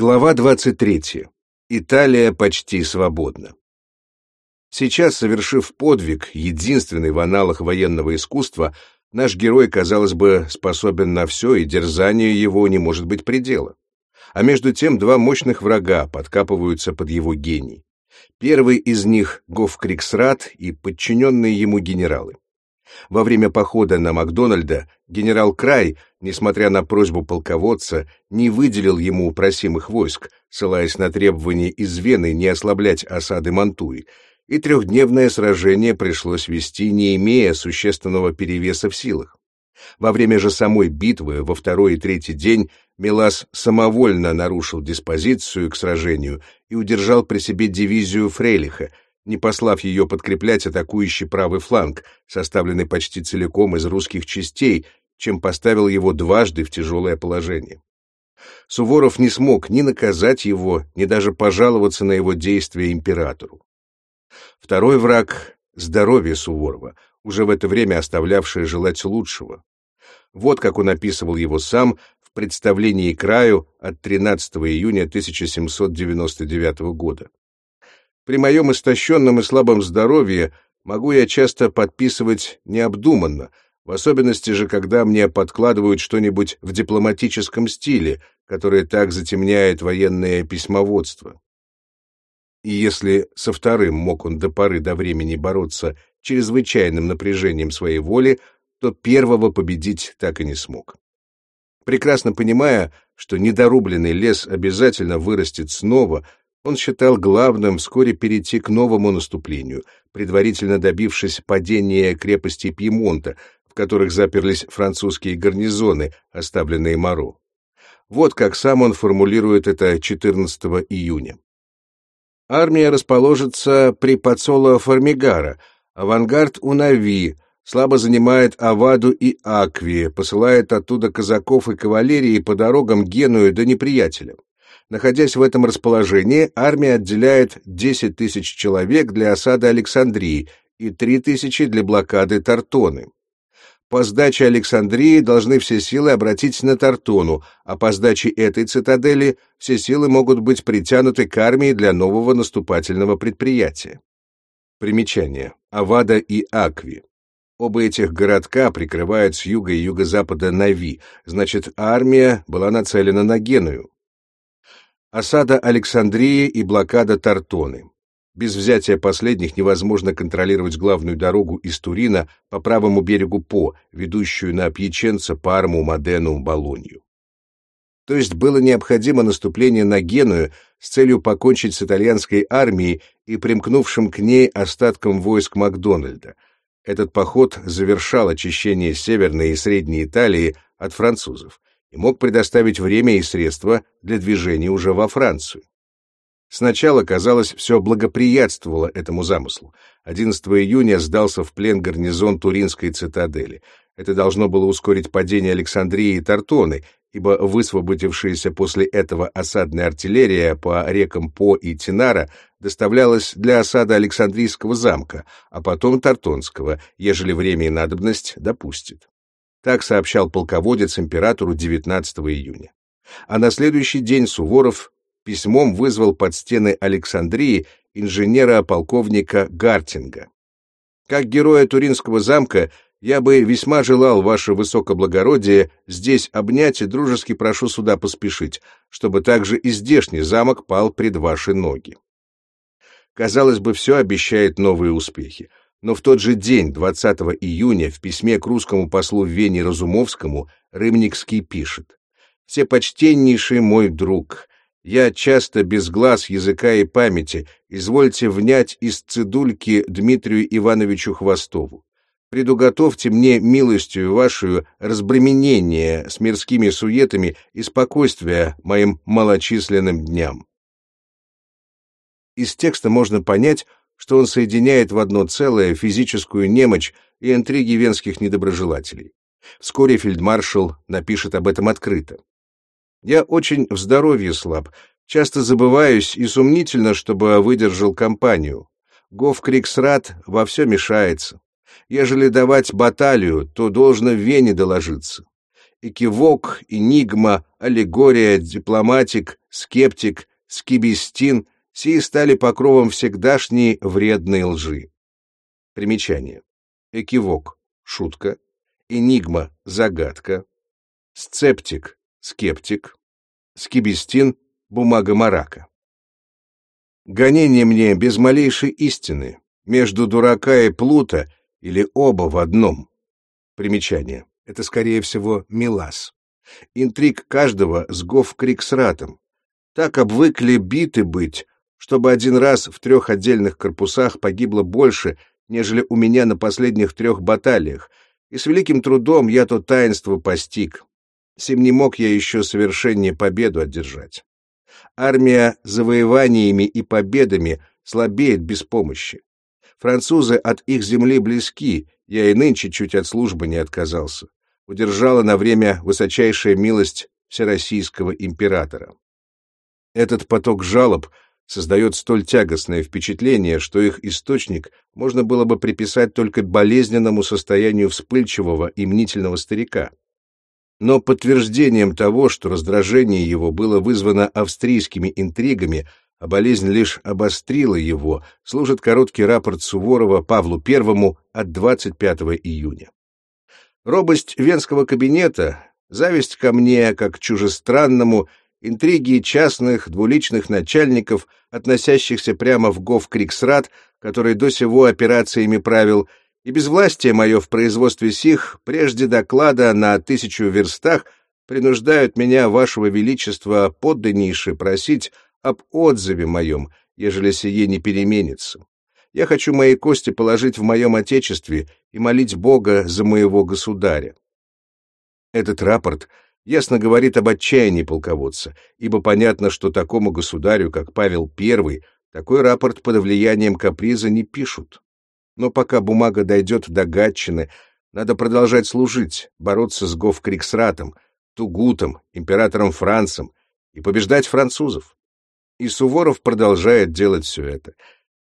Глава 23. Италия почти свободна. Сейчас, совершив подвиг, единственный в аналах военного искусства, наш герой, казалось бы, способен на все, и дерзанию его не может быть предела. А между тем два мощных врага подкапываются под его гений. Первый из них — Гофкриксрат и подчиненные ему генералы. Во время похода на Макдональда генерал Край, несмотря на просьбу полководца, не выделил ему просимых войск, ссылаясь на требование из Вены не ослаблять осады Мантуи, и трехдневное сражение пришлось вести, не имея существенного перевеса в силах. Во время же самой битвы, во второй и третий день, Мелас самовольно нарушил диспозицию к сражению и удержал при себе дивизию Фрейлиха, не послав ее подкреплять атакующий правый фланг, составленный почти целиком из русских частей, чем поставил его дважды в тяжелое положение. Суворов не смог ни наказать его, ни даже пожаловаться на его действия императору. Второй враг — здоровье Суворова, уже в это время оставлявшее желать лучшего. Вот как он описывал его сам в представлении краю от 13 июня 1799 года. При моем истощенном и слабом здоровье могу я часто подписывать необдуманно, в особенности же, когда мне подкладывают что-нибудь в дипломатическом стиле, которое так затемняет военное письмоводство. И если со вторым мог он до поры до времени бороться чрезвычайным напряжением своей воли, то первого победить так и не смог. Прекрасно понимая, что недорубленный лес обязательно вырастет снова, он считал главным вскоре перейти к новому наступлению, предварительно добившись падения крепостей Пьемонта, в которых заперлись французские гарнизоны, оставленные Моро. Вот как сам он формулирует это 14 июня. Армия расположится при Пацоло Формигара, авангард у Нави, слабо занимает Аваду и Акви, посылает оттуда казаков и кавалерии по дорогам Геную до неприятеля. Находясь в этом расположении, армия отделяет 10 тысяч человек для осады Александрии и 3 тысячи для блокады Тартоны. По сдаче Александрии должны все силы обратить на Тартону, а по сдаче этой цитадели все силы могут быть притянуты к армии для нового наступательного предприятия. Примечание. Авада и Акви. Оба этих городка прикрывают с юга и юго-запада Нави, значит, армия была нацелена на Геную. Осада Александрии и блокада Тартоны. Без взятия последних невозможно контролировать главную дорогу из Турина по правому берегу По, ведущую на Пьяченца, Парму, Модену, Болонью. То есть было необходимо наступление на Геную с целью покончить с итальянской армией и примкнувшим к ней остатком войск Макдональда. Этот поход завершал очищение Северной и Средней Италии от французов и мог предоставить время и средства для движения уже во Францию. Сначала, казалось, все благоприятствовало этому замыслу. 11 июня сдался в плен гарнизон Туринской цитадели. Это должно было ускорить падение Александрии и Тартоны, ибо высвободившаяся после этого осадная артиллерия по рекам По и Тинара доставлялась для осады Александрийского замка, а потом Тартонского, ежели время и надобность допустит. Так сообщал полководец императору 19 июня. А на следующий день Суворов письмом вызвал под стены Александрии инженера-полковника Гартинга. Как героя Туринского замка я бы весьма желал, ваше высокоблагородие, здесь обнять и дружески прошу сюда поспешить, чтобы также и здешний замок пал пред ваши ноги. Казалось бы, все обещает новые успехи. Но в тот же день, 20 июня, в письме к русскому послу в Вене Разумовскому Рымникский пишет «Все почтеннейший мой друг, я часто без глаз, языка и памяти, извольте внять из цидульки Дмитрию Ивановичу Хвостову. Предуготовьте мне милостью вашу разбременение с мирскими суетами и спокойствие моим малочисленным дням». Из текста можно понять, что он соединяет в одно целое физическую немочь и интриги венских недоброжелателей. Вскоре фельдмаршал напишет об этом открыто. «Я очень в здоровье слаб, часто забываюсь и сумнительно, чтобы выдержал кампанию. Гофкриксрат во все мешается. Ежели давать баталию, то должно в Вене доложиться. Экивок, Энигма, Аллегория, Дипломатик скептик, скибистин — сии стали покровом всегдашней вредной лжи. Примечание. Экивок — шутка. Энигма — загадка. Сцептик — скептик. Скибистин — бумага марака. Гонение мне без малейшей истины, между дурака и плута или оба в одном. Примечание. Это, скорее всего, Милас. Интриг каждого с Гофкриксратом. Так обвыкли биты быть, чтобы один раз в трех отдельных корпусах погибло больше, нежели у меня на последних трех баталиях, и с великим трудом я то таинство постиг. Сим не мог я еще совершеннее победу одержать. Армия завоеваниями и победами слабеет без помощи. Французы от их земли близки, я и нынче чуть от службы не отказался. Удержала на время высочайшая милость всероссийского императора. Этот поток жалоб создает столь тягостное впечатление, что их источник можно было бы приписать только болезненному состоянию вспыльчивого и мнительного старика. Но подтверждением того, что раздражение его было вызвано австрийскими интригами, а болезнь лишь обострила его, служит короткий рапорт Суворова Павлу I от 25 июня. Робость венского кабинета, зависть ко мне, как чужестранному, интриги частных двуличных начальников, относящихся прямо в Гофкриксрат, который до сего операциями правил, и безвластие мое в производстве сих, прежде доклада на тысячу верстах, принуждают меня, вашего величества, подданнейше просить об отзыве моем, ежели сие не переменится. Я хочу мои кости положить в моем отечестве и молить Бога за моего государя. Этот рапорт ясно говорит об отчаянии полководца, ибо понятно, что такому государю, как Павел I, такой рапорт под влиянием каприза не пишут. Но пока бумага дойдет до Гатчины, надо продолжать служить, бороться с Гофкриксратом, Тугутом, императором Францем и побеждать французов. И Суворов продолжает делать все это.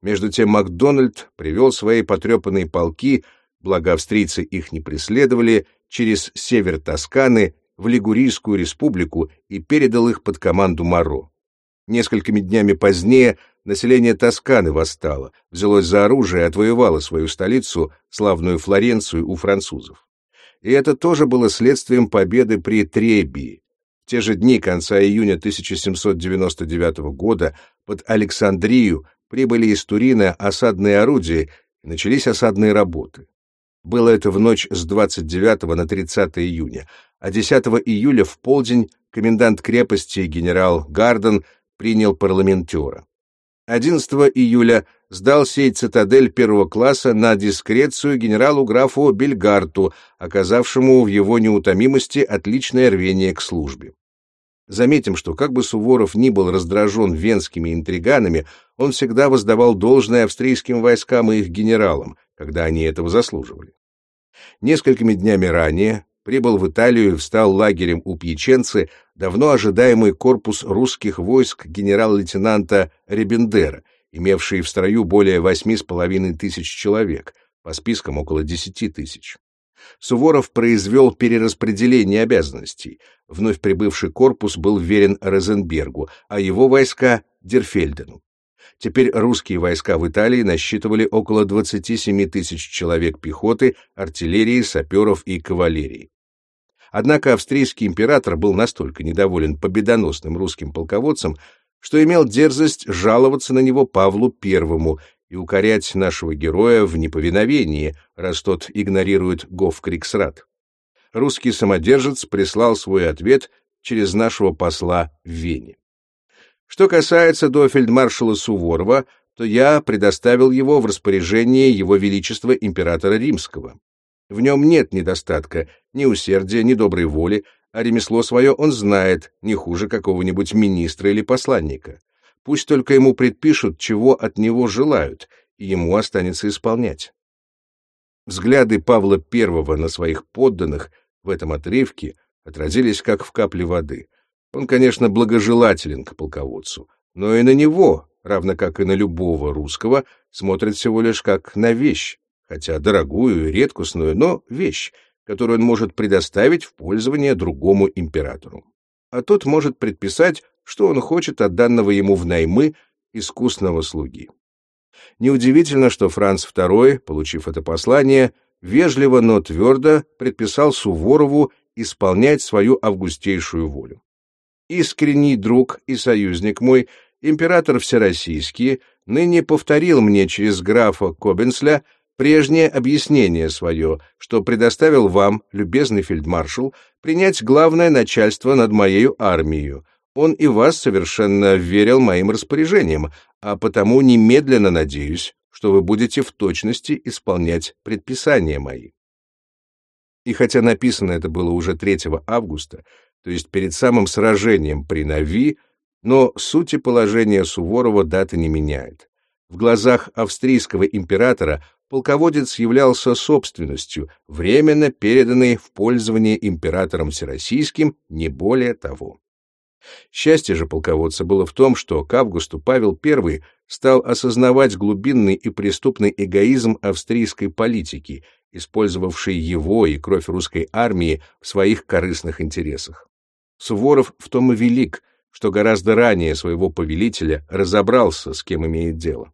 Между тем Макдональд привел свои потрепанные полки, благо австрийцы их не преследовали, через север Тосканы в Лигурийскую республику и передал их под команду Моро. Несколькими днями позднее население Тосканы восстало, взялось за оружие и отвоевало свою столицу, славную Флоренцию, у французов. И это тоже было следствием победы при Требии. В те же дни конца июня 1799 года под Александрию прибыли из Турина осадные орудия и начались осадные работы. Было это в ночь с 29 на 30 июня, а 10 июля в полдень комендант крепости генерал Гарден принял парламентера. 11 июля сдал сей цитадель первого класса на дискрецию генералу-графу Бельгарту, оказавшему в его неутомимости отличное рвение к службе. Заметим, что как бы Суворов ни был раздражен венскими интриганами, он всегда воздавал должное австрийским войскам и их генералам, когда они этого заслуживали. Несколькими днями ранее прибыл в Италию и встал лагерем у Пьяченцы давно ожидаемый корпус русских войск генерал-лейтенанта Ребендера, имевший в строю более восьми с половиной тысяч человек, по спискам около десяти тысяч. Суворов произвел перераспределение обязанностей. Вновь прибывший корпус был верен Розенбергу, а его войска — Дерфельдену. Теперь русские войска в Италии насчитывали около 27 тысяч человек пехоты, артиллерии, саперов и кавалерии. Однако австрийский император был настолько недоволен победоносным русским полководцем, что имел дерзость жаловаться на него Павлу I и укорять нашего героя в неповиновении, раз тот игнорирует Гофкриксрат. Русский самодержец прислал свой ответ через нашего посла в Вене. Что касается до фельдмаршала Суворова, то я предоставил его в распоряжение его величества императора Римского. В нем нет недостатка ни усердия, ни доброй воли, а ремесло свое он знает, не хуже какого-нибудь министра или посланника. Пусть только ему предпишут, чего от него желают, и ему останется исполнять. Взгляды Павла I на своих подданных в этом отрывке отразились как в капле воды. Он, конечно, благожелателен к полководцу, но и на него, равно как и на любого русского, смотрит всего лишь как на вещь, хотя дорогую редкостную, но вещь, которую он может предоставить в пользование другому императору. А тот может предписать, что он хочет от данного ему в наймы искусного слуги. Неудивительно, что Франц II, получив это послание, вежливо, но твердо предписал Суворову исполнять свою августейшую волю. Искренний друг и союзник мой, император Всероссийский, ныне повторил мне через графа Кобенсля прежнее объяснение свое, что предоставил вам, любезный фельдмаршал, принять главное начальство над моей армией. Он и вас совершенно верил моим распоряжениям, а потому немедленно надеюсь, что вы будете в точности исполнять предписания мои. И хотя написано это было уже 3 августа, то есть перед самым сражением при Нави, но сути положения Суворова дата не меняет. В глазах австрийского императора полководец являлся собственностью, временно переданной в пользование императором Всероссийским, не более того. Счастье же полководца было в том, что к августу Павел I стал осознавать глубинный и преступный эгоизм австрийской политики, использовавшей его и кровь русской армии в своих корыстных интересах. Суворов в том и велик, что гораздо ранее своего повелителя разобрался, с кем имеет дело.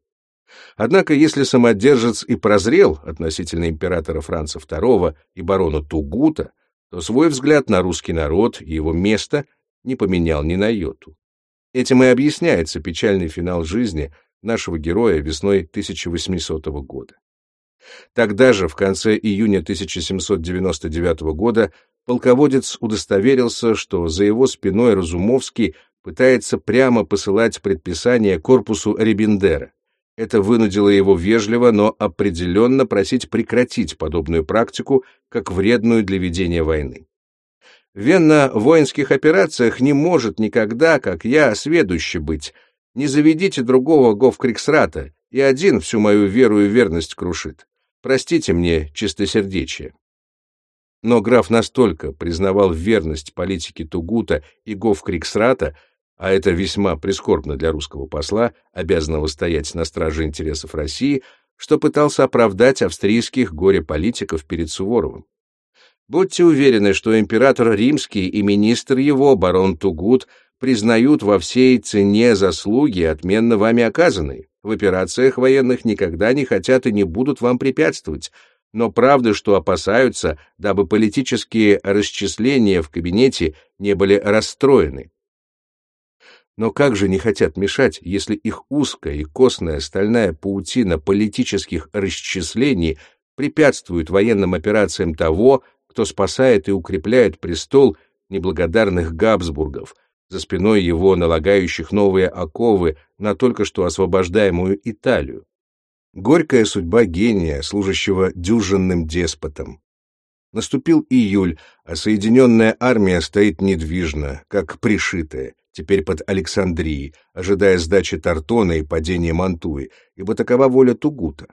Однако, если самодержец и прозрел относительно императора Франца II и барона Тугута, то свой взгляд на русский народ и его место не поменял ни на йоту. Этим и объясняется печальный финал жизни нашего героя весной 1800 года. Тогда же, в конце июня 1799 года, полководец удостоверился, что за его спиной Разумовский пытается прямо посылать предписание корпусу Рибендера. Это вынудило его вежливо, но определенно просить прекратить подобную практику, как вредную для ведения войны. Вен в воинских операциях не может никогда, как я, сведущий быть. Не заведите другого Говкриксрата, и один всю мою веру и верность крушит. Простите мне чистосердечие. Но граф настолько признавал верность политике Тугута и Говкриксрата, а это весьма прискорбно для русского посла, обязанного стоять на страже интересов России, что пытался оправдать австрийских горе-политиков перед Суворовым. Будьте уверены, что император римский и министр его, барон Тугут, признают во всей цене заслуги, отменно вами оказанные. В операциях военных никогда не хотят и не будут вам препятствовать, но правда, что опасаются, дабы политические расчисления в кабинете не были расстроены. Но как же не хотят мешать, если их узкая и костная стальная паутина политических расчислений препятствует военным операциям того, кто спасает и укрепляет престол неблагодарных Габсбургов, за спиной его налагающих новые оковы на только что освобождаемую Италию. Горькая судьба гения, служащего дюжинным деспотом. Наступил июль, а Соединенная армия стоит недвижно, как пришитая, теперь под Александрией, ожидая сдачи Тартона и падения Мантуи, ибо такова воля Тугута.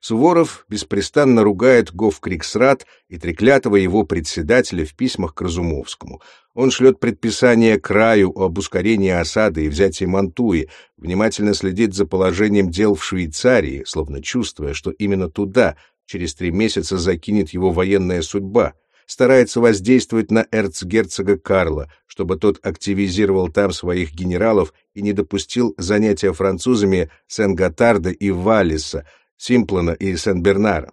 Суворов беспрестанно ругает Гофкриксрат и треклятого его председателя в письмах к Разумовскому. Он шлет предписание краю об ускорении осады и взятии Мантуи, внимательно следит за положением дел в Швейцарии, словно чувствуя, что именно туда через три месяца закинет его военная судьба, старается воздействовать на эрцгерцога Карла, чтобы тот активизировал там своих генералов и не допустил занятия французами Сен-Готарда и Валлиса, Симплана и Сен-Бернара.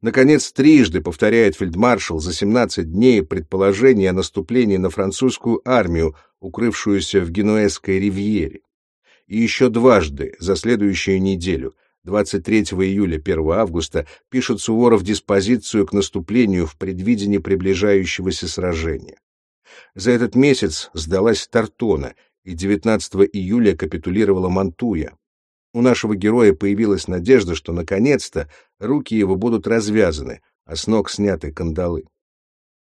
Наконец, трижды повторяет фельдмаршал за 17 дней предположение о наступлении на французскую армию, укрывшуюся в Генуэзской ривьере. И еще дважды за следующую неделю, 23 июля 1 августа, пишет Суворов диспозицию к наступлению в предвидении приближающегося сражения. За этот месяц сдалась Тартона, и 19 июля капитулировала Мантуя. У нашего героя появилась надежда, что наконец-то руки его будут развязаны, а с ног сняты кандалы.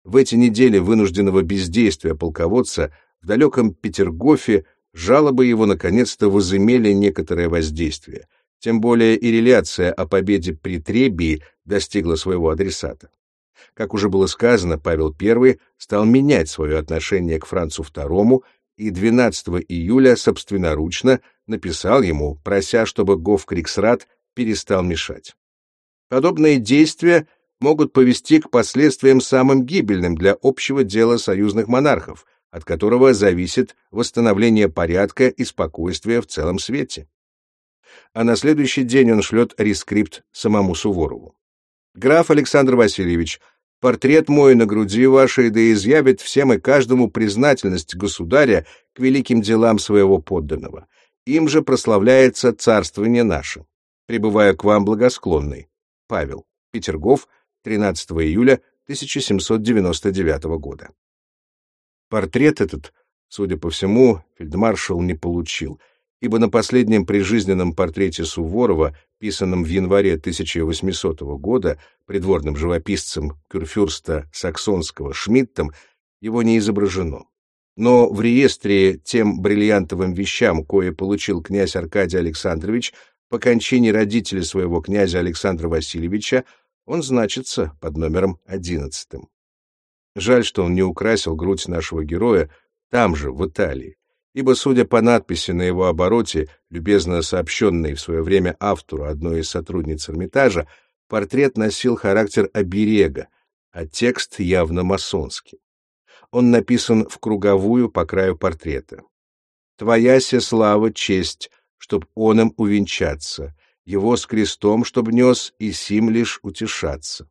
В эти недели вынужденного бездействия полководца в далеком Петергофе жалобы его наконец-то возымели некоторое воздействие, тем более и реляция о победе при Требии достигла своего адресата. Как уже было сказано, Павел I стал менять свое отношение к Францу II и 12 июля собственноручно написал ему, прося, чтобы Гофкриксрат перестал мешать. Подобные действия могут повести к последствиям самым гибельным для общего дела союзных монархов, от которого зависит восстановление порядка и спокойствия в целом свете. А на следующий день он шлет рескрипт самому Суворову. «Граф Александр Васильевич, портрет мой на груди вашей да изъявит всем и каждому признательность государя к великим делам своего подданного. Им же прославляется царствование наше. Пребываю к вам благосклонный. Павел. Петергоф, 13 июля 1799 года. Портрет этот, судя по всему, фельдмаршал не получил, ибо на последнем прижизненном портрете Суворова, писанном в январе 1800 года придворным живописцем кюрфюрста Саксонского Шмидтом, его не изображено. Но в реестре тем бриллиантовым вещам, кое получил князь Аркадий Александрович по кончине родителей своего князя Александра Васильевича, он значится под номером одиннадцатым. Жаль, что он не украсил грудь нашего героя там же, в Италии, ибо, судя по надписи на его обороте, любезно сообщенной в свое время автору одной из сотрудниц Эрмитажа, портрет носил характер оберега, а текст явно масонский. Он написан в круговую по краю портрета. «Твоя се слава, честь, чтоб он им увенчаться, его с крестом, чтоб нес, и сим лишь утешаться.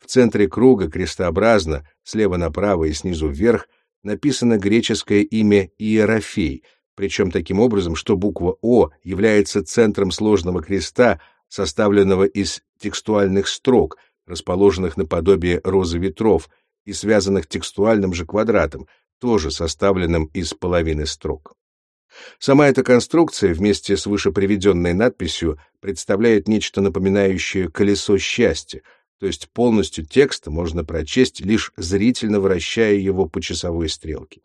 В центре круга, крестообразно, слева направо и снизу вверх, написано греческое имя Иерофей, причем таким образом, что буква «О» является центром сложного креста, составленного из текстуальных строк, расположенных наподобие розы ветров, и связанных текстуальным же квадратом, тоже составленным из половины строк. Сама эта конструкция вместе с вышеприведенной надписью представляет нечто напоминающее колесо счастья, то есть полностью текст можно прочесть, лишь зрительно вращая его по часовой стрелке.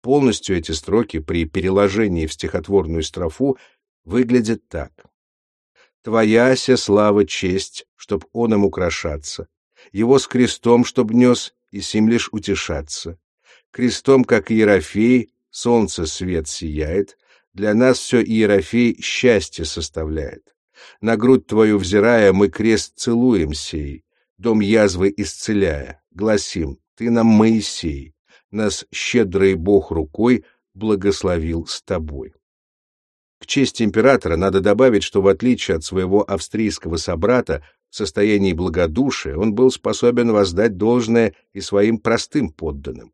Полностью эти строки при переложении в стихотворную строфу выглядят так. «Твоя ся слава честь, чтоб он им украшаться, его с крестом, чтоб нес, и сим лишь утешаться. Крестом, как Ерофей, солнце свет сияет, для нас все Иерофей счастье составляет. На грудь твою взирая, мы крест целуем сей, дом язвы исцеляя, гласим, ты нам Моисей, нас щедрый Бог рукой благословил с тобой. К чести императора надо добавить, что в отличие от своего австрийского собрата, в состоянии благодушия он был способен воздать должное и своим простым подданным.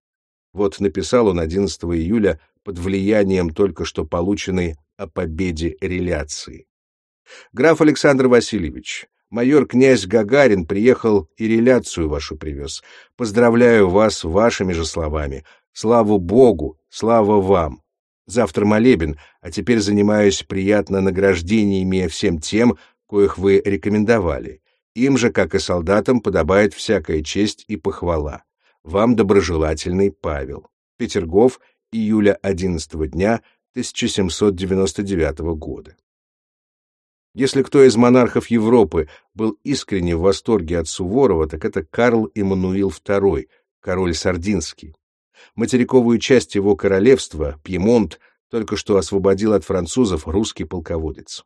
Вот написал он 11 июля под влиянием только что полученной о победе реляции. Граф Александр Васильевич, майор князь Гагарин приехал и реляцию вашу привез. Поздравляю вас вашими же словами. Славу Богу, слава вам. Завтра молебен, а теперь занимаюсь приятно награждениями всем тем, коих вы рекомендовали. Им же, как и солдатам, подобает всякая честь и похвала. Вам доброжелательный Павел. Петергоф, июля 11 дня 1799 года. Если кто из монархов Европы был искренне в восторге от Суворова, так это Карл Эммануил II, король Сардинский. Материковую часть его королевства, Пьемонт, только что освободил от французов русский полководец.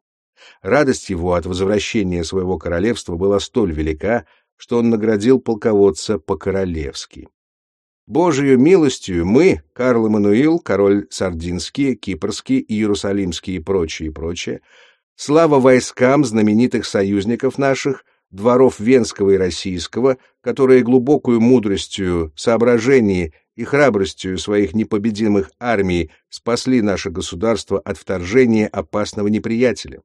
Радость его от возвращения своего королевства была столь велика, что он наградил полководца по-королевски. Божию милостью мы, Карл Эммануил, король Сардинский, Кипрский, Иерусалимский и прочее, и прочее, слава войскам знаменитых союзников наших, дворов Венского и Российского, которые глубокую мудростью, соображением и храбростью своих непобедимых армий спасли наше государство от вторжения опасного неприятеля.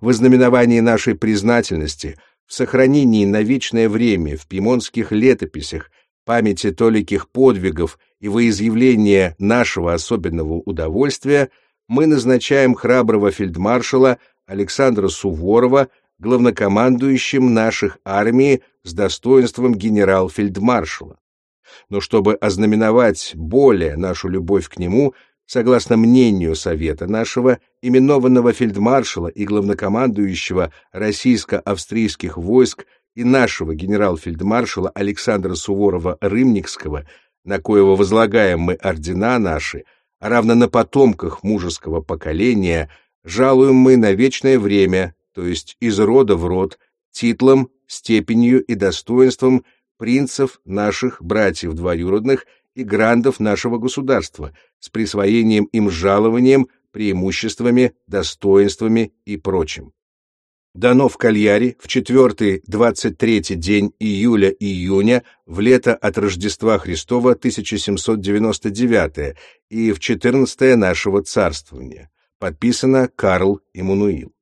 В ознаменовании нашей признательности, в сохранении на вечное время в пимонских летописях памяти толиких подвигов и во изъявление нашего особенного удовольствия мы назначаем храброго фельдмаршала Александра Суворова главнокомандующим наших армий с достоинством генерал-фельдмаршала. Но чтобы ознаменовать более нашу любовь к нему, согласно мнению Совета нашего, именованного фельдмаршала и главнокомандующего российско-австрийских войск и нашего генерал-фельдмаршала Александра Суворова-Рымникского, на коего возлагаем мы ордена наши, а равно на потомках мужеского поколения, жалуем мы на вечное время, то есть из рода в род, титлом, степенью и достоинством принцев наших братьев двоюродных и грандов нашего государства с присвоением им жалованием, преимуществами, достоинствами и прочим. Дано в Кальяре в четвертый 23 день июля-июня в лето от Рождества Христова 1799 и в 14 нашего царствования. Подписано Карл Иммануил.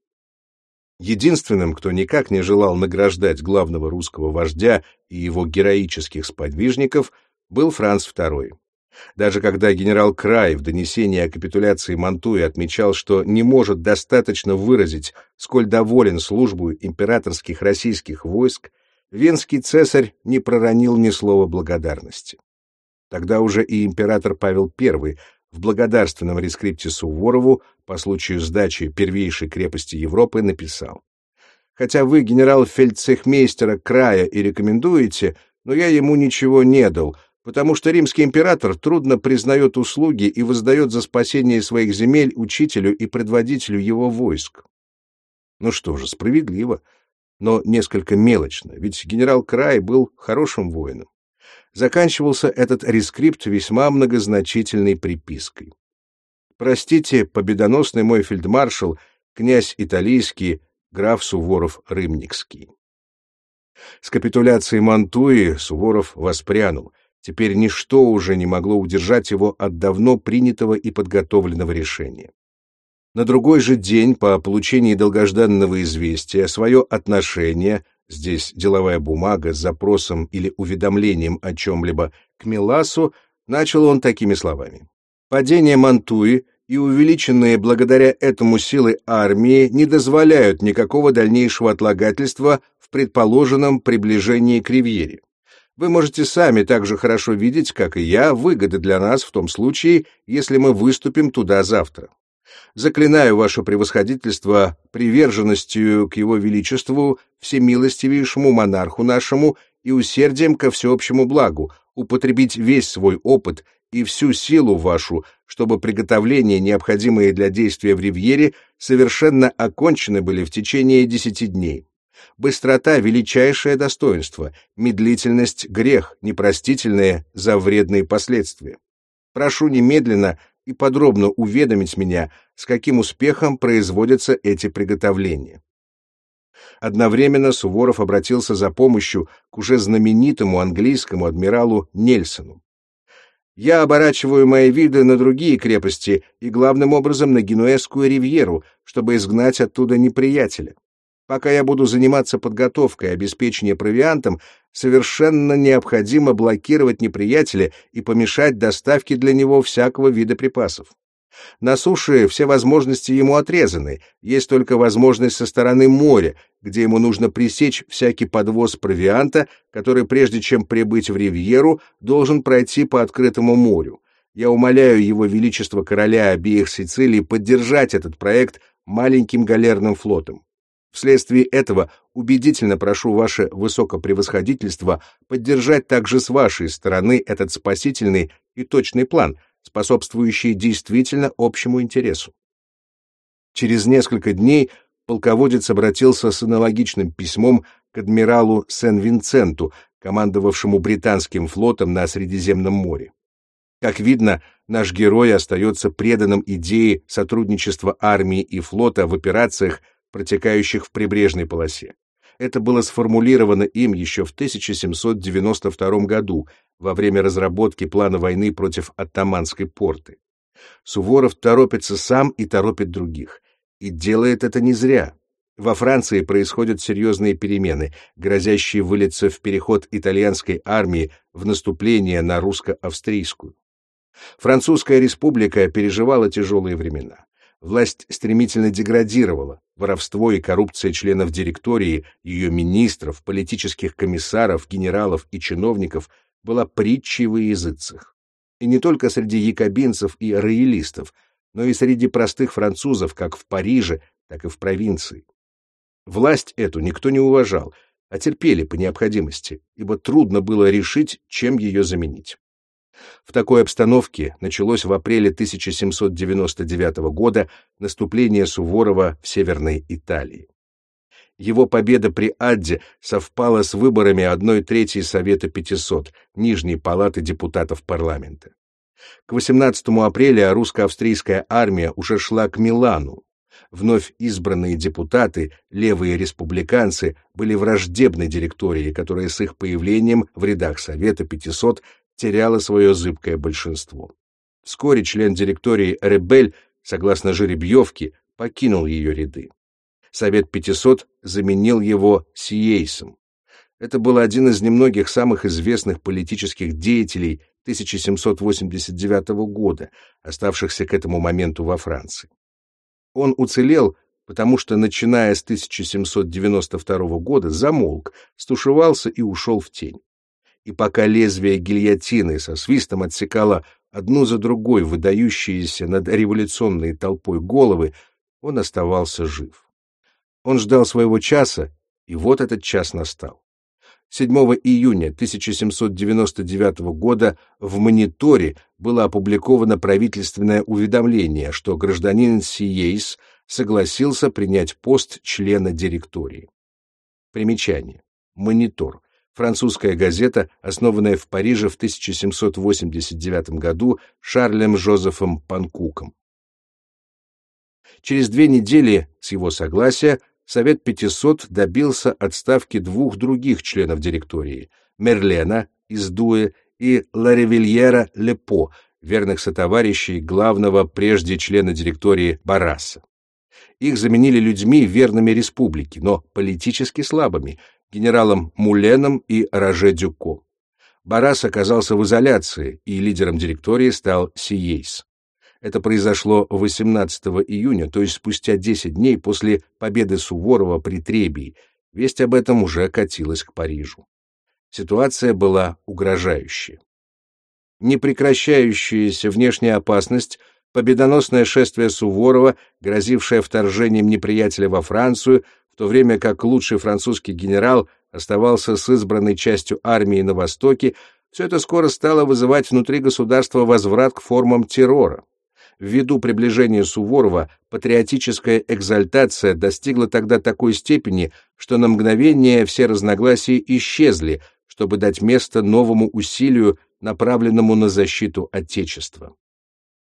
Единственным, кто никак не желал награждать главного русского вождя и его героических сподвижников, был Франц II. Даже когда генерал Край в донесении о капитуляции Мантуи отмечал, что не может достаточно выразить, сколь доволен службой императорских российских войск, венский цесарь не проронил ни слова благодарности. Тогда уже и император Павел I в благодарственном рескрипте Суворову по случаю сдачи первейшей крепости Европы написал «Хотя вы генерал-фельдцехмейстера края и рекомендуете, но я ему ничего не дал, потому что римский император трудно признает услуги и воздает за спасение своих земель учителю и предводителю его войск». Ну что же, справедливо, но несколько мелочно, ведь генерал Край был хорошим воином заканчивался этот рескрипт весьма многозначительной припиской. «Простите, победоносный мой фельдмаршал, князь Италийский, граф Суворов-Рымникский». С капитуляцией Мантуи Суворов воспрянул. Теперь ничто уже не могло удержать его от давно принятого и подготовленного решения. На другой же день по получении долгожданного известия свое отношение здесь деловая бумага с запросом или уведомлением о чем-либо, к Меласу, начал он такими словами. «Падение Мантуи и увеличенные благодаря этому силы армии не дозволяют никакого дальнейшего отлагательства в предположенном приближении к Ривьере. Вы можете сами так же хорошо видеть, как и я, выгоды для нас в том случае, если мы выступим туда завтра. Заклинаю ваше превосходительство приверженностью к его величеству, всемилостивейшему монарху нашему и усердием ко всеобщему благу, употребить весь свой опыт и всю силу вашу, чтобы приготовления, необходимые для действия в Ривьере, совершенно окончены были в течение десяти дней. Быстрота — величайшее достоинство, медлительность — грех, непростительное за вредные последствия. Прошу немедленно и подробно уведомить меня, с каким успехом производятся эти приготовления. Одновременно Суворов обратился за помощью к уже знаменитому английскому адмиралу Нельсону. «Я оборачиваю мои виды на другие крепости и главным образом на Генуэзскую ривьеру, чтобы изгнать оттуда неприятеля. Пока я буду заниматься подготовкой и обеспечением провиантом, совершенно необходимо блокировать неприятеля и помешать доставке для него всякого вида припасов. На суше все возможности ему отрезаны, есть только возможность со стороны моря, где ему нужно пресечь всякий подвоз провианта, который прежде чем прибыть в Ривьеру, должен пройти по открытому морю. Я умоляю его величество короля обеих Сицилий поддержать этот проект маленьким галерным флотом. Вследствие этого убедительно прошу ваше высокопревосходительство поддержать также с вашей стороны этот спасительный и точный план, способствующий действительно общему интересу. Через несколько дней полководец обратился с аналогичным письмом к адмиралу Сен-Винценту, командовавшему британским флотом на Средиземном море. Как видно, наш герой остается преданным идее сотрудничества армии и флота в операциях, протекающих в прибрежной полосе. Это было сформулировано им еще в 1792 году, во время разработки плана войны против оттаманской порты. Суворов торопится сам и торопит других. И делает это не зря. Во Франции происходят серьезные перемены, грозящие вылиться в переход итальянской армии в наступление на русско-австрийскую. Французская республика переживала тяжелые времена. Власть стремительно деградировала, воровство и коррупция членов директории, ее министров, политических комиссаров, генералов и чиновников была притчей во языцах. И не только среди якобинцев и роялистов, но и среди простых французов, как в Париже, так и в провинции. Власть эту никто не уважал, а терпели по необходимости, ибо трудно было решить, чем ее заменить. В такой обстановке началось в апреле 1799 года наступление Суворова в Северной Италии. Его победа при Адде совпала с выборами одной трети Совета 500, Нижней палаты депутатов парламента. К 18 апреля русско-австрийская армия уже шла к Милану. Вновь избранные депутаты, левые республиканцы, были враждебны директории, которая с их появлением в рядах Совета 500 теряла свое зыбкое большинство. Вскоре член директории Ребель, согласно жеребьевке, покинул ее ряды. Совет 500 заменил его Сиейсом. Это был один из немногих самых известных политических деятелей 1789 года, оставшихся к этому моменту во Франции. Он уцелел, потому что, начиная с 1792 года, замолк, стушевался и ушел в тень. И пока лезвие гильотины со свистом отсекало одну за другой выдающиеся над революционной толпой головы, он оставался жив. Он ждал своего часа, и вот этот час настал. 7 июня 1799 года в «Мониторе» было опубликовано правительственное уведомление, что гражданин Сиейс согласился принять пост члена директории. Примечание. «Монитор» — французская газета, основанная в Париже в 1789 году Шарлем Жозефом Панкуком. Через две недели с его согласия Совет 500 добился отставки двух других членов директории — Мерлена из Дуэ и Ларевильера Лепо, верных сотоварищей главного прежде члена директории Бараса. Их заменили людьми, верными республике, но политически слабыми, генералом Муленом и Роже Дюко. Барас оказался в изоляции, и лидером директории стал Сиейс. Это произошло 18 июня, то есть спустя 10 дней после победы Суворова при Требии. Весть об этом уже катилась к Парижу. Ситуация была угрожающая. Непрекращающаяся внешняя опасность, победоносное шествие Суворова, грозившее вторжением неприятеля во Францию, то время как лучший французский генерал оставался с избранной частью армии на Востоке, все это скоро стало вызывать внутри государства возврат к формам террора. Ввиду приближения Суворова патриотическая экзальтация достигла тогда такой степени, что на мгновение все разногласия исчезли, чтобы дать место новому усилию, направленному на защиту Отечества.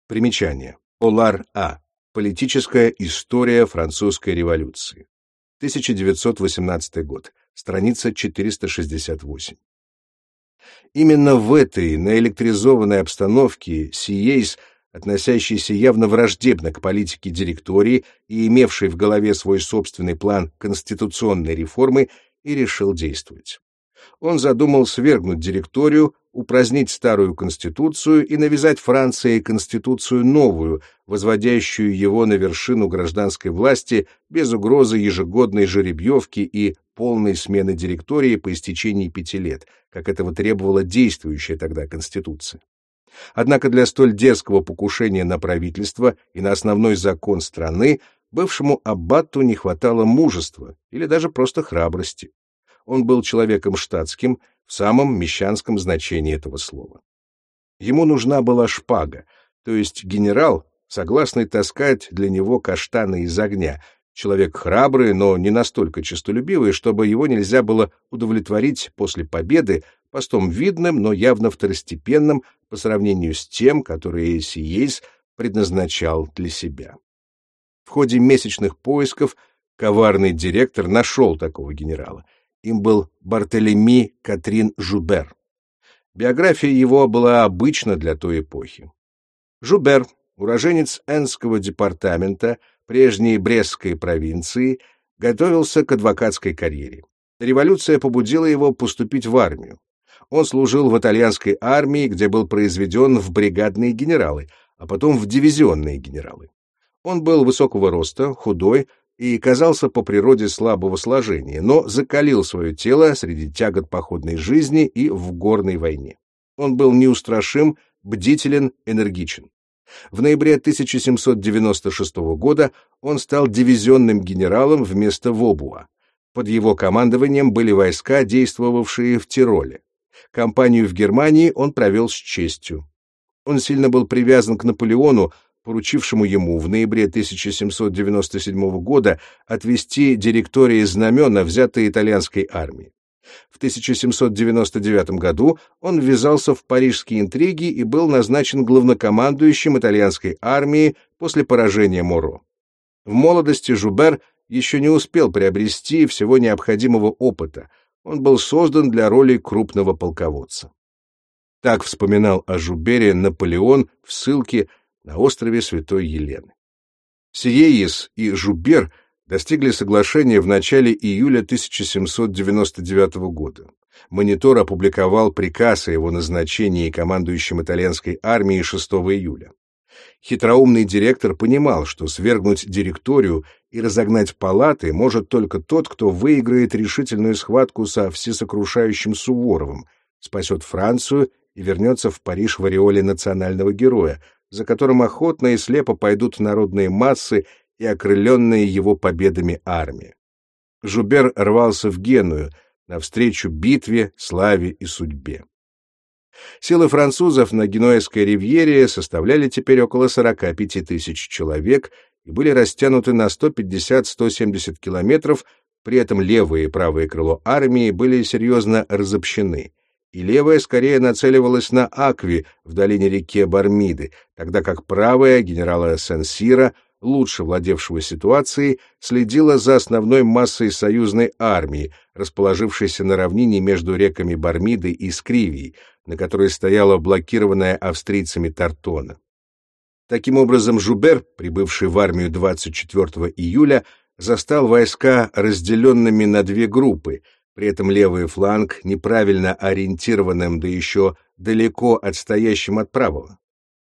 Примечание. Олар А. Политическая история французской революции. 1918 год. Страница 468. Именно в этой наэлектризованной обстановке Сиейс – относящийся явно враждебно к политике директории и имевший в голове свой собственный план конституционной реформы, и решил действовать. Он задумал свергнуть директорию, упразднить старую конституцию и навязать Франции конституцию новую, возводящую его на вершину гражданской власти без угрозы ежегодной жеребьевки и полной смены директории по истечении пяти лет, как этого требовала действующая тогда конституция. Однако для столь дерзкого покушения на правительство и на основной закон страны бывшему аббату не хватало мужества или даже просто храбрости. Он был человеком штатским в самом мещанском значении этого слова. Ему нужна была шпага, то есть генерал, согласный таскать для него каштаны из огня, человек храбрый, но не настолько честолюбивый, чтобы его нельзя было удовлетворить после победы постом видным, но явно второстепенным по сравнению с тем, который Сиейс предназначал для себя. В ходе месячных поисков коварный директор нашел такого генерала. Им был Бартелеми Катрин Жубер. Биография его была обычна для той эпохи. Жубер, уроженец Энского департамента, прежней Брестской провинции, готовился к адвокатской карьере. Революция побудила его поступить в армию. Он служил в итальянской армии, где был произведен в бригадные генералы, а потом в дивизионные генералы. Он был высокого роста, худой и казался по природе слабого сложения, но закалил свое тело среди тягот походной жизни и в горной войне. Он был неустрашим, бдителен, энергичен. В ноябре 1796 года он стал дивизионным генералом вместо Вобуа. Под его командованием были войска, действовавшие в Тироле. Кампанию в Германии он провел с честью. Он сильно был привязан к Наполеону, поручившему ему в ноябре 1797 года отвести директории знамена, взятые итальянской армией. В 1799 году он ввязался в парижские интриги и был назначен главнокомандующим итальянской армии после поражения Моро. В молодости Жубер еще не успел приобрести всего необходимого опыта, он был создан для роли крупного полководца. Так вспоминал о Жубере Наполеон в ссылке на острове Святой Елены. Сиеис и Жубер достигли соглашения в начале июля 1799 года. Монитор опубликовал приказ о его назначении командующим итальянской армией 6 июля. Хитроумный директор понимал, что свергнуть директорию и разогнать палаты может только тот, кто выиграет решительную схватку со всесокрушающим Суворовым, спасет Францию и вернется в Париж в ореоле национального героя, за которым охотно и слепо пойдут народные массы и окрыленные его победами армии. Жубер рвался в Геную, навстречу битве, славе и судьбе. Силы французов на Генуэзской ривьере составляли теперь около 45 тысяч человек и были растянуты на 150-170 километров, при этом левое и правое крыло армии были серьезно разобщены, и левое скорее нацеливалось на Акви в долине реки Бармиды, тогда как правое генерала Сен-Сира лучше владевшего ситуацией, следила за основной массой союзной армии, расположившейся на равнине между реками Бармиды и Скривией, на которой стояла блокированная австрийцами Тартона. Таким образом, Жубер, прибывший в армию 24 июля, застал войска разделенными на две группы, при этом левый фланг неправильно ориентированным, да еще далеко отстоящим от правого.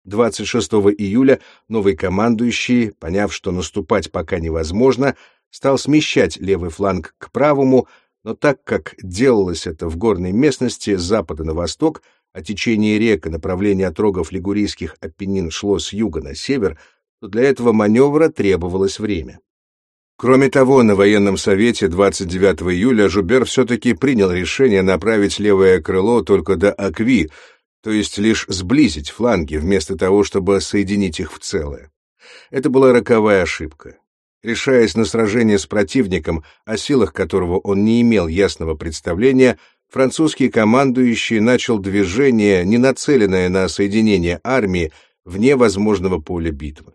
26 июля новый командующий, поняв, что наступать пока невозможно, стал смещать левый фланг к правому, но так как делалось это в горной местности с запада на восток, а течение рек и направление отрогов лигурийских Апеннин шло с юга на север, то для этого маневра требовалось время. Кроме того, на военном совете 29 июля Жубер все-таки принял решение направить левое крыло только до Акви, то есть лишь сблизить фланги, вместо того, чтобы соединить их в целое. Это была роковая ошибка. Решаясь на сражение с противником, о силах которого он не имел ясного представления, французский командующий начал движение, не нацеленное на соединение армии, вне возможного поля битвы.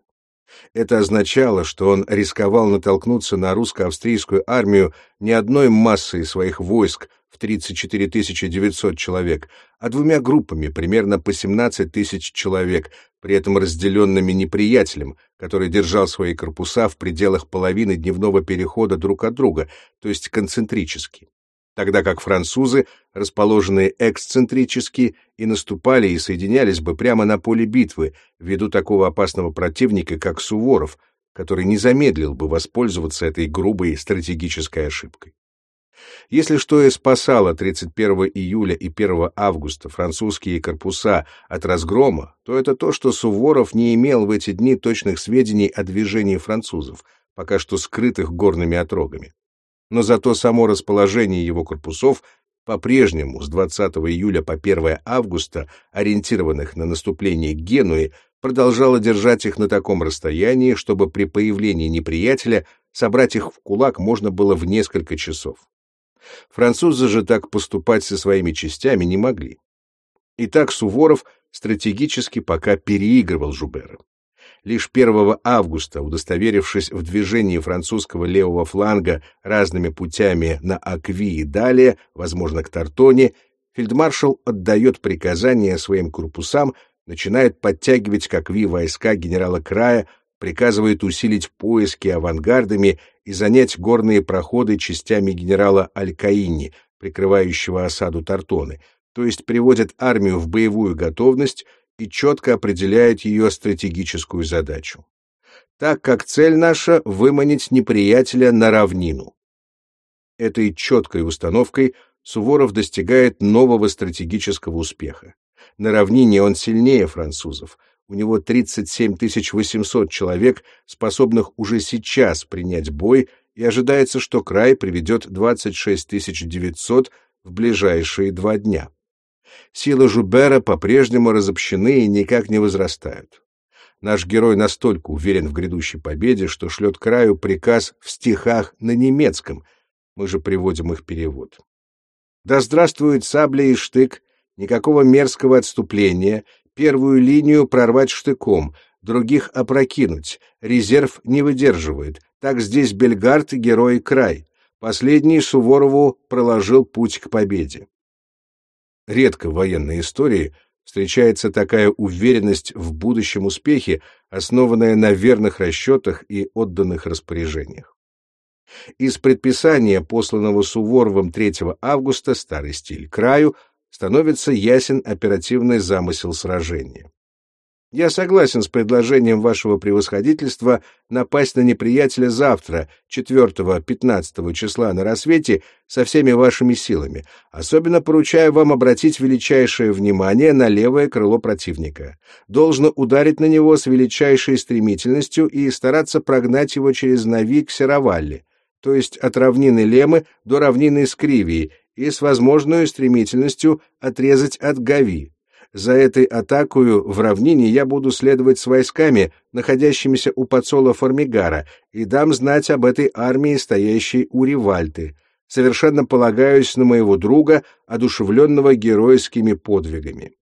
Это означало, что он рисковал натолкнуться на русско-австрийскую армию не одной массой своих войск в 34 900 человек, а двумя группами примерно по 17 тысяч человек, при этом разделенными неприятелем, который держал свои корпуса в пределах половины дневного перехода друг от друга, то есть концентрически тогда как французы, расположенные эксцентрически, и наступали и соединялись бы прямо на поле битвы, ввиду такого опасного противника, как Суворов, который не замедлил бы воспользоваться этой грубой стратегической ошибкой. Если что и спасало 31 июля и 1 августа французские корпуса от разгрома, то это то, что Суворов не имел в эти дни точных сведений о движении французов, пока что скрытых горными отрогами но зато само расположение его корпусов по-прежнему с 20 июля по 1 августа, ориентированных на наступление Генуи, продолжало держать их на таком расстоянии, чтобы при появлении неприятеля собрать их в кулак можно было в несколько часов. Французы же так поступать со своими частями не могли. Итак, Суворов стратегически пока переигрывал Жубера. Лишь 1 августа, удостоверившись в движении французского левого фланга разными путями на Акви и далее, возможно, к Тартоне, фельдмаршал отдает приказание своим корпусам, начинает подтягивать к Акви войска генерала Края, приказывает усилить поиски авангардами и занять горные проходы частями генерала Алькаини, прикрывающего осаду Тартоны, то есть приводит армию в боевую готовность и четко определяет ее стратегическую задачу. Так как цель наша — выманить неприятеля на равнину. Этой четкой установкой Суворов достигает нового стратегического успеха. На равнине он сильнее французов. У него 37 800 человек, способных уже сейчас принять бой, и ожидается, что край приведет 26 900 в ближайшие два дня силы Жубера по-прежнему разобщены и никак не возрастают. Наш герой настолько уверен в грядущей победе, что шлет краю приказ в стихах на немецком. Мы же приводим их перевод. Да здравствует сабля и штык, никакого мерзкого отступления, первую линию прорвать штыком, других опрокинуть, резерв не выдерживает. Так здесь Бельгард — герой край. Последний Суворову проложил путь к победе. Редко в военной истории встречается такая уверенность в будущем успехе, основанная на верных расчетах и отданных распоряжениях. Из предписания, посланного Суворовым 3 августа, старый стиль краю, становится ясен оперативный замысел сражения. Я согласен с предложением вашего превосходительства напасть на неприятеля завтра, 4-15 числа на рассвете, со всеми вашими силами. Особенно поручаю вам обратить величайшее внимание на левое крыло противника. Должно ударить на него с величайшей стремительностью и стараться прогнать его через Нави к Серовалле, то есть от равнины Лемы до равнины Скривии, и с возможной стремительностью отрезать от Гави. За этой атакою в равнине я буду следовать с войсками, находящимися у подсола Формигара, и дам знать об этой армии, стоящей у Ривальты. Совершенно полагаюсь на моего друга, одушевленного геройскими подвигами.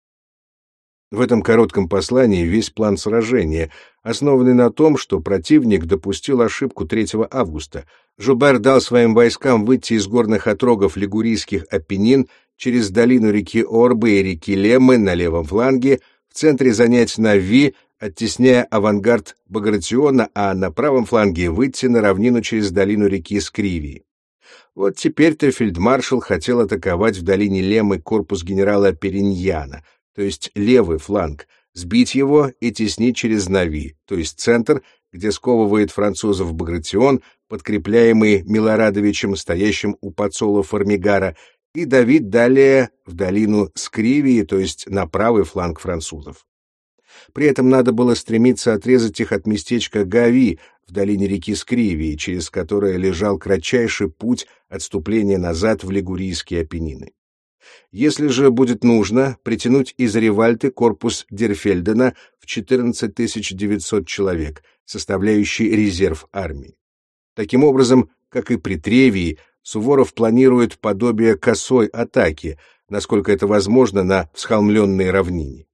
В этом коротком послании весь план сражения, основанный на том, что противник допустил ошибку 3 августа. Жубер дал своим войскам выйти из горных отрогов лигурийских Апеннин через долину реки Орбы и реки Леммы на левом фланге, в центре занять Нави, оттесняя авангард Багратиона, а на правом фланге выйти на равнину через долину реки Скривии. Вот теперь-то фельдмаршал хотел атаковать в долине Лемы корпус генерала Периньяна — то есть левый фланг, сбить его и теснить через Нави, то есть центр, где сковывает французов Багратион, подкрепляемый Милорадовичем, стоящим у подсола Формигара, и давить далее в долину Скривии, то есть на правый фланг французов. При этом надо было стремиться отрезать их от местечка Гави в долине реки Скривии, через которое лежал кратчайший путь отступления назад в Лигурийские Апеннины. Если же будет нужно, притянуть из Ревальты корпус Дерфельдена в 14 900 человек, составляющий резерв армии. Таким образом, как и при Тревии, Суворов планирует подобие косой атаки, насколько это возможно на всхолмленной равнине.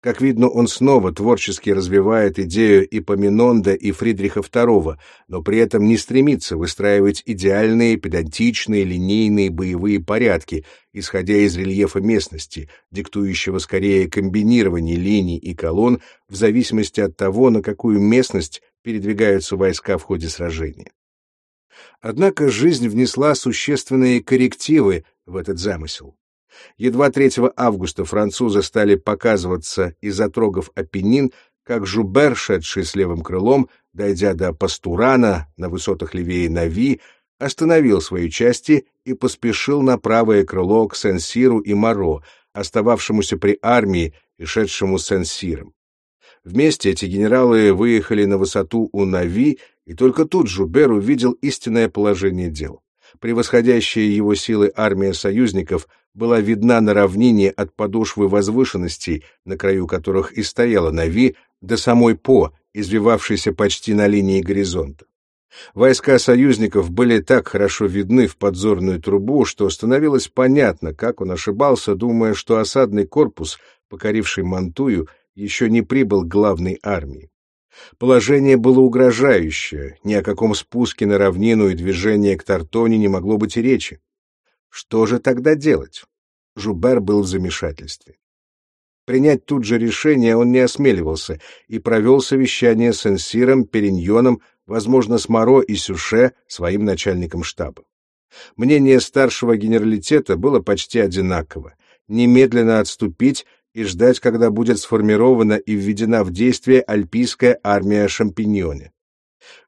Как видно, он снова творчески развивает идею Ипоминонда и Фридриха II, но при этом не стремится выстраивать идеальные, педантичные, линейные боевые порядки, исходя из рельефа местности, диктующего скорее комбинирование линий и колонн в зависимости от того, на какую местность передвигаются войска в ходе сражения. Однако жизнь внесла существенные коррективы в этот замысел. Едва 3 августа французы стали показываться из отрогов Апеннин, как Жубер, шедший с левым крылом, дойдя до Пастурана на высотах левее Нави, остановил свои части и поспешил на правое крыло к Сен-Сиру и Моро, остававшемуся при армии и шедшему с Сен-Сиром. Вместе эти генералы выехали на высоту у Нави, и только тут Жубер увидел истинное положение дел. Превосходящая его силы армия союзников была видна на равнине от подошвы возвышенностей, на краю которых и стояла Нави, до самой По, извивавшейся почти на линии горизонта. Войска союзников были так хорошо видны в подзорную трубу, что становилось понятно, как он ошибался, думая, что осадный корпус, покоривший Мантую, еще не прибыл к главной армии. Положение было угрожающее, ни о каком спуске на равнину и движении к Тартоне не могло быть и речи. Что же тогда делать? Жубер был в замешательстве. Принять тут же решение он не осмеливался и провел совещание с Энсиром, Периньоном, возможно, с Моро и Сюше, своим начальником штаба. Мнение старшего генералитета было почти одинаково — немедленно отступить и ждать, когда будет сформирована и введена в действие альпийская армия Шампиньоне.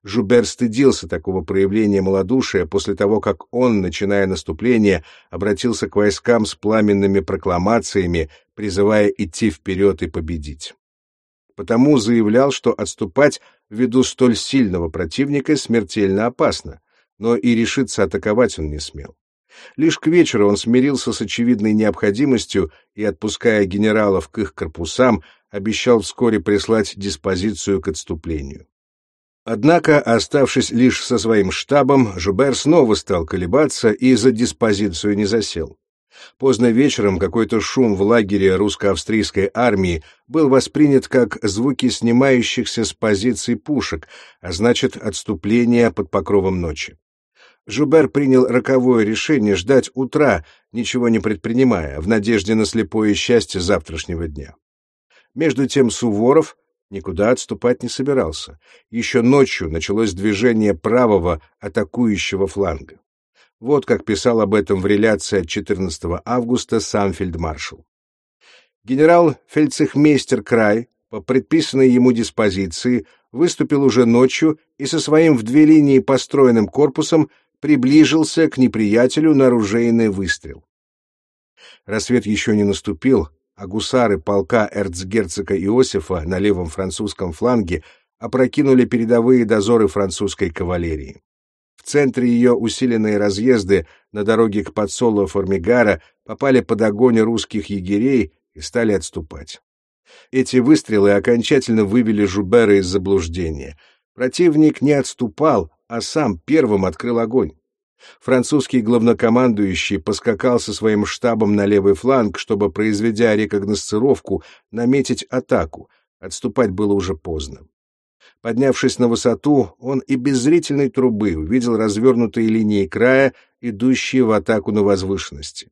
Жубер стыдился такого проявления малодушия после того, как он, начиная наступление, обратился к войскам с пламенными прокламациями, призывая идти вперед и победить. Потому заявлял, что отступать ввиду столь сильного противника смертельно опасно, но и решиться атаковать он не смел. Лишь к вечеру он смирился с очевидной необходимостью и, отпуская генералов к их корпусам, обещал вскоре прислать диспозицию к отступлению. Однако, оставшись лишь со своим штабом, Жубер снова стал колебаться и за диспозицию не засел. Поздно вечером какой-то шум в лагере русско-австрийской армии был воспринят как звуки снимающихся с позиций пушек, а значит, отступление под покровом ночи. Жубер принял роковое решение ждать утра, ничего не предпринимая, в надежде на слепое счастье завтрашнего дня. Между тем Суворов никуда отступать не собирался. Еще ночью началось движение правого атакующего фланга. Вот как писал об этом в реляции от 14 августа сам фельдмаршал. Генерал фельдцехмейстер Край по предписанной ему диспозиции выступил уже ночью и со своим в две линии построенным корпусом приближился к неприятелю на ружейный выстрел. Рассвет еще не наступил, а гусары полка эрцгерцога Иосифа на левом французском фланге опрокинули передовые дозоры французской кавалерии. В центре ее усиленные разъезды на дороге к подсолу Формигара попали под огонь русских егерей и стали отступать. Эти выстрелы окончательно вывели Жубера из заблуждения. Противник не отступал, а сам первым открыл огонь. Французский главнокомандующий поскакал со своим штабом на левый фланг, чтобы, произведя рекогносцировку, наметить атаку. Отступать было уже поздно. Поднявшись на высоту, он и без зрительной трубы увидел развернутые линии края, идущие в атаку на возвышенности.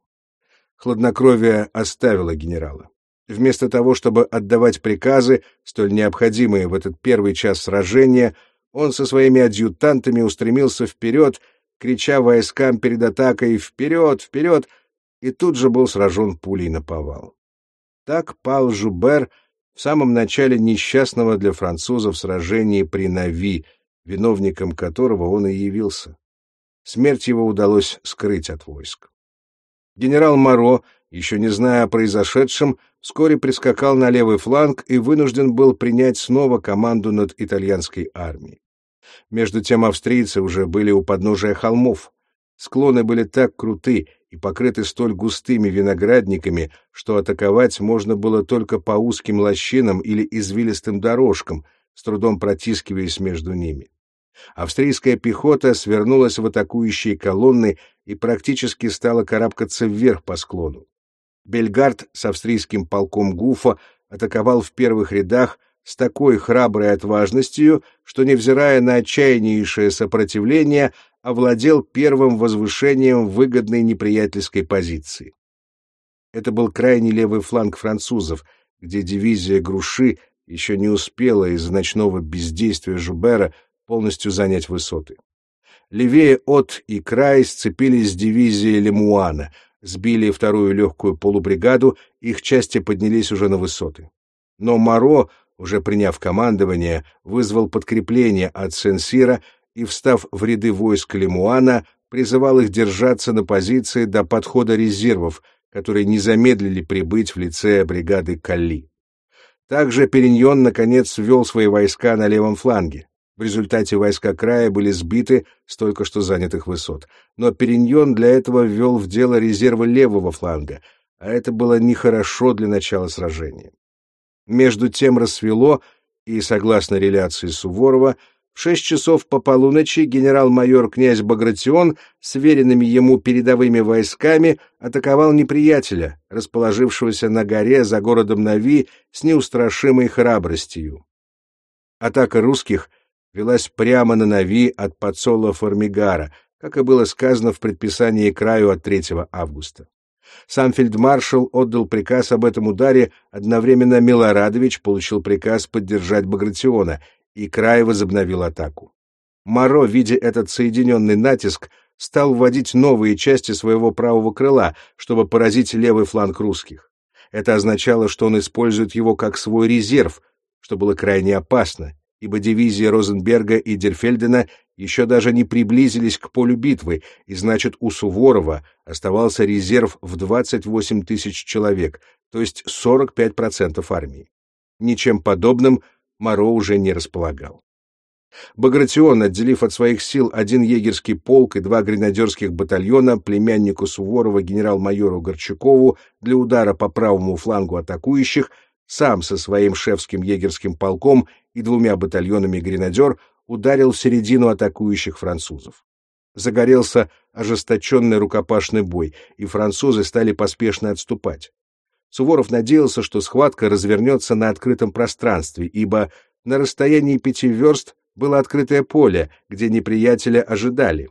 Хладнокровие оставило генерала. Вместо того, чтобы отдавать приказы, столь необходимые в этот первый час сражения, он со своими адъютантами устремился вперед, крича войскам перед атакой «Вперед! Вперед!» и тут же был сражен пулей на повал. Так пал Жубер, в самом начале несчастного для французов сражения при Нави, виновником которого он и явился. Смерть его удалось скрыть от войск. Генерал Моро, еще не зная о произошедшем, вскоре прискакал на левый фланг и вынужден был принять снова команду над итальянской армией. Между тем австрийцы уже были у подножия холмов. Склоны были так круты и покрыты столь густыми виноградниками, что атаковать можно было только по узким лощинам или извилистым дорожкам, с трудом протискиваясь между ними. Австрийская пехота свернулась в атакующие колонны и практически стала карабкаться вверх по склону. Бельгард с австрийским полком Гуфа атаковал в первых рядах с такой храброй отважностью, что, невзирая на отчаяннейшее сопротивление, овладел первым возвышением выгодной неприятельской позиции. Это был крайний левый фланг французов, где дивизия Груши еще не успела из-за ночного бездействия Жубера полностью занять высоты. Левее от и край сцепились с дивизией Лемуана, сбили вторую легкую полубригаду, их части поднялись уже на высоты. Но Моро, уже приняв командование, вызвал подкрепление от Сен-Сира и, встав в ряды войск Лемуана, призывал их держаться на позиции до подхода резервов, которые не замедлили прибыть в лице бригады Калли. Также Периньон, наконец, ввел свои войска на левом фланге. В результате войска края были сбиты с только что занятых высот. Но Периньон для этого ввел в дело резервы левого фланга, а это было нехорошо для начала сражения. Между тем рассвело, и, согласно реляции Суворова, в шесть часов по полуночи генерал-майор князь Багратион с веренными ему передовыми войсками атаковал неприятеля, расположившегося на горе за городом Нави с неустрашимой храбростью. Атака русских велась прямо на Нави от подсола Формигара, как и было сказано в предписании краю от 3 августа. Сам фельдмаршал отдал приказ об этом ударе, одновременно Милорадович получил приказ поддержать Багратиона, и край возобновил атаку. Моро, видя этот соединенный натиск, стал вводить новые части своего правого крыла, чтобы поразить левый фланг русских. Это означало, что он использует его как свой резерв, что было крайне опасно, ибо дивизии Розенберга и Дерфельдена еще даже не приблизились к полю битвы, и значит, у Суворова оставался резерв в 28 тысяч человек, то есть 45% армии. Ничем подобным Моро уже не располагал. Багратион, отделив от своих сил один егерский полк и два гренадерских батальона племяннику Суворова генерал-майору Горчакову для удара по правому флангу атакующих, сам со своим шефским егерским полком и двумя батальонами гренадер ударил в середину атакующих французов. Загорелся ожесточенный рукопашный бой, и французы стали поспешно отступать. Суворов надеялся, что схватка развернется на открытом пространстве, ибо на расстоянии пяти верст было открытое поле, где неприятеля ожидали.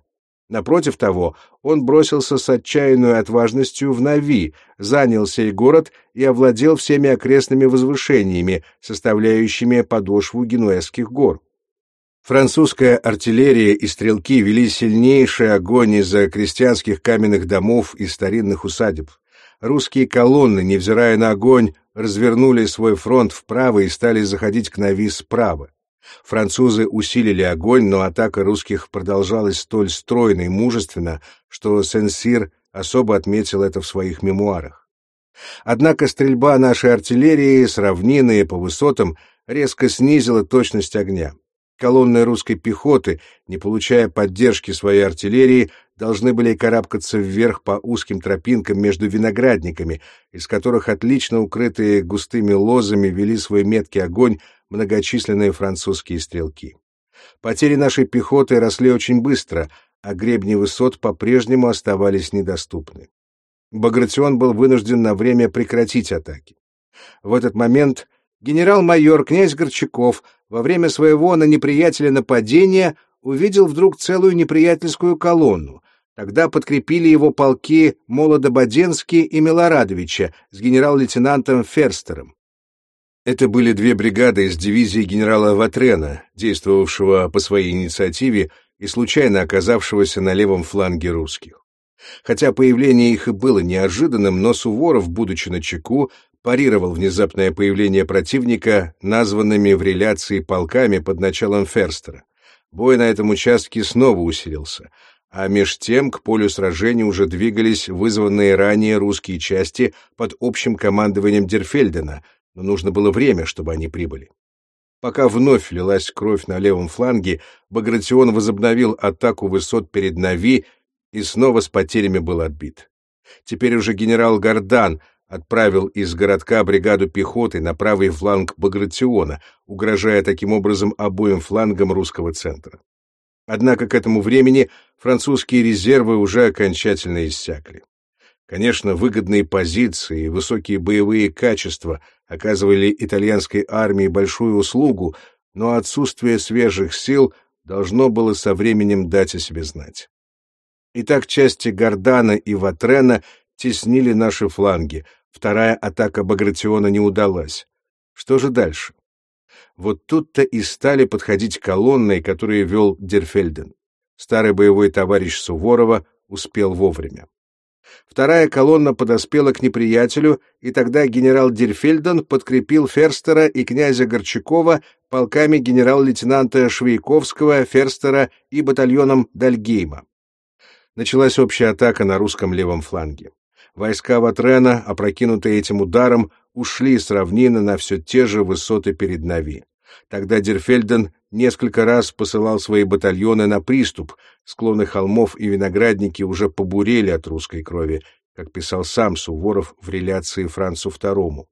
Напротив того, он бросился с отчаянной отважностью в Нави, занял сей город и овладел всеми окрестными возвышениями, составляющими подошву Генуэзских гор. Французская артиллерия и стрелки вели сильнейший огонь из-за крестьянских каменных домов и старинных усадеб. Русские колонны, невзирая на огонь, развернули свой фронт вправо и стали заходить к Нави справа. Французы усилили огонь, но атака русских продолжалась столь стройно и мужественно, что Сен-Сир особо отметил это в своих мемуарах. Однако стрельба нашей артиллерии с равнины по высотам резко снизила точность огня. Колонны русской пехоты, не получая поддержки своей артиллерии, должны были карабкаться вверх по узким тропинкам между виноградниками, из которых отлично укрытые густыми лозами вели свой меткий огонь многочисленные французские стрелки. Потери нашей пехоты росли очень быстро, а гребни высот по-прежнему оставались недоступны. Багратион был вынужден на время прекратить атаки. В этот момент генерал-майор князь Горчаков во время своего на неприятеля нападения увидел вдруг целую неприятельскую колонну. Тогда подкрепили его полки Молодободенский и Милорадовича с генерал-лейтенантом Ферстером. Это были две бригады из дивизии генерала Ватрена, действовавшего по своей инициативе и случайно оказавшегося на левом фланге русских. Хотя появление их и было неожиданным, но Суворов, будучи на чеку, парировал внезапное появление противника названными в реляции полками под началом Ферстера. Бой на этом участке снова усилился, а меж тем к полю сражения уже двигались вызванные ранее русские части под общим командованием Дерфельдена — но нужно было время, чтобы они прибыли. Пока вновь лилась кровь на левом фланге, Багратион возобновил атаку высот перед Нави и снова с потерями был отбит. Теперь уже генерал Гордан отправил из городка бригаду пехоты на правый фланг Багратиона, угрожая таким образом обоим флангам русского центра. Однако к этому времени французские резервы уже окончательно иссякли. Конечно, выгодные позиции и высокие боевые качества оказывали итальянской армии большую услугу, но отсутствие свежих сил должно было со временем дать о себе знать. Итак, части Гордана и Ватрена теснили наши фланги, вторая атака Багратиона не удалась. Что же дальше? Вот тут-то и стали подходить колонны, которые вел Дерфельден. Старый боевой товарищ Суворова успел вовремя. Вторая колонна подоспела к неприятелю, и тогда генерал Дерфельден подкрепил Ферстера и князя Горчакова полками генерал-лейтенанта Швейковского, Ферстера и батальоном Дальгейма. Началась общая атака на русском левом фланге. Войска Ватрена, опрокинутые этим ударом, ушли с равнины на все те же высоты перед Нави. Тогда Дерфельден несколько раз посылал свои батальоны на приступ, склоны холмов и виноградники уже побурели от русской крови, как писал сам Суворов в реляции Францу II.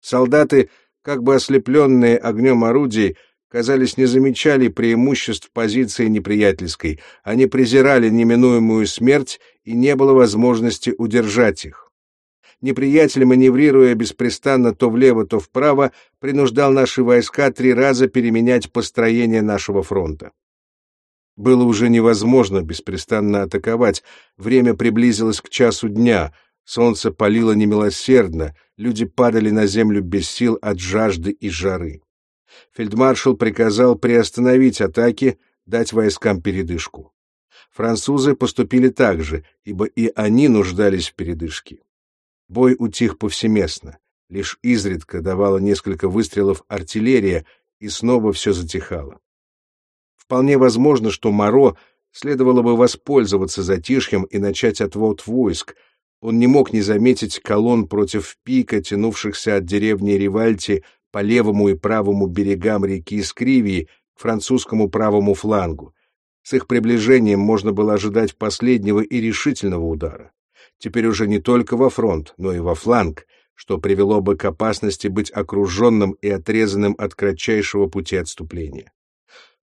Солдаты, как бы ослепленные огнем орудий, казались, не замечали преимуществ позиции неприятельской, они презирали неминуемую смерть, и не было возможности удержать их неприятель, маневрируя беспрестанно то влево, то вправо, принуждал наши войска три раза переменять построение нашего фронта. Было уже невозможно беспрестанно атаковать, время приблизилось к часу дня, солнце палило немилосердно, люди падали на землю без сил от жажды и жары. Фельдмаршал приказал приостановить атаки, дать войскам передышку. Французы поступили так же, ибо и они нуждались в передышке. Бой утих повсеместно. Лишь изредка давала несколько выстрелов артиллерия, и снова все затихало. Вполне возможно, что Моро следовало бы воспользоваться затишьем и начать отвод войск. Он не мог не заметить колонн против пика, тянувшихся от деревни Ривальти по левому и правому берегам реки Скривии к французскому правому флангу. С их приближением можно было ожидать последнего и решительного удара теперь уже не только во фронт, но и во фланг. что привело бы к опасности быть окруженным и отрезанным от кратчайшего пути отступления.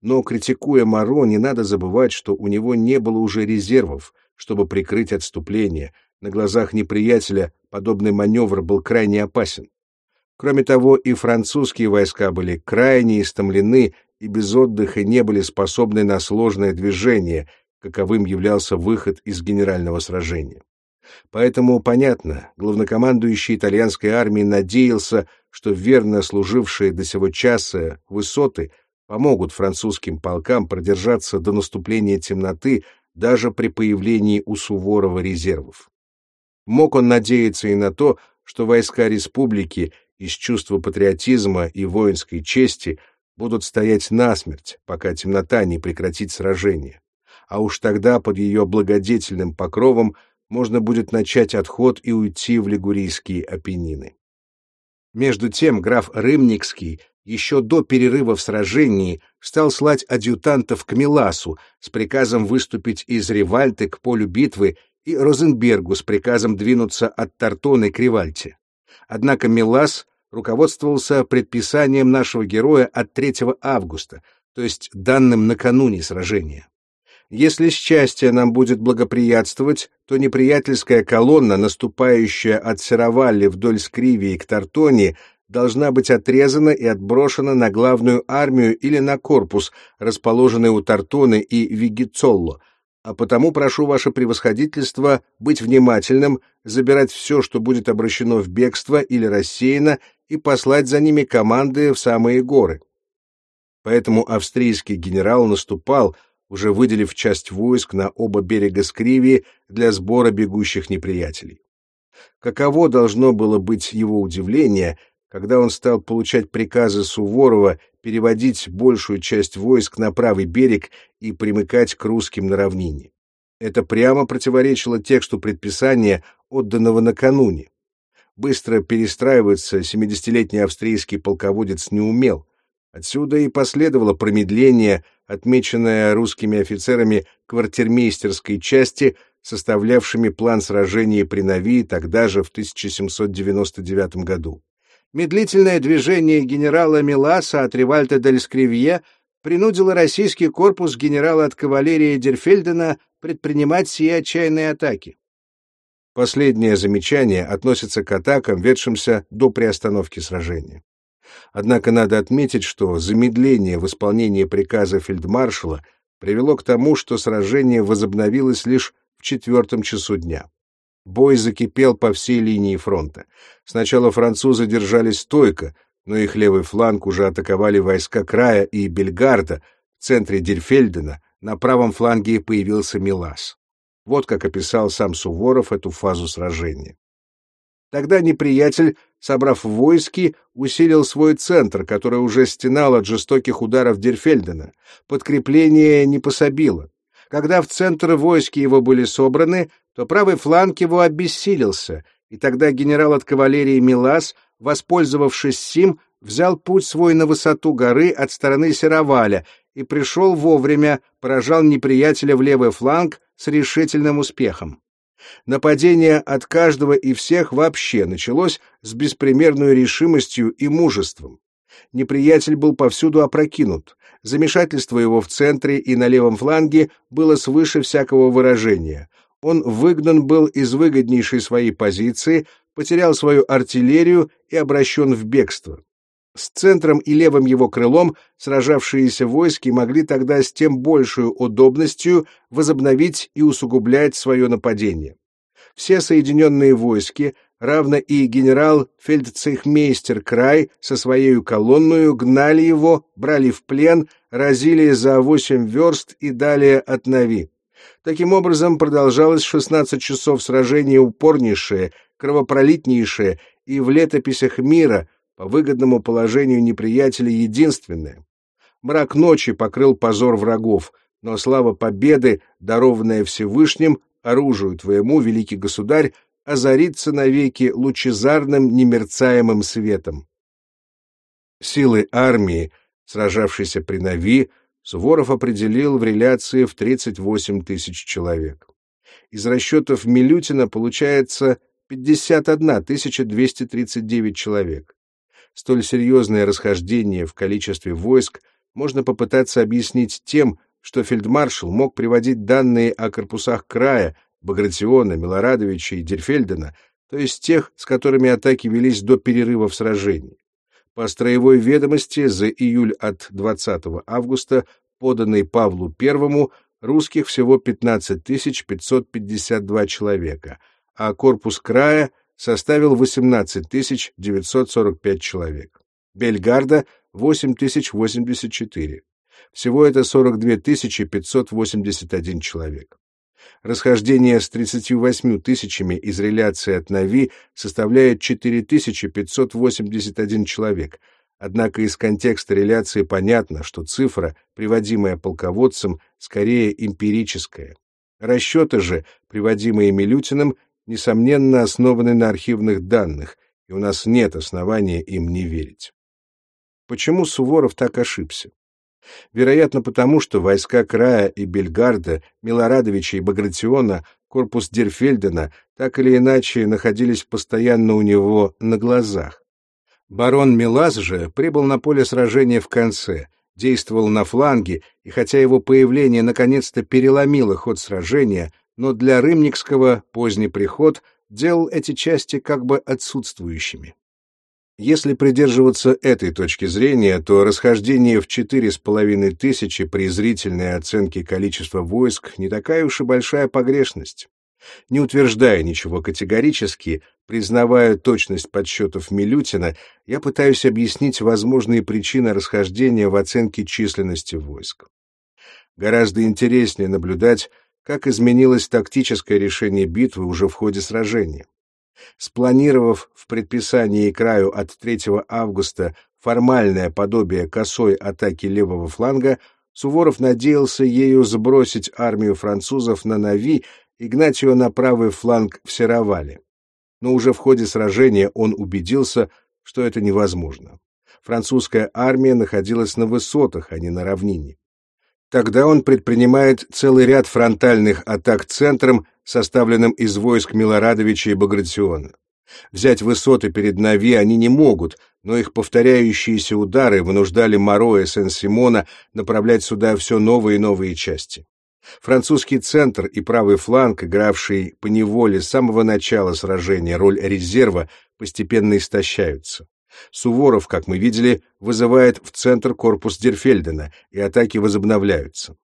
Но, критикуя Моро, не надо забывать, что у него не было уже резервов, чтобы прикрыть отступление. На глазах неприятеля подобный маневр был крайне опасен. Кроме того, и французские войска были крайне истомлены и без отдыха не были способны на сложное движение, каковым являлся выход из генерального сражения. Поэтому, понятно, главнокомандующий итальянской армией надеялся, что верно служившие до сего часа высоты помогут французским полкам продержаться до наступления темноты даже при появлении у Суворова резервов. Мог он надеяться и на то, что войска республики из чувства патриотизма и воинской чести будут стоять насмерть, пока темнота не прекратит сражение. А уж тогда под ее благодетельным покровом можно будет начать отход и уйти в Лигурийские Апеннины. Между тем граф Рымникский еще до перерыва в сражении стал слать адъютантов к Миласу с приказом выступить из Ревальты к полю битвы и Розенбергу с приказом двинуться от Тартоны к Ревальте. Однако Милас руководствовался предписанием нашего героя от 3 августа, то есть данным накануне сражения. Если счастье нам будет благоприятствовать, то неприятельская колонна, наступающая от Серовалли вдоль Скривии к Тартоне, должна быть отрезана и отброшена на главную армию или на корпус, расположенный у Тартоны и Вигицолло, а потому прошу ваше превосходительство быть внимательным, забирать все, что будет обращено в бегство или рассеяно, и послать за ними команды в самые горы. Поэтому австрийский генерал наступал, уже выделив часть войск на оба берега Скривии для сбора бегущих неприятелей. Каково должно было быть его удивление, когда он стал получать приказы Суворова переводить большую часть войск на правый берег и примыкать к русским на равнине. Это прямо противоречило тексту предписания, отданного накануне. Быстро перестраиваться семидесятилетний австрийский полководец не умел. Отсюда и последовало промедление, отмеченное русскими офицерами квартирмейстерской части, составлявшими план сражения при Нави тогда же в 1799 году. Медлительное движение генерала Миласа от Ревальта дель Скривье принудило российский корпус генерала от кавалерии Дерфельдена предпринимать сие отчаянные атаки. Последнее замечание относится к атакам, ведшимся до приостановки сражения. Однако надо отметить, что замедление в исполнении приказа фельдмаршала привело к тому, что сражение возобновилось лишь в четвертом часу дня. Бой закипел по всей линии фронта. Сначала французы держались стойко, но их левый фланг уже атаковали войска Края и Бельгарда, в центре Дерфельдена на правом фланге появился Милас. Вот как описал сам Суворов эту фазу сражения. Тогда неприятель, собрав войски, усилил свой центр, который уже стенал от жестоких ударов Дерфельдена. Подкрепление не пособило. Когда в центр войски его были собраны, то правый фланг его обессилился, и тогда генерал от кавалерии Милас, воспользовавшись сим, взял путь свой на высоту горы от стороны Сероваля и пришел вовремя, поражал неприятеля в левый фланг с решительным успехом. Нападение от каждого и всех вообще началось с беспримерной решимостью и мужеством. Неприятель был повсюду опрокинут. Замешательство его в центре и на левом фланге было свыше всякого выражения. Он выгнан был из выгоднейшей своей позиции, потерял свою артиллерию и обращен в бегство. С центром и левым его крылом сражавшиеся войски могли тогда с тем большую удобностью возобновить и усугублять свое нападение. Все соединенные войски, равно и генерал-фельдцейхмейстер Край со своей колонною гнали его, брали в плен, разили за восемь верст и далее от Нави. Таким образом продолжалось 16 часов сражения упорнейшее, кровопролитнейшее и в летописях мира — по выгодному положению неприятеля единственное. Мрак ночи покрыл позор врагов, но слава победы, дарованная Всевышним, оружию твоему, великий государь, озарится навеки лучезарным немерцаемым светом. Силы армии, сражавшейся при Нави, Суворов определил в реляции в 38 тысяч человек. Из расчетов Милютина получается 51 239 человек. Столь серьезное расхождение в количестве войск можно попытаться объяснить тем, что фельдмаршал мог приводить данные о корпусах края, Багратиона, Милорадовича и Дерфельдена, то есть тех, с которыми атаки велись до перерыва в сражении. По строевой ведомости за июль от 20 августа, поданной Павлу I, русских всего 15 552 человека, а корпус края составил 18 945 человек. Бельгарда — 8 084. Всего это 42 581 человек. Расхождение с 38 тысячами из реляции от Нави составляет 4581 человек, однако из контекста реляции понятно, что цифра, приводимая полководцем, скорее эмпирическая. Расчеты же, приводимые Милютиным, несомненно основаны на архивных данных, и у нас нет основания им не верить. Почему Суворов так ошибся? Вероятно, потому что войска Края и Бельгарда, Милорадовича и Багратиона, корпус Дерфельдена так или иначе находились постоянно у него на глазах. Барон Милаз же прибыл на поле сражения в конце, действовал на фланге, и хотя его появление наконец-то переломило ход сражения, но для Рымникского поздний приход делал эти части как бы отсутствующими. Если придерживаться этой точки зрения, то расхождение в четыре с половиной тысячи при зрительной оценке количества войск не такая уж и большая погрешность. Не утверждая ничего категорически, признавая точность подсчетов Милютина, я пытаюсь объяснить возможные причины расхождения в оценке численности войск. Гораздо интереснее наблюдать, как изменилось тактическое решение битвы уже в ходе сражения. Спланировав в предписании краю от 3 августа формальное подобие косой атаки левого фланга, Суворов надеялся ею сбросить армию французов на Нави и гнать ее на правый фланг в Серовале. Но уже в ходе сражения он убедился, что это невозможно. Французская армия находилась на высотах, а не на равнине. Тогда он предпринимает целый ряд фронтальных атак центром, составленным из войск Милорадовича и Багратиона. Взять высоты перед Нави они не могут, но их повторяющиеся удары вынуждали Моро и Сен-Симона направлять сюда все новые и новые части. Французский центр и правый фланг, игравший по неволе с самого начала сражения роль резерва, постепенно истощаются. Суворов, как мы видели, вызывает в центр корпус Дерфельдена, и атаки возобновляются.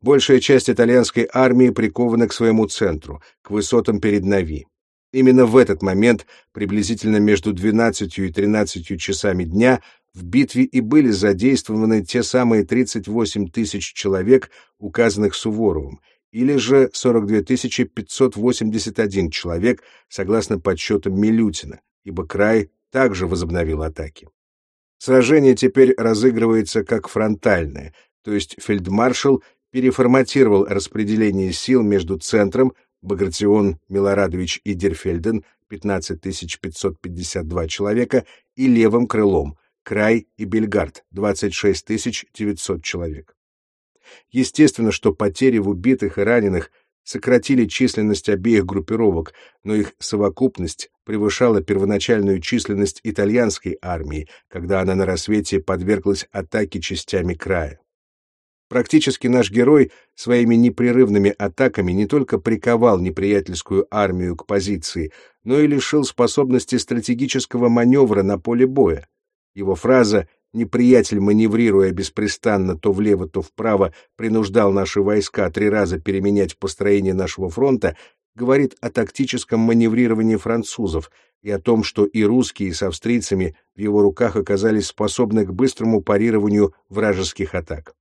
Большая часть итальянской армии прикована к своему центру, к высотам перед Нави. Именно в этот момент, приблизительно между 12 и 13 часами дня, в битве и были задействованы те самые 38 тысяч человек, указанных Суворовым, или же 42 581 человек, согласно подсчетам Милютина, ибо край также возобновил атаки. Сражение теперь разыгрывается как фронтальное, то есть фельдмаршал переформатировал распределение сил между центром Багратион, Милорадович и Дерфельден 15 552 человека и левым крылом Край и Бельгард 26 900 человек. Естественно, что потери в убитых и раненых сократили численность обеих группировок, но их совокупность превышала первоначальную численность итальянской армии, когда она на рассвете подверглась атаке частями края. Практически наш герой своими непрерывными атаками не только приковал неприятельскую армию к позиции, но и лишил способности стратегического маневра на поле боя. Его фраза Неприятель, маневрируя беспрестанно то влево, то вправо, принуждал наши войска три раза переменять построение нашего фронта, говорит о тактическом маневрировании французов и о том, что и русские с австрийцами в его руках оказались способны к быстрому парированию вражеских атак.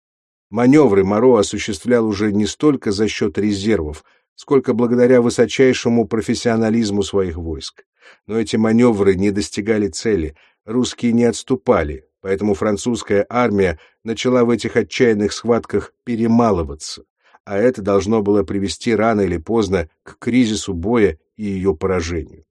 Маневры Моро осуществлял уже не столько за счет резервов, сколько благодаря высочайшему профессионализму своих войск. Но эти маневры не достигали цели, русские не отступали, поэтому французская армия начала в этих отчаянных схватках перемалываться, а это должно было привести рано или поздно к кризису боя и ее поражению.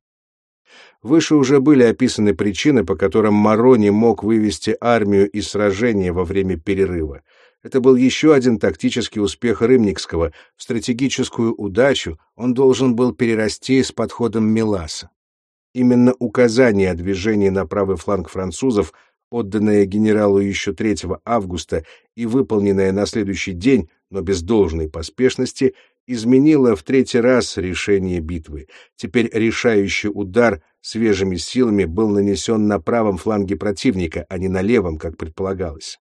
Выше уже были описаны причины, по которым Маро не мог вывести армию из сражения во время перерыва. Это был еще один тактический успех Рымникского. В стратегическую удачу он должен был перерасти с подходом Миласа. Именно указание о движении на правый фланг французов, отданное генералу еще 3 августа и выполненное на следующий день, но без должной поспешности, изменило в третий раз решение битвы. Теперь решающий удар свежими силами был нанесен на правом фланге противника, а не на левом, как предполагалось.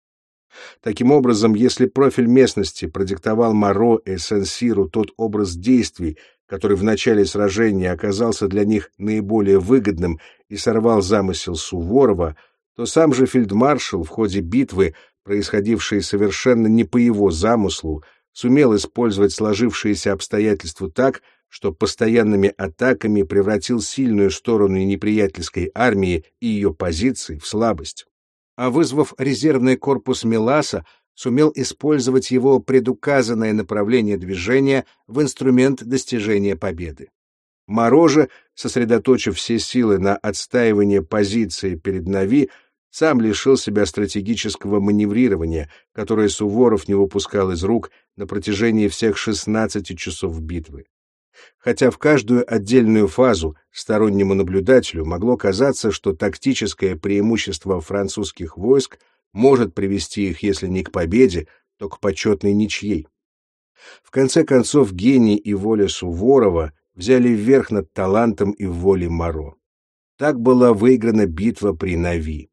Таким образом, если профиль местности продиктовал Моро и Сен-Сиру тот образ действий, который в начале сражения оказался для них наиболее выгодным и сорвал замысел Суворова, то сам же фельдмаршал в ходе битвы, происходившей совершенно не по его замыслу, сумел использовать сложившиеся обстоятельства так, что постоянными атаками превратил сильную сторону неприятельской армии и ее позиции в слабость. А вызвав резервный корпус Миласа, сумел использовать его предуказанное направление движения в инструмент достижения победы. Мороже, сосредоточив все силы на отстаивании позиции перед Нави, сам лишил себя стратегического маневрирования, которое Суворов не выпускал из рук на протяжении всех 16 часов битвы. Хотя в каждую отдельную фазу стороннему наблюдателю могло казаться, что тактическое преимущество французских войск может привести их, если не к победе, то к почетной ничьей. В конце концов, гений и воля Суворова взяли вверх над талантом и волей Моро. Так была выиграна битва при Нави.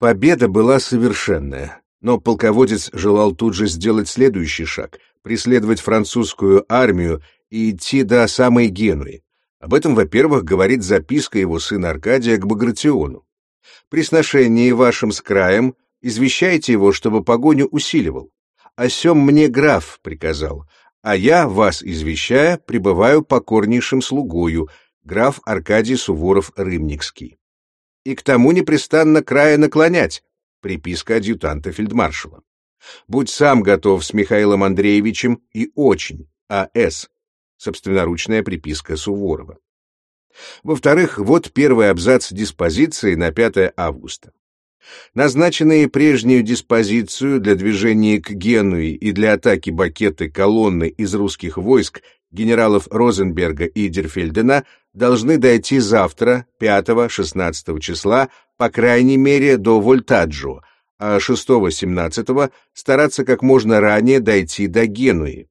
Победа была совершенная, но полководец желал тут же сделать следующий шаг — преследовать французскую армию и идти до самой Генуи. Об этом, во-первых, говорит записка его сына Аркадия к Багратиону. «При сношении вашим с краем извещайте его, чтобы погоню усиливал. О сем мне граф приказал, а я, вас извещая, пребываю покорнейшим слугою, граф Аркадий Суворов-Рымникский и к тому непрестанно края наклонять, приписка адъютанта фельдмаршала. Будь сам готов с Михаилом Андреевичем и очень, А.С. Собственноручная приписка Суворова. Во-вторых, вот первый абзац диспозиции на 5 августа. Назначенные прежнюю диспозицию для движения к Генуи и для атаки бакеты колонны из русских войск генералов Розенберга и Дерфельдена должны дойти завтра, 5-16 числа, по крайней мере до Вольтаджо, а 6-17 стараться как можно ранее дойти до Генуи.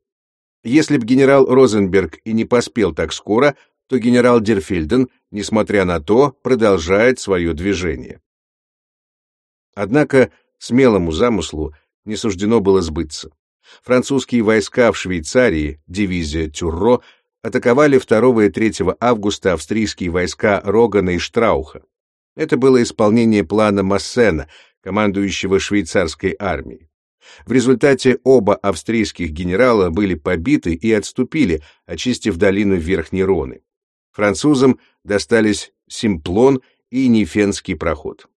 Если б генерал Розенберг и не поспел так скоро, то генерал Дерфельден, несмотря на то, продолжает свое движение. Однако смелому замыслу не суждено было сбыться. Французские войска в Швейцарии, дивизия Тюрро, атаковали 2 и 3 августа австрийские войска Рогана и Штрауха. Это было исполнение плана Массена, командующего швейцарской армией. В результате оба австрийских генерала были побиты и отступили, очистив долину Верхней Роны. Французам достались Симплон и Нефенский проход.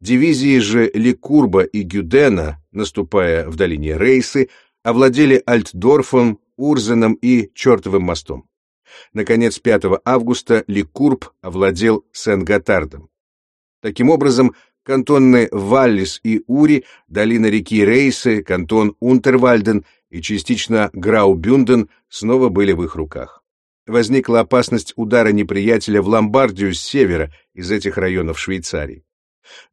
Дивизии же Ликурба и Гюдена, наступая в долине Рейсы, овладели Альтдорфом, Урзеном и Чертовым мостом. Наконец, 5 августа Ликурб овладел Сен-Готардом. Таким образом, кантоны Валлис и Ури, долина реки Рейсы, кантон Унтервальден и частично Граубюнден снова были в их руках. Возникла опасность удара неприятеля в Ломбардию с севера из этих районов Швейцарии.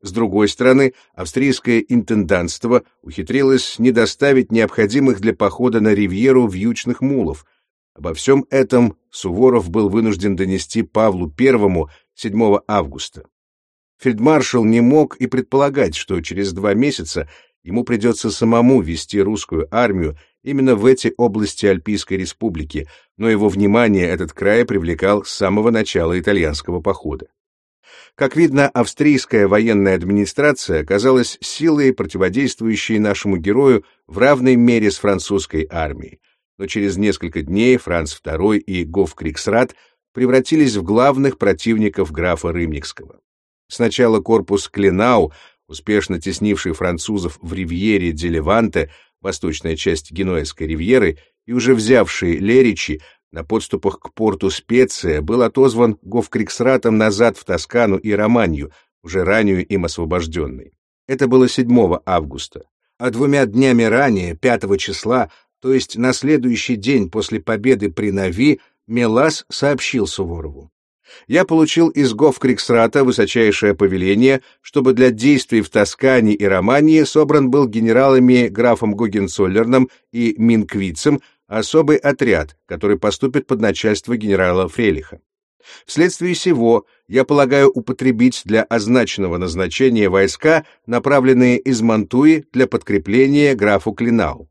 С другой стороны, австрийское интендантство ухитрилось не доставить необходимых для похода на ривьеру вьючных мулов. Обо всем этом Суворов был вынужден донести Павлу I 7 августа. Фельдмаршал не мог и предполагать, что через два месяца ему придется самому вести русскую армию именно в эти области Альпийской республики, но его внимание этот край привлекал с самого начала итальянского похода. Как видно, австрийская военная администрация оказалась силой, противодействующей нашему герою в равной мере с французской армией. Но через несколько дней Франц II и Гофкриксрат превратились в главных противников графа Рымникского. Сначала корпус Клинау, успешно теснивший французов в ривьере де Леванте, восточная часть Генуэзской ривьеры, и уже взявший Леричи, на подступах к порту Специя был отозван Гофкриксратом назад в Тоскану и Романью, уже ранее им освобожденный. Это было 7 августа, А двумя днями ранее, 5 числа, то есть на следующий день после победы при Нави, Мелас сообщил Суворову. Я получил из Гофкриксрата высочайшее повеление, чтобы для действий в Тоскане и Романии собран был генералами графом Гогенцоллерном и Минквицем особый отряд, который поступит под начальство генерала Фрелиха. Вследствие сего я полагаю употребить для означенного назначения войска, направленные из Мантуи для подкрепления графу Клинау.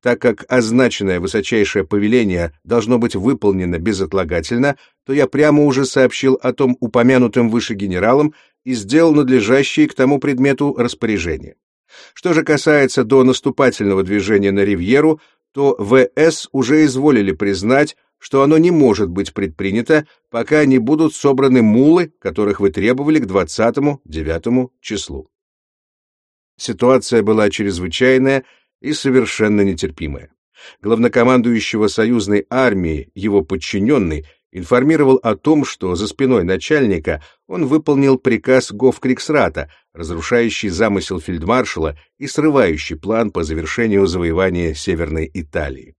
Так как означенное высочайшее повеление должно быть выполнено безотлагательно, то я прямо уже сообщил о том упомянутым выше генералам и сделал надлежащие к тому предмету распоряжения. Что же касается до наступательного движения на Ривьеру, то ВС уже изволили признать, что оно не может быть предпринято, пока не будут собраны мулы, которых вы требовали к 20-9 числу. Ситуация была чрезвычайная и совершенно нетерпимая. Главнокомандующего союзной армии, его подчиненный, информировал о том, что за спиной начальника он выполнил приказ Гофкриксрата, разрушающий замысел фельдмаршала и срывающий план по завершению завоевания Северной Италии.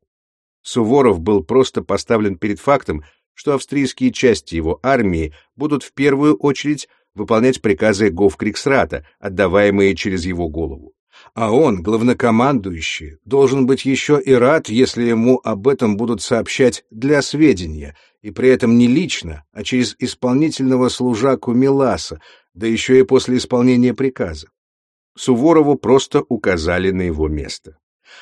Суворов был просто поставлен перед фактом, что австрийские части его армии будут в первую очередь выполнять приказы Гофкриксрата, отдаваемые через его голову. А он, главнокомандующий, должен быть еще и рад, если ему об этом будут сообщать для сведения, и при этом не лично, а через исполнительного служаку Миласа, да еще и после исполнения приказа. Суворову просто указали на его место.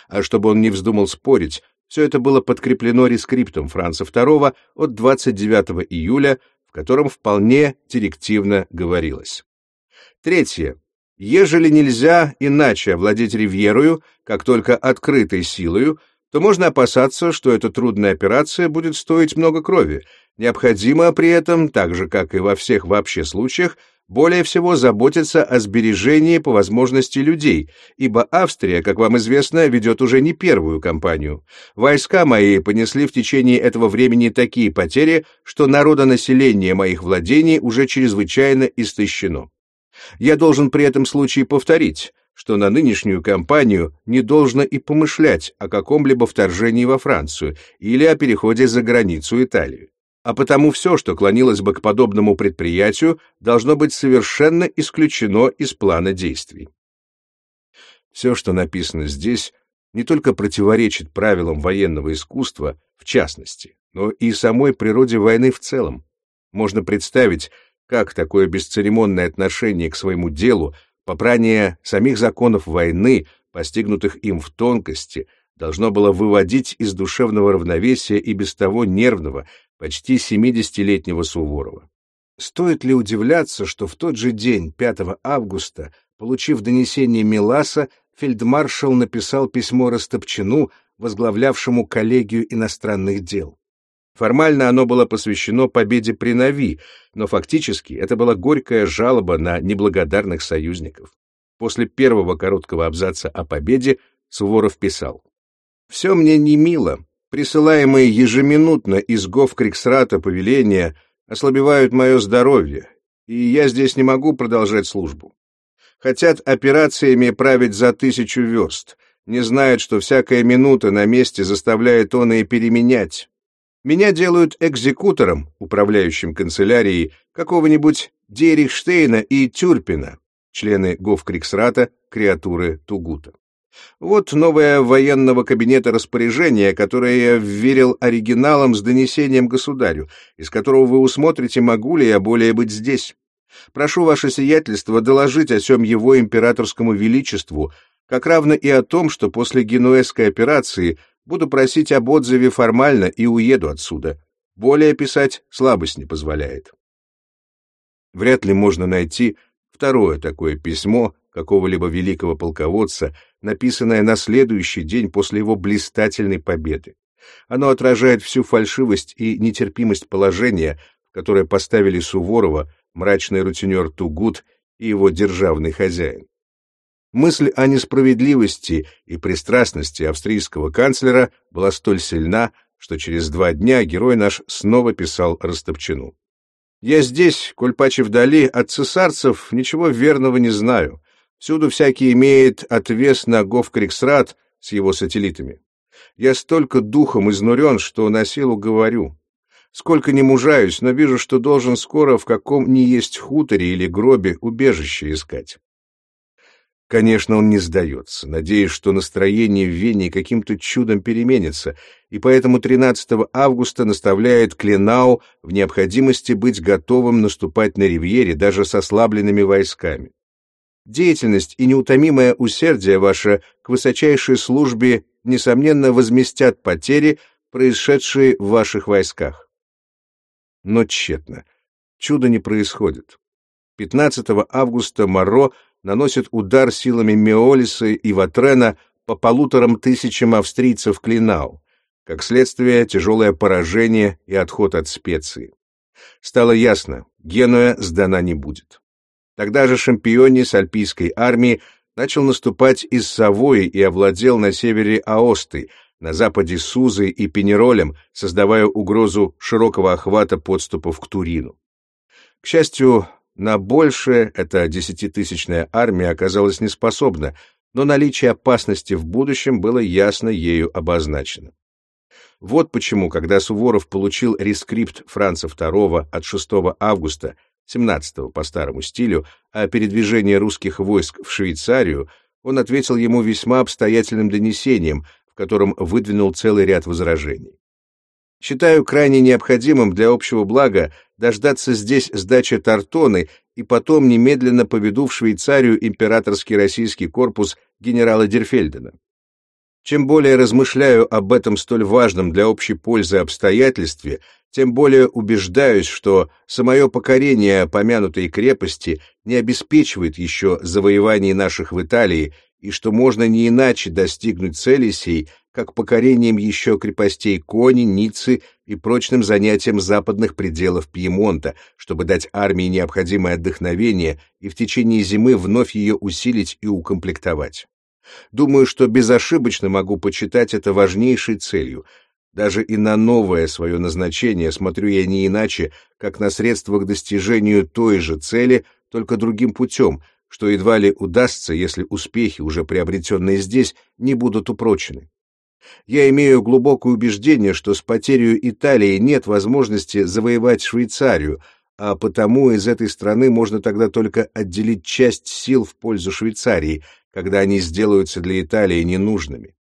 А чтобы он не вздумал спорить, все это было подкреплено рескриптом Франца II от 29 июля, в котором вполне директивно говорилось. Третье. Ежели нельзя иначе овладеть Ривьерою, как только открытой силою, то можно опасаться, что эта трудная операция будет стоить много крови. Необходимо при этом, так же как и во всех вообще случаях, более всего заботиться о сбережении по возможности людей, ибо Австрия, как вам известно, ведет уже не первую кампанию. Войска мои понесли в течение этого времени такие потери, что народонаселение моих владений уже чрезвычайно истощено. Я должен при этом случае повторить, что на нынешнюю кампанию не должно и помышлять о каком-либо вторжении во Францию или о переходе за границу Италии а потому все, что клонилось бы к подобному предприятию, должно быть совершенно исключено из плана действий. Все, что написано здесь, не только противоречит правилам военного искусства в частности, но и самой природе войны в целом. Можно представить, как такое бесцеремонное отношение к своему делу, попрание самих законов войны, постигнутых им в тонкости, должно было выводить из душевного равновесия и без того нервного, почти 70-летнего Суворова. Стоит ли удивляться, что в тот же день, 5 августа, получив донесение Миласа, фельдмаршал написал письмо Растопчину, возглавлявшему коллегию иностранных дел. Формально оно было посвящено победе при Нави, но фактически это была горькая жалоба на неблагодарных союзников. После первого короткого абзаца о победе Суворов писал «Все мне не мило, Присылаемые ежеминутно из Гофкриксрата повеления ослабевают мое здоровье, и я здесь не могу продолжать службу. Хотят операциями править за тысячу верст, не знают, что всякая минута на месте заставляет он и переменять. Меня делают экзекутором, управляющим канцелярией какого-нибудь Дерихштейна и Тюрпина, члены Гофкриксрата, креатуры Тугута. Вот новое военного кабинета распоряжение, которое я вверил оригиналом с донесением государю, из которого вы усмотрите, могу ли я более быть здесь. Прошу ваше сиятельство доложить о сем его императорскому величеству, как равно и о том, что после генуэзской операции буду просить об отзыве формально и уеду отсюда. Более писать слабость не позволяет. Вряд ли можно найти второе такое письмо какого-либо великого полководца, написанное на следующий день после его блистательной победы. Оно отражает всю фальшивость и нетерпимость положения, в которое поставили Суворова мрачный рутинер Тугут и его державный хозяин. Мысль о несправедливости и пристрастности австрийского канцлера была столь сильна, что через два дня герой наш снова писал Растопчину. «Я здесь, коль паче вдали, от цесарцев ничего верного не знаю. Всюду всякий имеет отвес на Говкриксрат с его сателлитами. Я столько духом изнурен, что на силу говорю. Сколько не мужаюсь, но вижу, что должен скоро в каком ни есть хуторе или гробе убежище искать. Конечно, он не сдается, надеясь, что настроение в Вене каким-то чудом переменится, и поэтому 13 августа наставляет Кленау в необходимости быть готовым наступать на Ривьере даже с ослабленными войсками. Деятельность и неутомимое усердие ваше к высочайшей службе несомненно возместят потери, происшедшие в ваших войсках. Но тщетно. Чудо не происходит. 15 августа Моро наносит удар силами Меолиса и Ватрена по полуторам тысячам австрийцев Клинау. Как следствие, тяжелое поражение и отход от специи. Стало ясно, Генуя сдана не будет. Тогда же с альпийской армии начал наступать из Савои и овладел на севере Аосты, на западе Сузы и Пенеролем, создавая угрозу широкого охвата подступов к Турину. К счастью, на большее эта десятитысячная армия оказалась неспособна, но наличие опасности в будущем было ясно ею обозначено. Вот почему, когда Суворов получил рескрипт Франца II от 6 августа, 17 по старому стилю, о передвижении русских войск в Швейцарию, он ответил ему весьма обстоятельным донесением, в котором выдвинул целый ряд возражений. Считаю крайне необходимым для общего блага дождаться здесь сдачи Тартоны и потом немедленно поведу в Швейцарию императорский российский корпус генерала Дерфельдена. Чем более размышляю об этом столь важном для общей пользы обстоятельстве, тем более убеждаюсь, что самое покорение помянутой крепости не обеспечивает еще завоеваний наших в Италии и что можно не иначе достигнуть цели сей, как покорением еще крепостей Кони, Ниццы и прочным занятием западных пределов Пьемонта, чтобы дать армии необходимое отдохновение и в течение зимы вновь ее усилить и укомплектовать. Думаю, что безошибочно могу почитать это важнейшей целью. Даже и на новое свое назначение смотрю я не иначе, как на средства к достижению той же цели, только другим путем, что едва ли удастся, если успехи, уже приобретенные здесь, не будут упрочены. Я имею глубокое убеждение, что с потерей Италии нет возможности завоевать Швейцарию, а потому из этой страны можно тогда только отделить часть сил в пользу Швейцарии, когда они сделаются для Италии ненужными.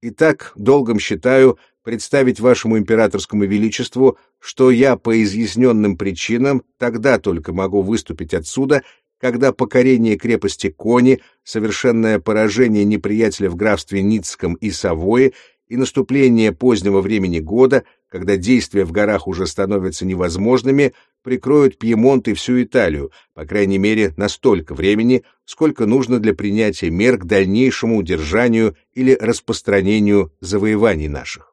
Итак, долгом считаю представить вашему императорскому величеству, что я по изъясненным причинам тогда только могу выступить отсюда когда покорение крепости Кони, совершенное поражение неприятеля в графстве Ницком и Савое и наступление позднего времени года, когда действия в горах уже становятся невозможными, прикроют Пьемонт и всю Италию, по крайней мере, на столько времени, сколько нужно для принятия мер к дальнейшему удержанию или распространению завоеваний наших.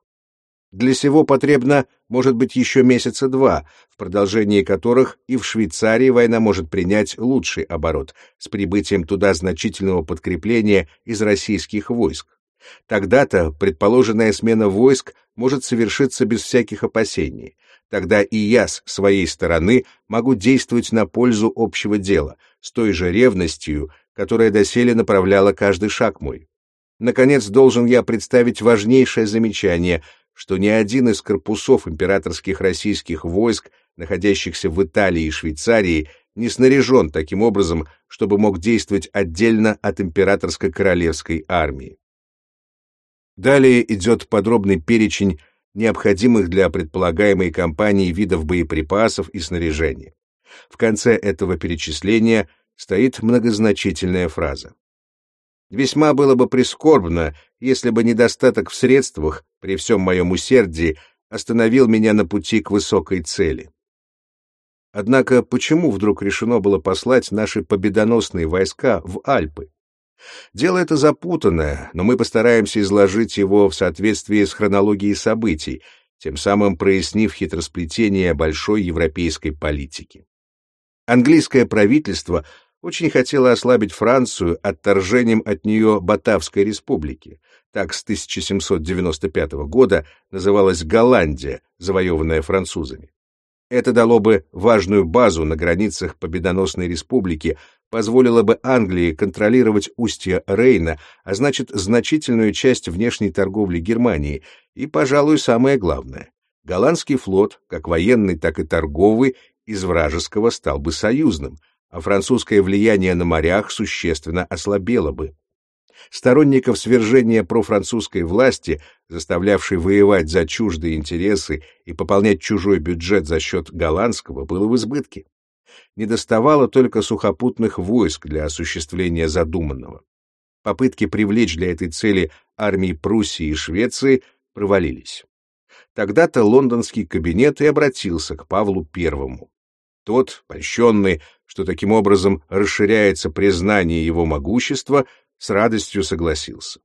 Для сего потребно, может быть, еще месяца два, в продолжении которых и в Швейцарии война может принять лучший оборот с прибытием туда значительного подкрепления из российских войск. Тогда-то предположенная смена войск может совершиться без всяких опасений. Тогда и я с своей стороны могу действовать на пользу общего дела, с той же ревностью, которая доселе направляла каждый шаг мой. Наконец, должен я представить важнейшее замечание, что ни один из корпусов императорских российских войск, находящихся в Италии и Швейцарии, не снаряжен таким образом, чтобы мог действовать отдельно от императорско-королевской армии. Далее идет подробный перечень необходимых для предполагаемой кампании видов боеприпасов и снаряжения. В конце этого перечисления стоит многозначительная фраза. Весьма было бы прискорбно, если бы недостаток в средствах, при всем моем усердии, остановил меня на пути к высокой цели. Однако почему вдруг решено было послать наши победоносные войска в Альпы? Дело это запутанное, но мы постараемся изложить его в соответствии с хронологией событий, тем самым прояснив хитросплетение большой европейской политики. Английское правительство очень хотела ослабить Францию отторжением от нее Батавской республики. Так с 1795 года называлась Голландия, завоеванная французами. Это дало бы важную базу на границах победоносной республики, позволило бы Англии контролировать устье Рейна, а значит, значительную часть внешней торговли Германии, и, пожалуй, самое главное. Голландский флот, как военный, так и торговый, из вражеского стал бы союзным, а французское влияние на морях существенно ослабело бы. Сторонников свержения профранцузской власти, заставлявшей воевать за чуждые интересы и пополнять чужой бюджет за счет голландского, было в избытке. Недоставало только сухопутных войск для осуществления задуманного. Попытки привлечь для этой цели армии Пруссии и Швеции провалились. Тогда-то лондонский кабинет и обратился к Павлу Первому. Тот, польщенный, что таким образом расширяется признание его могущества, с радостью согласился.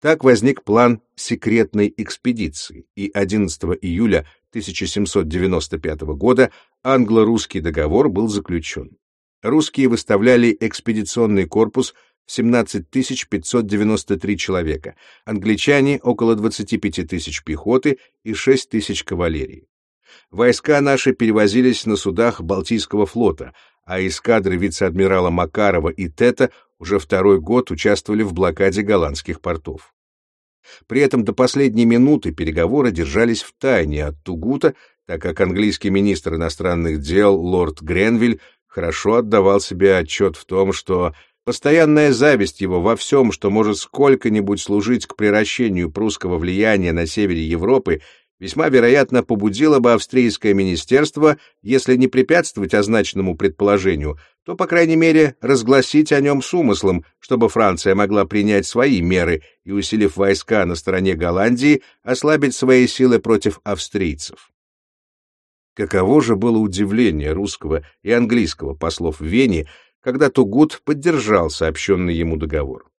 Так возник план секретной экспедиции, и 11 июля 1795 года англо-русский договор был заключен. Русские выставляли экспедиционный корпус в 17 593 человека, англичане — около 25 тысяч пехоты и 6 тысяч кавалерии. Войска наши перевозились на судах Балтийского флота, а эскадры вице-адмирала Макарова и Тета уже второй год участвовали в блокаде голландских портов. При этом до последней минуты переговоры держались в тайне от Тугута, так как английский министр иностранных дел лорд Гренвиль хорошо отдавал себе отчет в том, что постоянная зависть его во всем, что может сколько-нибудь служить к приращению прусского влияния на севере Европы, весьма вероятно побудило бы австрийское министерство, если не препятствовать означенному предположению, то, по крайней мере, разгласить о нем с умыслом, чтобы Франция могла принять свои меры и, усилив войска на стороне Голландии, ослабить свои силы против австрийцев. Каково же было удивление русского и английского послов в Вене, когда Тугут поддержал сообщенный ему договор.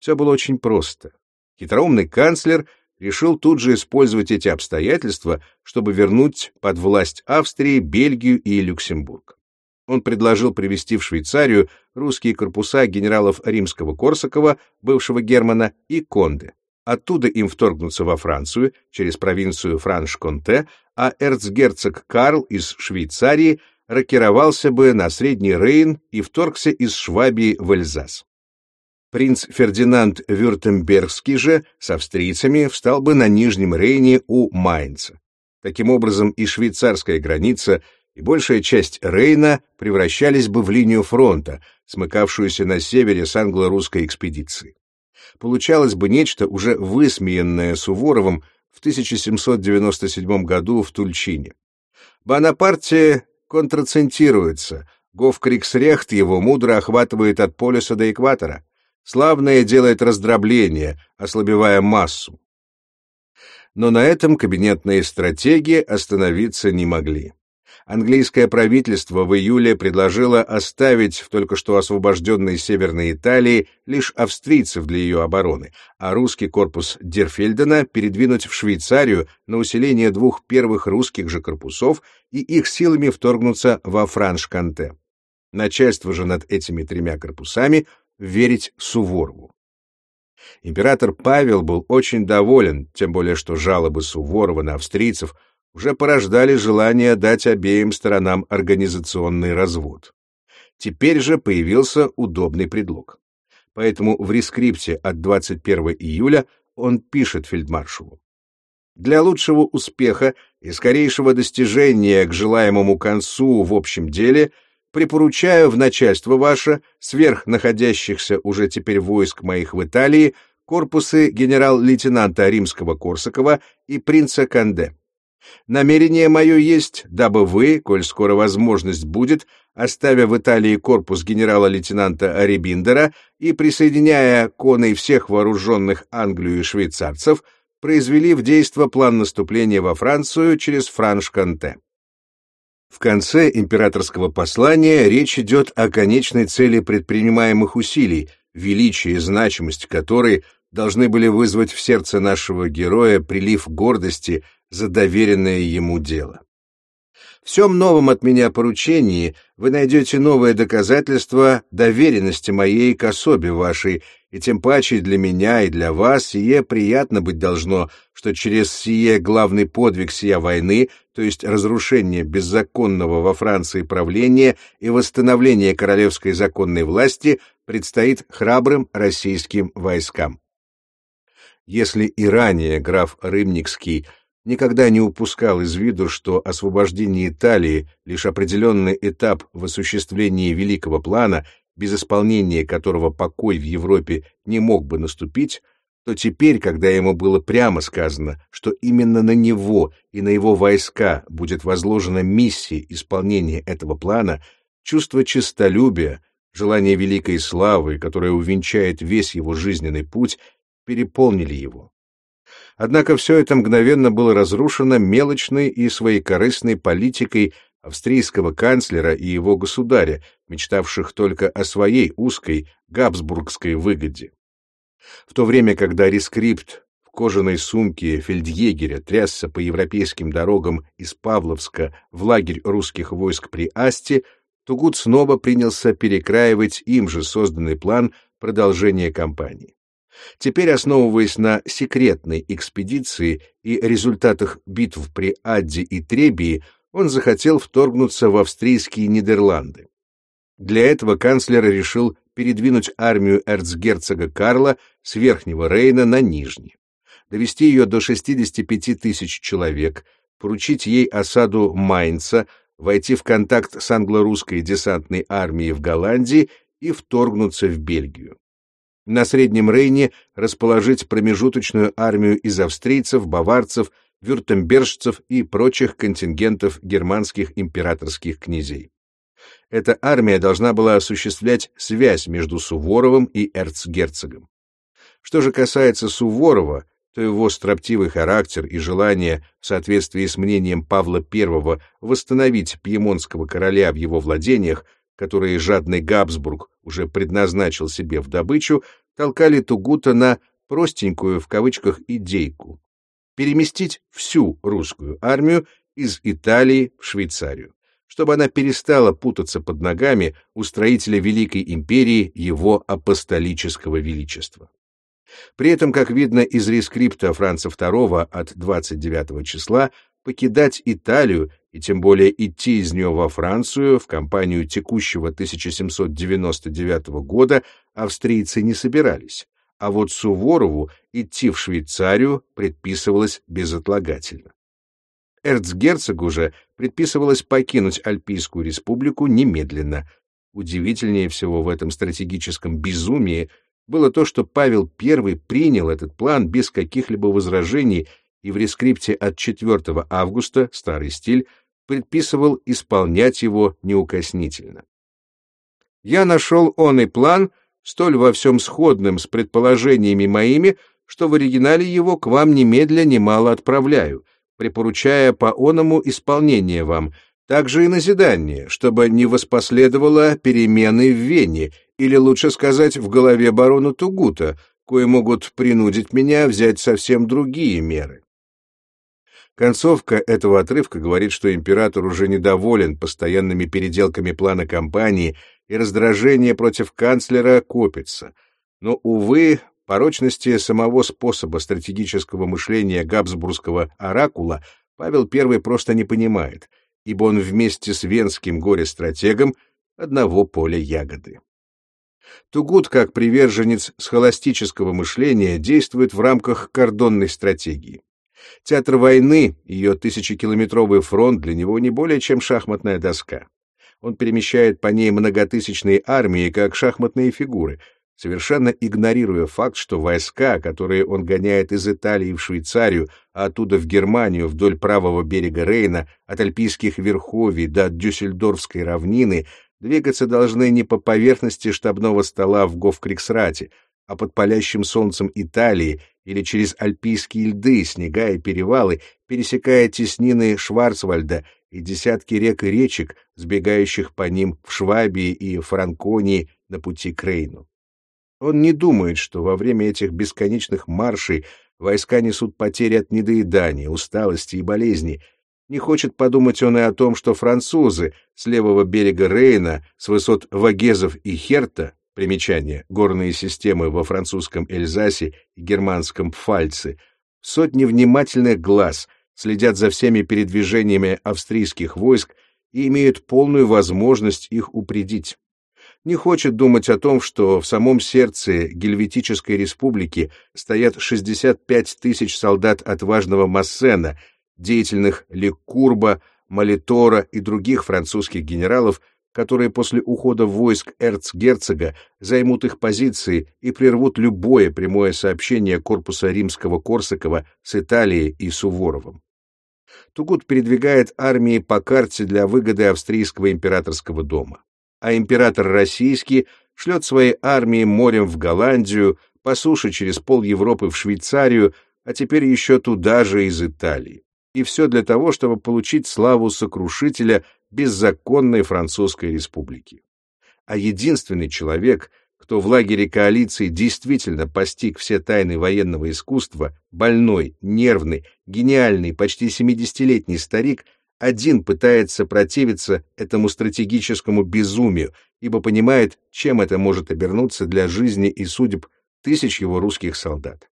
Все было очень просто. Хитроумный канцлер решил тут же использовать эти обстоятельства, чтобы вернуть под власть Австрии, Бельгию и Люксембург. Он предложил привести в Швейцарию русские корпуса генералов Римского-Корсакова, бывшего Германа, и Конде. Оттуда им вторгнуться во Францию через провинцию Франш-Конте, а эрцгерцог Карл из Швейцарии рокировался бы на Средний Рейн и вторгся из Швабии в Эльзас. Принц Фердинанд Вюртембергский же с австрийцами встал бы на Нижнем Рейне у Майнца. Таким образом, и швейцарская граница, и большая часть Рейна превращались бы в линию фронта, смыкавшуюся на севере с англо-русской экспедицией. Получалось бы нечто, уже высмеянное Суворовым в 1797 году в Тульчине. Бонапарте контрацентируется, Гофкриксрехт его мудро охватывает от полюса до экватора. Славное делает раздробление, ослабевая массу. Но на этом кабинетные стратегии остановиться не могли. Английское правительство в июле предложило оставить в только что освобожденной Северной Италии лишь австрийцев для ее обороны, а русский корпус Дерфельдена передвинуть в Швейцарию на усиление двух первых русских же корпусов и их силами вторгнуться во Франш-Канте. Начальство же над этими тремя корпусами верить Суворову. Император Павел был очень доволен, тем более что жалобы Суворова на австрийцев уже порождали желание дать обеим сторонам организационный развод. Теперь же появился удобный предлог. Поэтому в рескрипте от 21 июля он пишет фельдмаршалу. Для лучшего успеха и скорейшего достижения к желаемому концу в общем деле – припоручаю в начальство ваше, сверх находящихся уже теперь войск моих в Италии, корпусы генерал-лейтенанта Римского-Корсакова и принца Канде. Намерение мое есть, дабы вы, коль скоро возможность будет, оставя в Италии корпус генерала-лейтенанта Арибиндера и присоединяя коной всех вооруженных Англию и швейцарцев, произвели в действо план наступления во Францию через Франш-Канте. В конце императорского послания речь идет о конечной цели предпринимаемых усилий, величие и значимость которой должны были вызвать в сердце нашего героя прилив гордости за доверенное ему дело. Всем новом от меня поручении вы найдете новое доказательство доверенности моей к особе вашей, и тем паче для меня и для вас сие приятно быть должно, что через сие главный подвиг сия войны, то есть разрушение беззаконного во Франции правления и восстановление королевской законной власти, предстоит храбрым российским войскам. Если и ранее граф Рымникский никогда не упускал из виду, что освобождение Италии — лишь определенный этап в осуществлении великого плана, без исполнения которого покой в Европе не мог бы наступить, то теперь, когда ему было прямо сказано, что именно на него и на его войска будет возложена миссия исполнения этого плана, чувство честолюбия, желание великой славы, которое увенчает весь его жизненный путь, переполнили его. Однако все это мгновенно было разрушено мелочной и своекорыстной политикой австрийского канцлера и его государя, мечтавших только о своей узкой габсбургской выгоде. В то время, когда рескрипт в кожаной сумке фельдъегеря трясся по европейским дорогам из Павловска в лагерь русских войск при Асте, Тугут снова принялся перекраивать им же созданный план продолжения кампании. Теперь, основываясь на секретной экспедиции и результатах битв при Адде и Требии, он захотел вторгнуться в австрийские Нидерланды. Для этого канцлер решил передвинуть армию эрцгерцога Карла с Верхнего Рейна на Нижний, довести ее до 65 тысяч человек, поручить ей осаду Майнца, войти в контакт с англо-русской десантной армией в Голландии и вторгнуться в Бельгию на Среднем Рейне расположить промежуточную армию из австрийцев, баварцев, вюртембержцев и прочих контингентов германских императорских князей. Эта армия должна была осуществлять связь между Суворовым и эрцгерцогом. Что же касается Суворова, то его строптивый характер и желание в соответствии с мнением Павла I восстановить пьемонтского короля в его владениях которые жадный Габсбург уже предназначил себе в добычу, толкали Тугута на простенькую в кавычках идейку переместить всю русскую армию из Италии в Швейцарию, чтобы она перестала путаться под ногами у строителя Великой империи его апостолического величества. При этом, как видно из рескрипта Франца II от 29 числа, покидать Италию и тем более идти из нее во Францию в кампанию текущего 1799 года австрийцы не собирались, а вот Суворову идти в Швейцарию предписывалось безотлагательно. Эрцгерцогу же предписывалось покинуть Альпийскую республику немедленно. Удивительнее всего в этом стратегическом безумии было то, что Павел I принял этот план без каких-либо возражений и в рескрипте от 4 августа, старый стиль, предписывал исполнять его неукоснительно. Я нашел он и план, столь во всем сходным с предположениями моими, что в оригинале его к вам немедля немало отправляю, припоручая по оному исполнение вам, также и назидание, чтобы не воспоследовало перемены в Вене, или лучше сказать, в голове барона Тугута, кое могут принудить меня взять совсем другие меры. Концовка этого отрывка говорит, что император уже недоволен постоянными переделками плана кампании, и раздражение против канцлера копится. Но, увы, порочности самого способа стратегического мышления габсбургского оракула Павел I просто не понимает, ибо он вместе с венским горе-стратегом одного поля ягоды. Тугут, как приверженец схоластического мышления, действует в рамках кордонной стратегии. Театр войны, ее тысячекилометровый фронт для него не более чем шахматная доска. Он перемещает по ней многотысячные армии, как шахматные фигуры, совершенно игнорируя факт, что войска, которые он гоняет из Италии в Швейцарию, а оттуда в Германию вдоль правого берега Рейна, от Альпийских верховий до Дюссельдорфской равнины, двигаться должны не по поверхности штабного стола в Гофкриксрате, а под палящим солнцем Италии или через альпийские льды, снега и перевалы, пересекая теснины Шварцвальда и десятки рек и речек, сбегающих по ним в Швабии и Франконии на пути к Рейну. Он не думает, что во время этих бесконечных маршей войска несут потери от недоедания, усталости и болезней, Не хочет подумать он и о том, что французы с левого берега Рейна, с высот Вагезов и Херта, примечание, горные системы во французском Эльзасе и германском Пфальце, сотни внимательных глаз следят за всеми передвижениями австрийских войск и имеют полную возможность их упредить. Не хочет думать о том, что в самом сердце Гельветической республики стоят 65 тысяч солдат отважного Массена, деятельных Лекурба, Молитора и других французских генералов, которые после ухода войск эрцгерцога займут их позиции и прервут любое прямое сообщение корпуса римского Корсакова с Италией и Суворовым. Тугут передвигает армии по карте для выгоды австрийского императорского дома а император российский шлет свои армии морем в Голландию, по суше через пол Европы в Швейцарию, а теперь еще туда же из Италии. И все для того, чтобы получить славу сокрушителя беззаконной Французской республики. А единственный человек, кто в лагере коалиции действительно постиг все тайны военного искусства, больной, нервный, гениальный, почти 70-летний старик — один пытается противиться этому стратегическому безумию, ибо понимает, чем это может обернуться для жизни и судеб тысяч его русских солдат.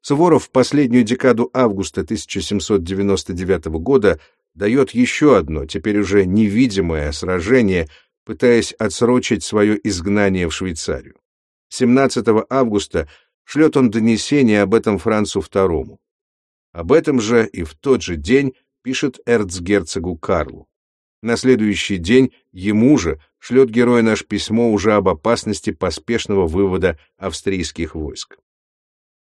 Суворов в последнюю декаду августа 1799 года дает еще одно, теперь уже невидимое сражение, пытаясь отсрочить свое изгнание в Швейцарию. 17 августа шлет он донесение об этом Францу II. Об этом же и в тот же день пишет эрцгерцогу Карлу. На следующий день ему же шлет герой наш письмо уже об опасности поспешного вывода австрийских войск.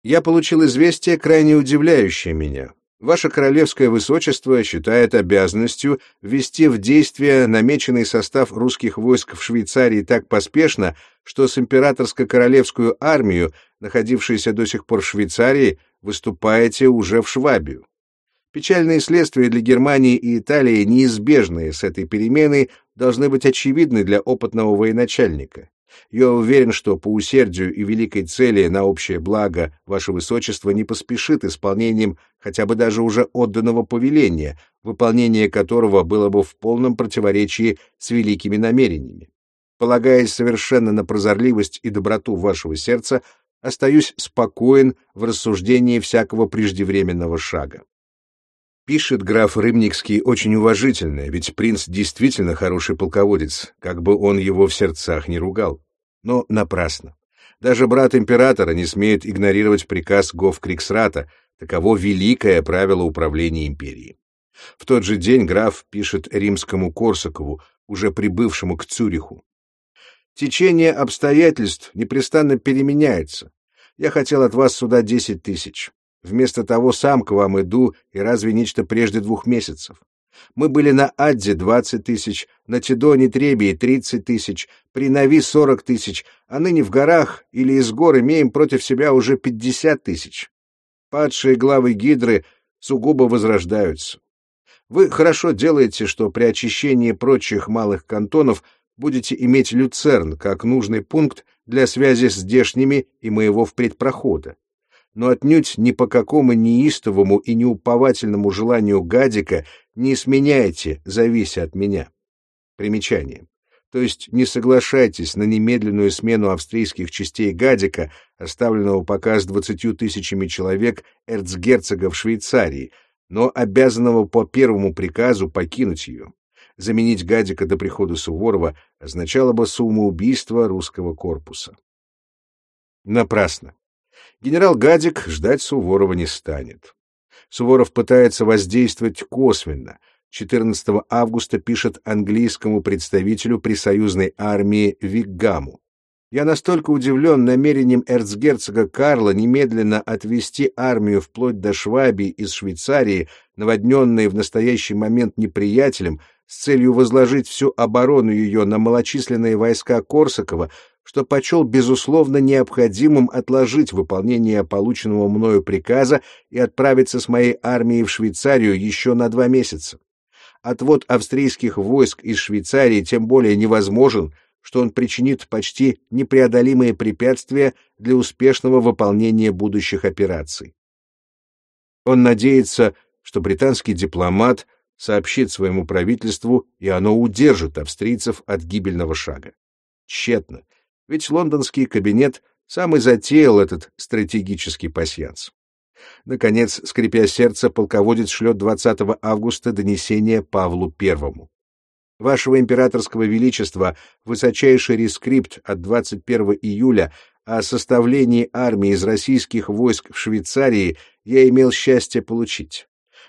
Я получил известие, крайне удивляющее меня. Ваше королевское высочество считает обязанностью ввести в действие намеченный состав русских войск в Швейцарии так поспешно, что с императорско-королевскую армию, находившейся до сих пор в Швейцарии, выступаете уже в Швабию. Печальные следствия для Германии и Италии, неизбежные с этой переменой, должны быть очевидны для опытного военачальника. Я уверен, что по усердию и великой цели на общее благо Ваше Высочество не поспешит исполнением хотя бы даже уже отданного повеления, выполнение которого было бы в полном противоречии с великими намерениями. Полагаясь совершенно на прозорливость и доброту вашего сердца, остаюсь спокоен в рассуждении всякого преждевременного шага. Пишет граф Рымникский очень уважительно, ведь принц действительно хороший полководец, как бы он его в сердцах не ругал. Но напрасно. Даже брат императора не смеет игнорировать приказ Гофкриксрата, таково великое правило управления империей. В тот же день граф пишет римскому Корсакову, уже прибывшему к Цюриху. «Течение обстоятельств непрестанно переменяется. Я хотел от вас сюда десять тысяч. Вместо того сам к вам иду, и разве нечто прежде двух месяцев? Мы были на Адде двадцать тысяч, на Тидоне Требии тридцать тысяч, при Нави сорок тысяч, а ныне в горах или из гор имеем против себя уже пятьдесят тысяч. Падшие главы Гидры сугубо возрождаются. Вы хорошо делаете, что при очищении прочих малых кантонов будете иметь люцерн как нужный пункт для связи с здешними и моего впредь прохода но отнюдь ни по какому неистовому и неуповательному желанию гадика не сменяйте, завися от меня. Примечание. То есть не соглашайтесь на немедленную смену австрийских частей гадика, оставленного пока с двадцатью тысячами человек эрцгерцога в Швейцарии, но обязанного по первому приказу покинуть ее. Заменить гадика до прихода Суворова означало бы самоубийство русского корпуса. Напрасно. Генерал Гадик ждать Суворова не станет. Суворов пытается воздействовать косвенно. 14 августа пишет английскому представителю при союзной армии Виггаму. Я настолько удивлен намерением эрцгерцога Карла немедленно отвести армию вплоть до Швабии из Швейцарии, наводненной в настоящий момент неприятелем, с целью возложить всю оборону ее на малочисленные войска Корсакова, что почел безусловно необходимым отложить выполнение полученного мною приказа и отправиться с моей армией в Швейцарию еще на два месяца. Отвод австрийских войск из Швейцарии тем более невозможен, что он причинит почти непреодолимые препятствия для успешного выполнения будущих операций. Он надеется, что британский дипломат сообщит своему правительству, и оно удержит австрийцев от гибельного шага. Тщетно, ведь лондонский кабинет сам и затеял этот стратегический пасьянс. Наконец, скрипя сердце, полководец шлет 20 августа донесение Павлу I. Вашего императорского величества высочайший рескрипт от 21 июля о составлении армии из российских войск в Швейцарии я имел счастье получить.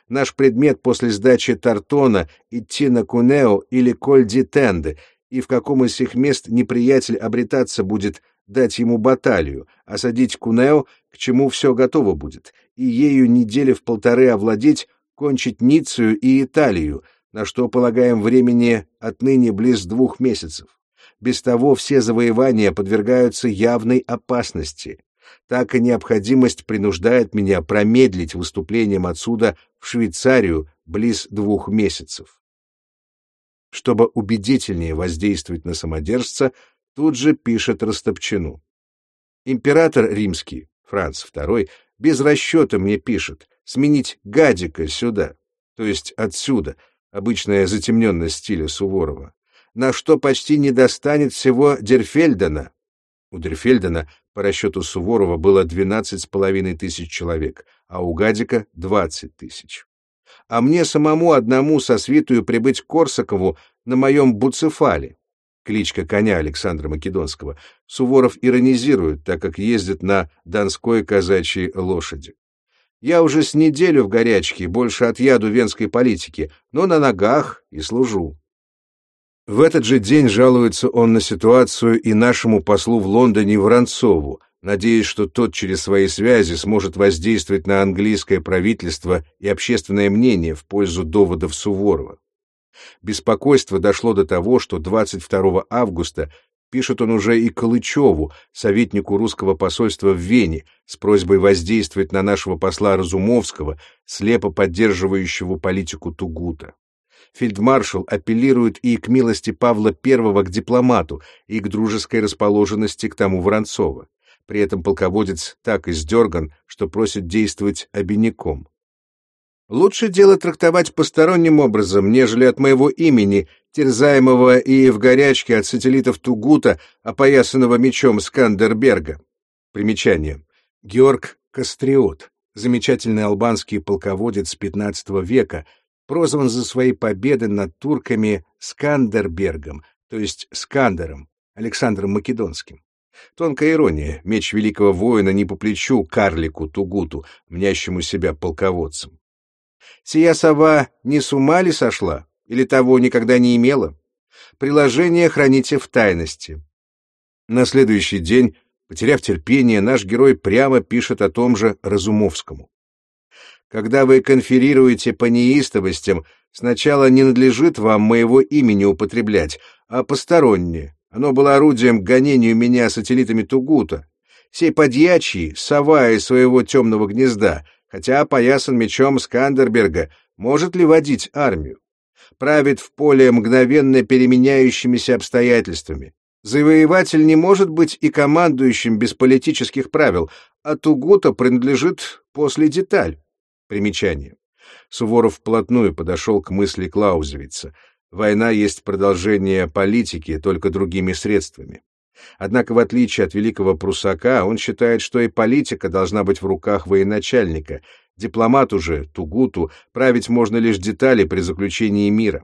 Наш предмет после сдачи Тартона — идти на Кунео или Коль-ди-Тенде, и в каком из сих мест неприятель обретаться будет дать ему баталию, осадить Кунео, к чему все готово будет, и ею недели в полторы овладеть, кончить Ниццию и Италию, на что полагаем времени отныне близ двух месяцев. Без того все завоевания подвергаются явной опасности. Так и необходимость принуждает меня промедлить выступлением отсюда в Швейцарию близ двух месяцев. Чтобы убедительнее воздействовать на самодержца, тут же пишет Растопчину. Император римский, Франц II, без расчета мне пишет сменить гадика сюда, то есть отсюда, обычная затемненность стиля Суворова, на что почти не достанет всего Дерфельдена. У Дерфельдена по расчету Суворова было 12,5 тысяч человек, а у Гадика — 20 тысяч. А мне самому одному со свитую прибыть к Корсакову на моем Буцефале. Кличка коня Александра Македонского. Суворов иронизирует, так как ездит на донской казачьей лошади. Я уже с неделю в горячке, больше от яду венской политики, но на ногах и служу. В этот же день жалуется он на ситуацию и нашему послу в Лондоне Воронцову, надеясь, что тот через свои связи сможет воздействовать на английское правительство и общественное мнение в пользу доводов Суворова. Беспокойство дошло до того, что 22 августа Пишет он уже и Калычеву, советнику русского посольства в Вене, с просьбой воздействовать на нашего посла Разумовского, слепо поддерживающего политику Тугута. Фельдмаршал апеллирует и к милости Павла I к дипломату, и к дружеской расположенности к тому Воронцова. При этом полководец так издерган, что просит действовать обиняком. Лучше дело трактовать посторонним образом, нежели от моего имени, терзаемого и в горячке от сателлитов Тугута, опоясанного мечом Скандерберга. Примечание. Георг Кастриот, замечательный албанский полководец XV века, прозван за свои победы над турками Скандербергом, то есть Скандером, Александром Македонским. Тонкая ирония, меч великого воина не по плечу карлику Тугуту, мнящему себя полководцем. Сия сова не с ума ли сошла? Или того никогда не имела? Приложение храните в тайности. На следующий день, потеряв терпение, наш герой прямо пишет о том же Разумовскому. Когда вы конферируете по неистовостям, сначала не надлежит вам моего имени употреблять, а постороннее. Оно было орудием к гонению меня сателлитами Тугута. Сей подьячий, сова из своего темного гнезда, хотя опоясан мечом Скандерберга, может ли водить армию? Правит в поле мгновенно переменяющимися обстоятельствами. Завоеватель не может быть и командующим без политических правил, а Тугута принадлежит после деталь. Примечание. Суворов вплотную подошел к мысли Клаузевица. Война есть продолжение политики, только другими средствами. Однако, в отличие от великого прусака, он считает, что и политика должна быть в руках военачальника. Дипломату же, Тугуту, править можно лишь детали при заключении мира.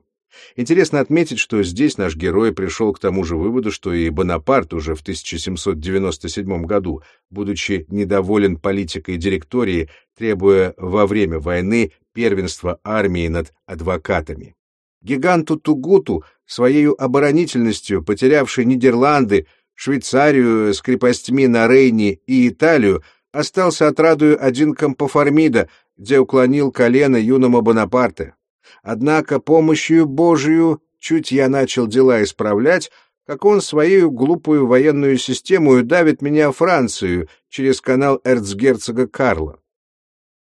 Интересно отметить, что здесь наш герой пришел к тому же выводу, что и Бонапарт уже в 1797 году, будучи недоволен политикой директории, требуя во время войны первенства армии над адвокатами. Гиганту Тугуту, своей оборонительностью, потерявший Нидерланды, Швейцарию с крепостьми на Рейне и Италию, остался отрадую один Кампофармида, где уклонил колено юному Бонапарте. Однако помощью Божию чуть я начал дела исправлять, как он свою глупую военную систему давит меня Францию через канал эрцгерцога Карла.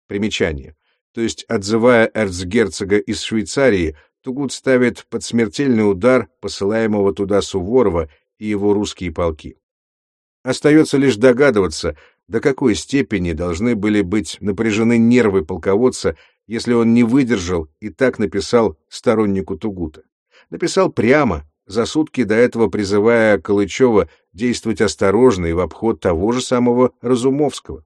Примечание. То есть, отзывая эрцгерцога из Швейцарии, Тугут ставит под смертельный удар посылаемого туда Суворова и его русские полки. Остается лишь догадываться, до какой степени должны были быть напряжены нервы полководца, если он не выдержал и так написал стороннику Тугута. Написал прямо, за сутки до этого призывая Калычева действовать осторожно и в обход того же самого Разумовского.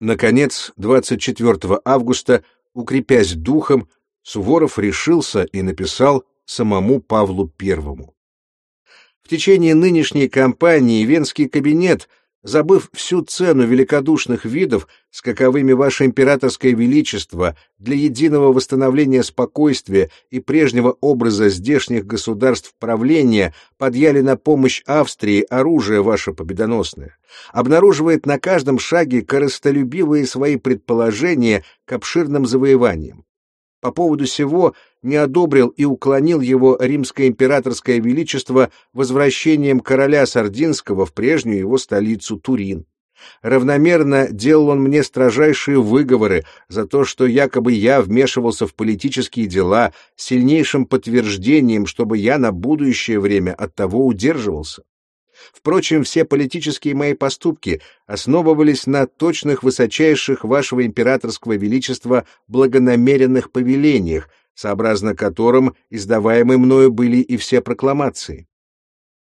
Наконец, 24 августа, укрепясь духом, Суворов решился и написал самому Павлу Первому. В течение нынешней кампании Венский кабинет — забыв всю цену великодушных видов, с каковыми ваше императорское величество для единого восстановления спокойствия и прежнего образа здешних государств правления подъяли на помощь Австрии оружие ваше победоносное, обнаруживает на каждом шаге корыстолюбивые свои предположения к обширным завоеваниям. По поводу сего не одобрил и уклонил его римское императорское величество возвращением короля Сардинского в прежнюю его столицу Турин. Равномерно делал он мне строжайшие выговоры за то, что якобы я вмешивался в политические дела, сильнейшим подтверждением, чтобы я на будущее время от того удерживался. Впрочем, все политические мои поступки основывались на точных высочайших вашего императорского величества благонамеренных повелениях, сообразно которым издаваемы мною были и все прокламации.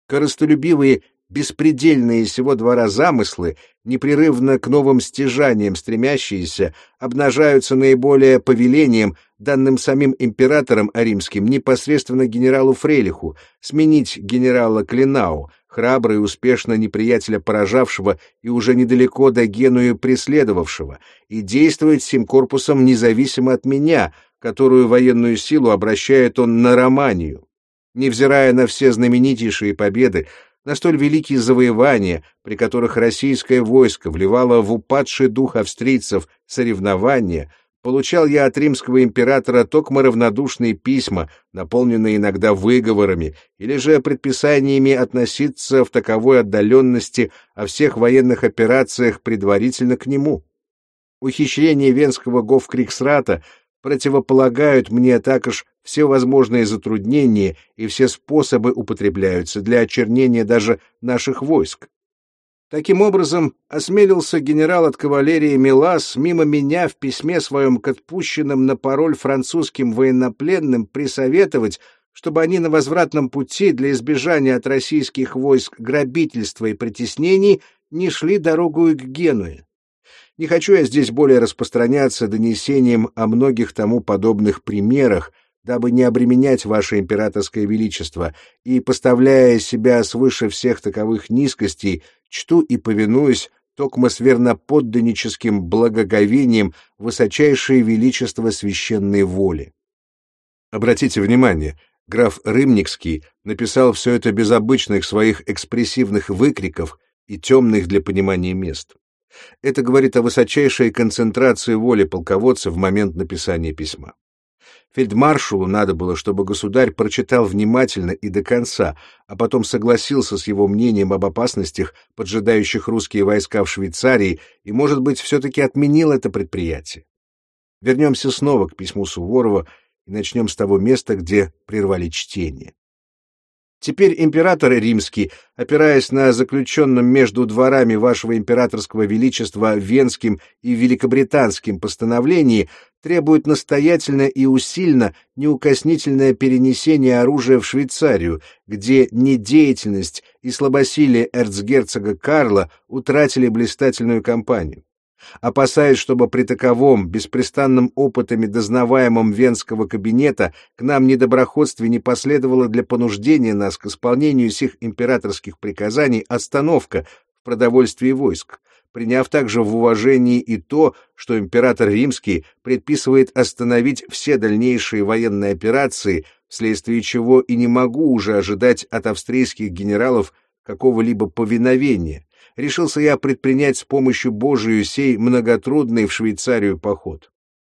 Коростолюбивые беспредельные сего двора замыслы, непрерывно к новым стяжаниям стремящиеся, обнажаются наиболее повелением, данным самим императором римским, непосредственно генералу Фрейлиху, сменить генерала Клинау, храбро и успешно неприятеля поражавшего и уже недалеко до Генуи преследовавшего, и действовать всем корпусом независимо от меня, которую военную силу обращает он на Романию. Невзирая на все знаменитейшие победы, на столь великие завоевания, при которых российское войско вливало в упадший дух австрийцев соревнования, получал я от римского императора токмо равнодушные письма, наполненные иногда выговорами, или же предписаниями относиться в таковой отдаленности о всех военных операциях предварительно к нему. Ухищрение венского гофкриксрата противополагают мне так уж все возможные затруднения и все способы употребляются для очернения даже наших войск. Таким образом, осмелился генерал от кавалерии Милас мимо меня в письме своем к отпущенным на пароль французским военнопленным присоветовать, чтобы они на возвратном пути для избежания от российских войск грабительства и притеснений не шли дорогу к Генуе. Не хочу я здесь более распространяться донесением о многих тому подобных примерах, дабы не обременять ваше императорское величество, и, поставляя себя свыше всех таковых низкостей, чту и повинуюсь токмо с верноподданническим благоговением высочайшее величество священной воли. Обратите внимание, граф Рымникский написал все это без обычных своих экспрессивных выкриков и темных для понимания мест. Это говорит о высочайшей концентрации воли полководца в момент написания письма. Фельдмаршалу надо было, чтобы государь прочитал внимательно и до конца, а потом согласился с его мнением об опасностях, поджидающих русские войска в Швейцарии, и, может быть, все-таки отменил это предприятие. Вернемся снова к письму Суворова и начнем с того места, где прервали чтение. Теперь император римский, опираясь на заключенном между дворами вашего императорского величества Венским и Великобританским постановлении, требует настоятельно и усильно неукоснительное перенесение оружия в Швейцарию, где недеятельность и слабосилие эрцгерцога Карла утратили блистательную кампанию опасаясь, чтобы при таковом беспрестанном опытами дознаваемом венского кабинета к нам недоброходстве не последовало для понуждения нас к исполнению сих императорских приказаний остановка в продовольствии войск, приняв также в уважении и то, что император римский предписывает остановить все дальнейшие военные операции, вследствие чего и не могу уже ожидать от австрийских генералов какого-либо повиновения, решился я предпринять с помощью Божию сей многотрудный в Швейцарию поход.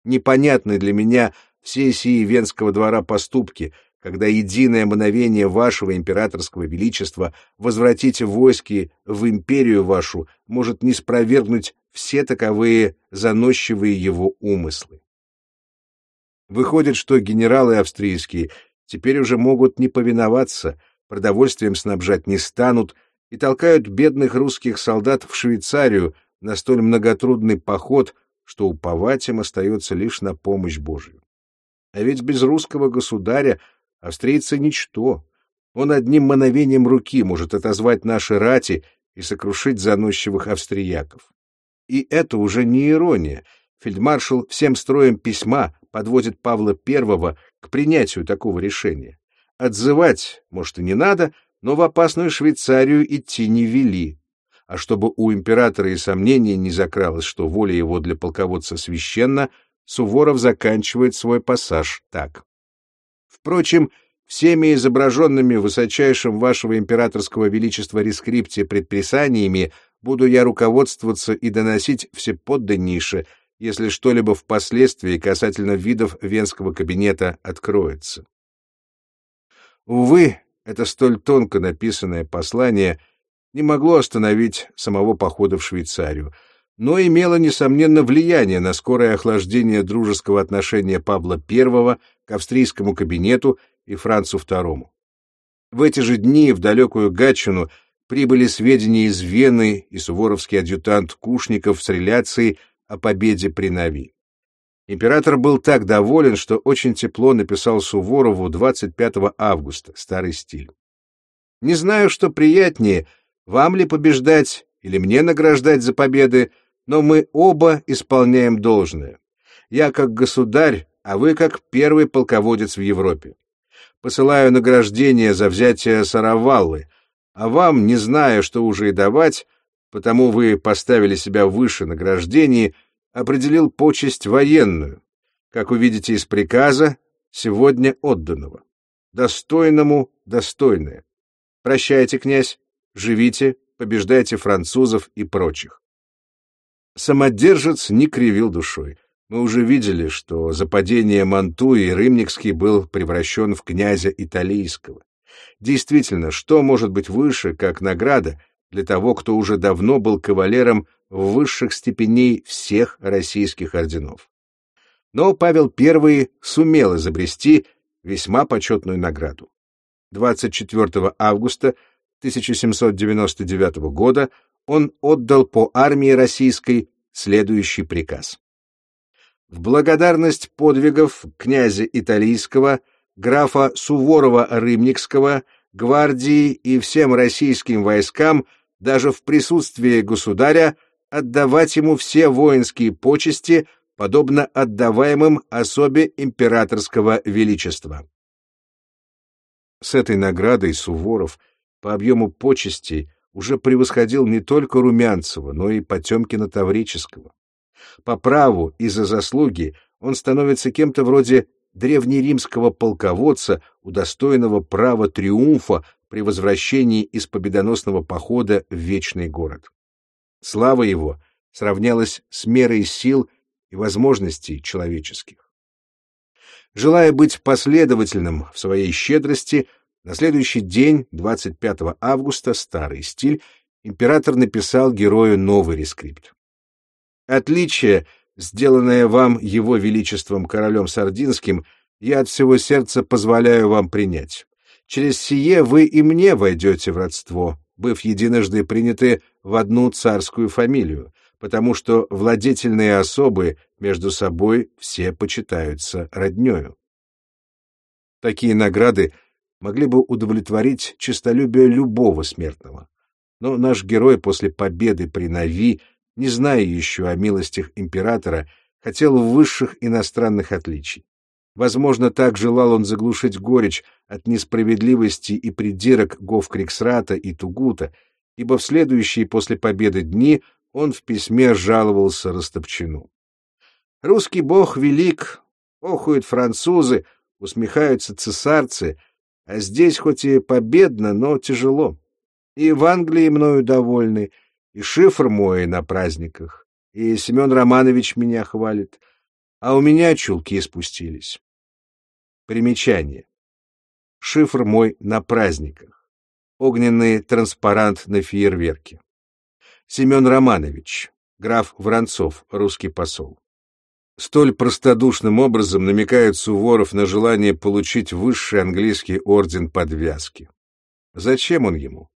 Непонятны для меня все сии Венского двора поступки, когда единое мгновение вашего императорского величества возвратить войски в империю вашу может не спровергнуть все таковые заносчивые его умыслы. Выходит, что генералы австрийские теперь уже могут не повиноваться, продовольствием снабжать не станут, и толкают бедных русских солдат в Швейцарию на столь многотрудный поход, что уповать им остается лишь на помощь Божию. А ведь без русского государя австрийцы — ничто. Он одним мановением руки может отозвать наши рати и сокрушить заносчивых австрияков. И это уже не ирония. Фельдмаршал всем строем письма подводит Павла I к принятию такого решения. Отзывать, может, и не надо, но в опасную Швейцарию идти не вели. А чтобы у императора и сомнения не закралось, что воля его для полководца священна, Суворов заканчивает свой пассаж так. Впрочем, всеми изображенными высочайшим вашего императорского величества рескрипте предписаниями буду я руководствоваться и доносить всеподданнейше, если что-либо впоследствии касательно видов венского кабинета откроется. Увы, это столь тонко написанное послание не могло остановить самого похода в Швейцарию, но имело, несомненно, влияние на скорое охлаждение дружеского отношения Павла I австрийскому кабинету и Францу II. В эти же дни в далекую Гатчину прибыли сведения из Вены, и суворовский адъютант Кушников с реляцией о победе при Нави. Император был так доволен, что очень тепло написал Суворову 25 августа, старый стиль. «Не знаю, что приятнее, вам ли побеждать или мне награждать за победы, но мы оба исполняем должное. Я как государь, а вы как первый полководец в Европе. Посылаю награждение за взятие Сараваллы, а вам, не зная, что уже и давать, потому вы поставили себя выше награждений, определил почесть военную, как увидите из приказа, сегодня отданного. Достойному достойное. Прощайте, князь, живите, побеждайте французов и прочих. Самодержец не кривил душой. Мы уже видели, что за падение Мантуи Рымникский был превращен в князя Италийского. Действительно, что может быть выше, как награда для того, кто уже давно был кавалером высших степеней всех российских орденов. Но Павел I сумел изобрести весьма почетную награду. 24 августа 1799 года он отдал по армии российской следующий приказ. В благодарность подвигов князя Италийского, графа Суворова-Рымникского, гвардии и всем российским войскам даже в присутствии государя отдавать ему все воинские почести, подобно отдаваемым особе императорского величества. С этой наградой Суворов по объему почестей уже превосходил не только Румянцева, но и Потемкина Таврического. По праву и за заслуги он становится кем-то вроде древнеримского полководца, удостоенного права триумфа при возвращении из победоносного похода в Вечный город. Слава его сравнялась с мерой сил и возможностей человеческих. Желая быть последовательным в своей щедрости, на следующий день, 25 августа, старый стиль, император написал герою новый рескрипт. Отличие, сделанное вам его величеством королем Сардинским, я от всего сердца позволяю вам принять. Через сие вы и мне войдете в родство, быв единожды приняты в одну царскую фамилию, потому что владетельные особы между собой все почитаются роднёю. Такие награды могли бы удовлетворить честолюбие любого смертного. Но наш герой после победы при Нави, не зная еще о милостях императора, хотел высших иностранных отличий. Возможно, так желал он заглушить горечь от несправедливости и придирок Гофкриксрата и Тугута, ибо в следующие после победы дни он в письме жаловался Растопчину. «Русский бог велик, охуют французы, усмехаются цесарцы, а здесь хоть и победно, но тяжело. И в Англии мною довольны, и шифр мой на праздниках, и Семен Романович меня хвалит, а у меня чулки спустились. Примечание. Шифр мой на праздниках. Огненный транспарант на фейерверке. Семен Романович, граф Воронцов, русский посол. Столь простодушным образом намекает Суворов на желание получить высший английский орден подвязки. Зачем он ему?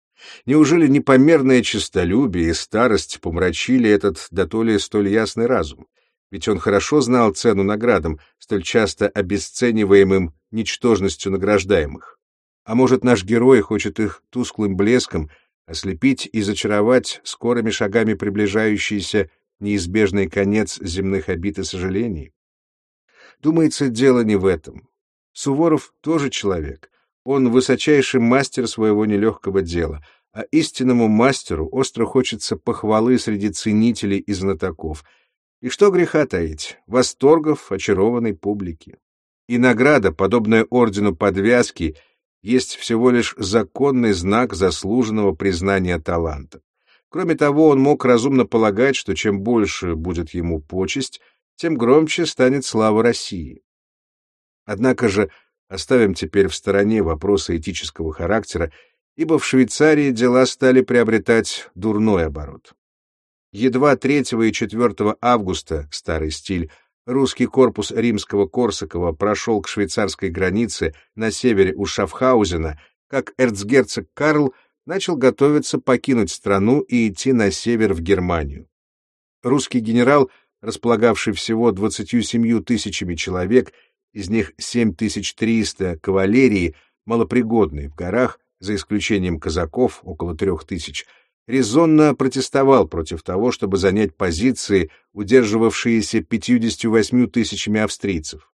Неужели непомерное честолюбие и старость помрачили этот дотоле столь ясный разум? ведь он хорошо знал цену наградам, столь часто обесцениваемым ничтожностью награждаемых. А может, наш герой хочет их тусклым блеском ослепить и зачаровать скорыми шагами приближающийся неизбежный конец земных обид и сожалений? Думается, дело не в этом. Суворов тоже человек. Он высочайший мастер своего нелегкого дела, а истинному мастеру остро хочется похвалы среди ценителей и знатоков. И что греха таить, восторгов очарованной публики. И награда, подобная ордену подвязки, есть всего лишь законный знак заслуженного признания таланта. Кроме того, он мог разумно полагать, что чем больше будет ему почесть, тем громче станет слава России. Однако же оставим теперь в стороне вопросы этического характера ибо в Швейцарии дела стали приобретать дурной оборот. Едва 3 и 4 августа, старый стиль, русский корпус римского Корсакова прошел к швейцарской границе на севере у Шафхаузена, как эрцгерцог Карл начал готовиться покинуть страну и идти на север в Германию. Русский генерал, располагавший всего 27 тысячами человек, из них 7300 кавалерии, малопригодный в горах, за исключением казаков, около трех тысяч, резонно протестовал против того, чтобы занять позиции, удерживавшиеся 58 тысячами австрийцев.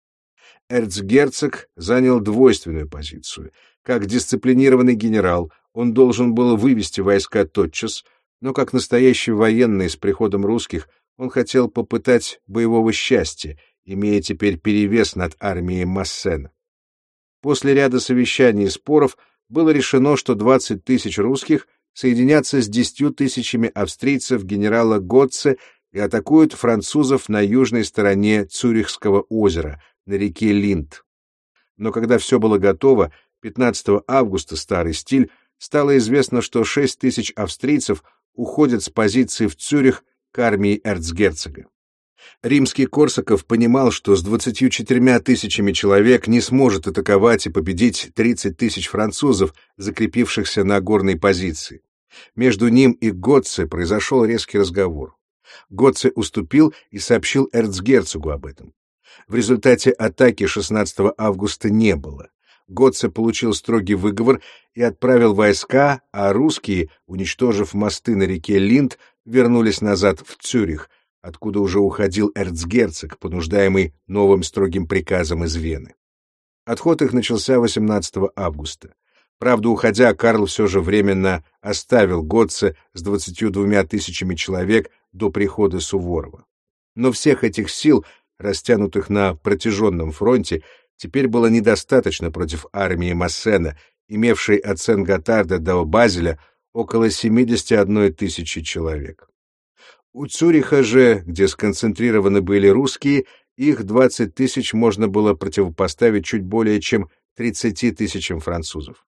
Эрцгерцог занял двойственную позицию. Как дисциплинированный генерал, он должен был вывести войска тотчас, но как настоящий военный с приходом русских он хотел попытать боевого счастья, имея теперь перевес над армией Массена. После ряда совещаний и споров было решено, что 20 тысяч русских соединятся с 10 тысячами австрийцев генерала Готце и атакуют французов на южной стороне Цюрихского озера, на реке Линд. Но когда все было готово, 15 августа старый стиль, стало известно, что 6 тысяч австрийцев уходят с позиции в Цюрих к армии эрцгерцога. Римский Корсаков понимал, что с 24 тысячами человек не сможет атаковать и победить 30 тысяч французов, закрепившихся на горной позиции. Между ним и Готце произошел резкий разговор. Готце уступил и сообщил эрцгерцогу об этом. В результате атаки 16 августа не было. Готце получил строгий выговор и отправил войска, а русские, уничтожив мосты на реке Линд, вернулись назад в Цюрих, откуда уже уходил эрцгерцог, понуждаемый новым строгим приказом из Вены. Отход их начался 18 августа. Правда, уходя, Карл все же временно оставил Готце с 22 тысячами человек до прихода Суворова. Но всех этих сил, растянутых на протяженном фронте, теперь было недостаточно против армии Массена, имевшей от Сен-Готарда до Базеля около 71 тысячи человек. У Цюриха же, где сконцентрированы были русские, их 20 тысяч можно было противопоставить чуть более чем 30 тысячам французов.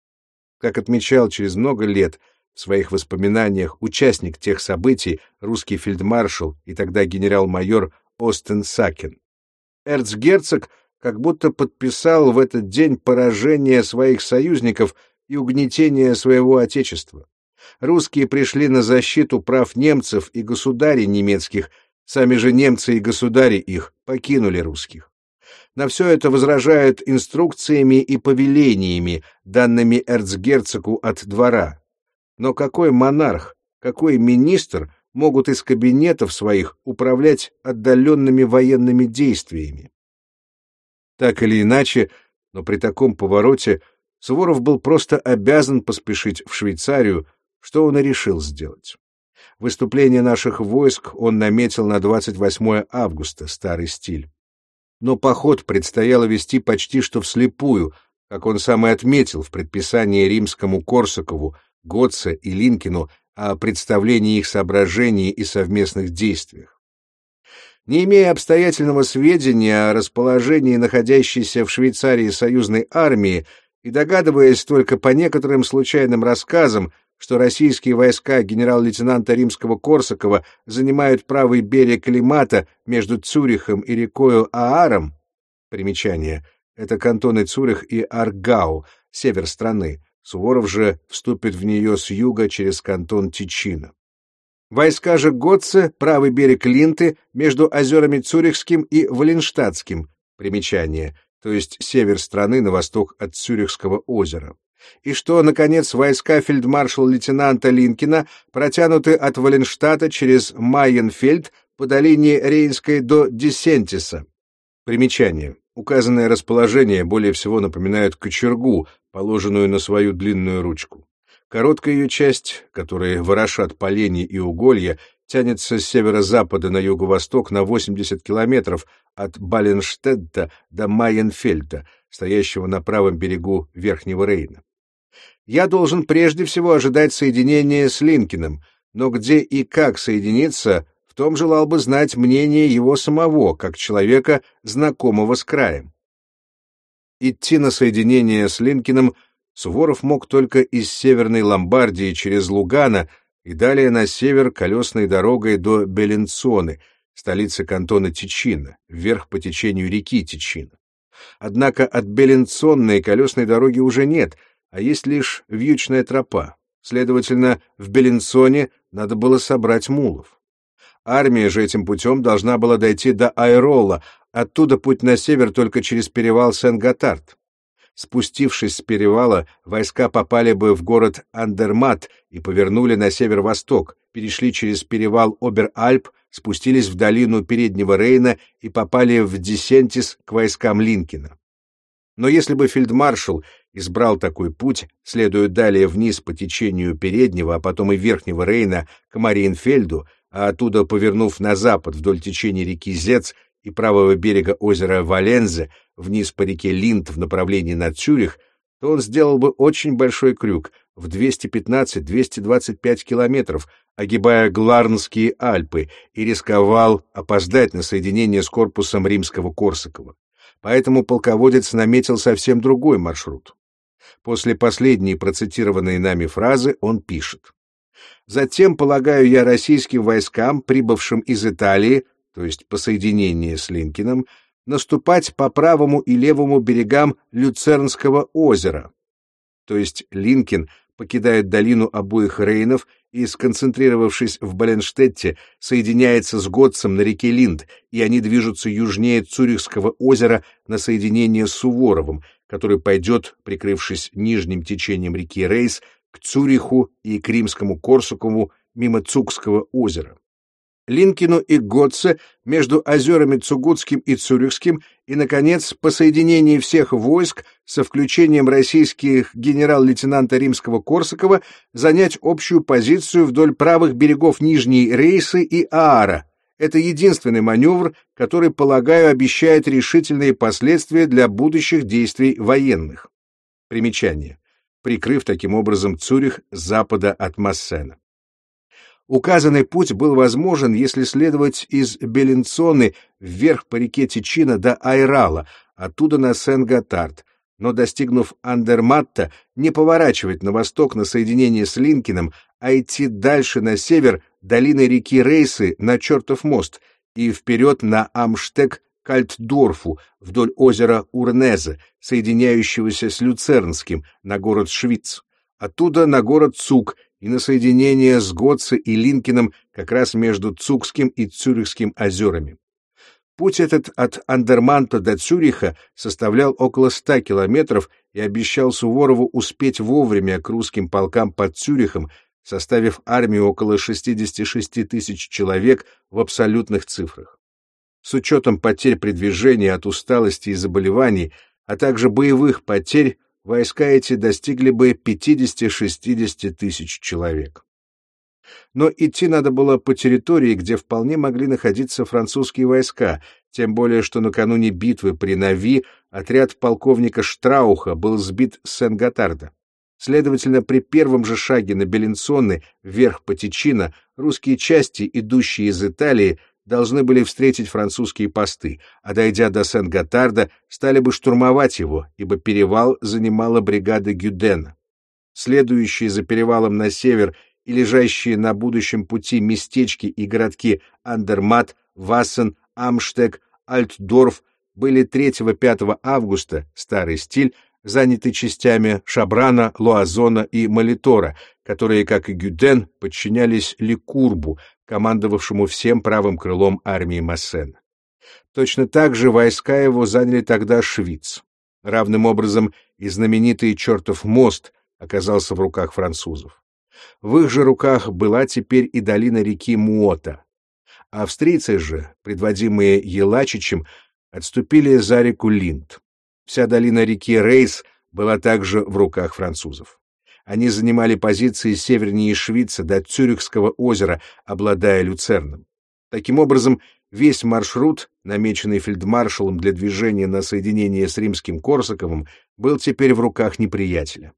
Как отмечал через много лет в своих воспоминаниях участник тех событий, русский фельдмаршал и тогда генерал-майор Остен Сакен, эрцгерцог как будто подписал в этот день поражение своих союзников и угнетение своего отечества. Русские пришли на защиту прав немцев и государей немецких, сами же немцы и государи их покинули русских. На все это возражают инструкциями и повелениями, данными эрцгерцогу от двора. Но какой монарх, какой министр могут из кабинетов своих управлять отдаленными военными действиями? Так или иначе, но при таком повороте Суворов был просто обязан поспешить в Швейцарию, что он и решил сделать. Выступление наших войск он наметил на 28 августа, старый стиль. Но поход предстояло вести почти что вслепую, как он сам и отметил в предписании римскому Корсакову, Готце и Линкину о представлении их соображений и совместных действиях. Не имея обстоятельного сведения о расположении находящейся в Швейцарии союзной армии и догадываясь только по некоторым случайным рассказам, что российские войска генерал-лейтенанта Римского Корсакова занимают правый берег Лимата между Цюрихом и рекою Ааром, примечание, это кантоны Цюрих и Аргау, север страны, Суворов же вступит в нее с юга через кантон Тичино. Войска же Готце, правый берег Линты, между озерами Цюрихским и Валенштадтским. Примечание, то есть север страны на восток от Цюрихского озера. И что, наконец, войска фельдмаршал-лейтенанта Линкина протянуты от Валенштадта через Майенфельд по долине Рейнской до Десентиса. Примечание. Указанное расположение более всего напоминает кочергу, положенную на свою длинную ручку. Короткая ее часть, которая ворошат поленья и уголья, тянется с северо-запада на юго-восток на 80 километров от Баленштедта до Майенфельда, стоящего на правом берегу Верхнего Рейна. Я должен прежде всего ожидать соединения с Линкиным, но где и как соединиться, в том желал бы знать мнение его самого, как человека, знакомого с краем. Идти на соединение с Линкиным Суворов мог только из Северной Ломбардии через Лугана и далее на север колесной дорогой до Беленцоны, столицы кантона Тичино, вверх по течению реки Тичино. Однако от Беленцонной колесной дороги уже нет, а есть лишь вьючная тропа. Следовательно, в Беленцоне надо было собрать мулов. Армия же этим путем должна была дойти до Айрола, оттуда путь на север только через перевал Сен-Готард. Спустившись с перевала, войска попали бы в город Андермат и повернули на северо-восток, перешли через перевал Обер-Альп, спустились в долину Переднего Рейна и попали в Десентис к войскам Линкина. Но если бы фельдмаршал избрал такой путь, следуя далее вниз по течению Переднего, а потом и Верхнего Рейна к Мариенфельду, а оттуда повернув на запад вдоль течения реки Зец и правого берега озера Валензе, вниз по реке Линд в направлении на Цюрих, то он сделал бы очень большой крюк в 215-225 километров, огибая Гларнские Альпы, и рисковал опоздать на соединение с корпусом римского Корсакова. Поэтому полководец наметил совсем другой маршрут. После последней процитированной нами фразы он пишет. «Затем, полагаю я российским войскам, прибывшим из Италии, то есть по соединению с Линкиным, наступать по правому и левому берегам Люцернского озера. То есть Линкин покидает долину обоих Рейнов и, сконцентрировавшись в Баленштетте, соединяется с Готцем на реке Линд, и они движутся южнее Цюрихского озера на соединение с Суворовым, который пойдет, прикрывшись нижним течением реки Рейс, к Цюриху и к Римскому Корсакову мимо Цукского озера. Линкину и Готце между озерами Цугутским и Цюрихским и, наконец, по соединении всех войск со включением российских генерал-лейтенанта Римского Корсакова занять общую позицию вдоль правых берегов Нижней Рейсы и Аара. Это единственный маневр, который, полагаю, обещает решительные последствия для будущих действий военных. Примечание. Прикрыв таким образом Цюрих с запада от Массена. Указанный путь был возможен, если следовать из Беленцоны вверх по реке Тичина до Айрала, оттуда на Сен-Готард, но, достигнув Андерматта, не поворачивать на восток на соединение с Линкином, а идти дальше на север долиной реки Рейсы на Чертов мост и вперед на Амштег Кальтдорфу вдоль озера Урнезе, соединяющегося с Люцернским, на город Швиц. Оттуда на город Цук и на соединение с Готце и Линкином как раз между Цукским и Цюрихским озерами. Путь этот от Андерманта до Цюриха составлял около ста километров и обещал Суворову успеть вовремя к русским полкам под Цюрихом, составив армию около 66 тысяч человек в абсолютных цифрах. С учетом потерь при движении от усталости и заболеваний, а также боевых потерь, войска эти достигли бы 50-60 тысяч человек. Но идти надо было по территории, где вполне могли находиться французские войска, тем более что накануне битвы при Нави отряд полковника Штрауха был сбит с Сен-Готарда. Следовательно, при первом же шаге на Беленсонны вверх по Тичино русские части, идущие из Италии, должны были встретить французские посты, а дойдя до Сен-Готарда, стали бы штурмовать его, ибо перевал занимала бригада Гюдена. Следующие за перевалом на север и лежащие на будущем пути местечки и городки Андермат, Вассен, Амштег, Альтдорф были 3-5 августа, старый стиль, заняты частями Шабрана, Луазона и Молитора, которые, как и Гюден, подчинялись Ликурбу, командовавшему всем правым крылом армии Массена. Точно так же войска его заняли тогда Швиц. Равным образом и знаменитый чертов мост оказался в руках французов. В их же руках была теперь и долина реки Муота. Австрийцы же, предводимые Елачичем, отступили за реку Линд. Вся долина реки Рейс была также в руках французов. Они занимали позиции севернее Швейца до Цюрихского озера, обладая Люцерном. Таким образом, весь маршрут, намеченный фельдмаршалом для движения на соединение с римским Корсаковым, был теперь в руках неприятеля.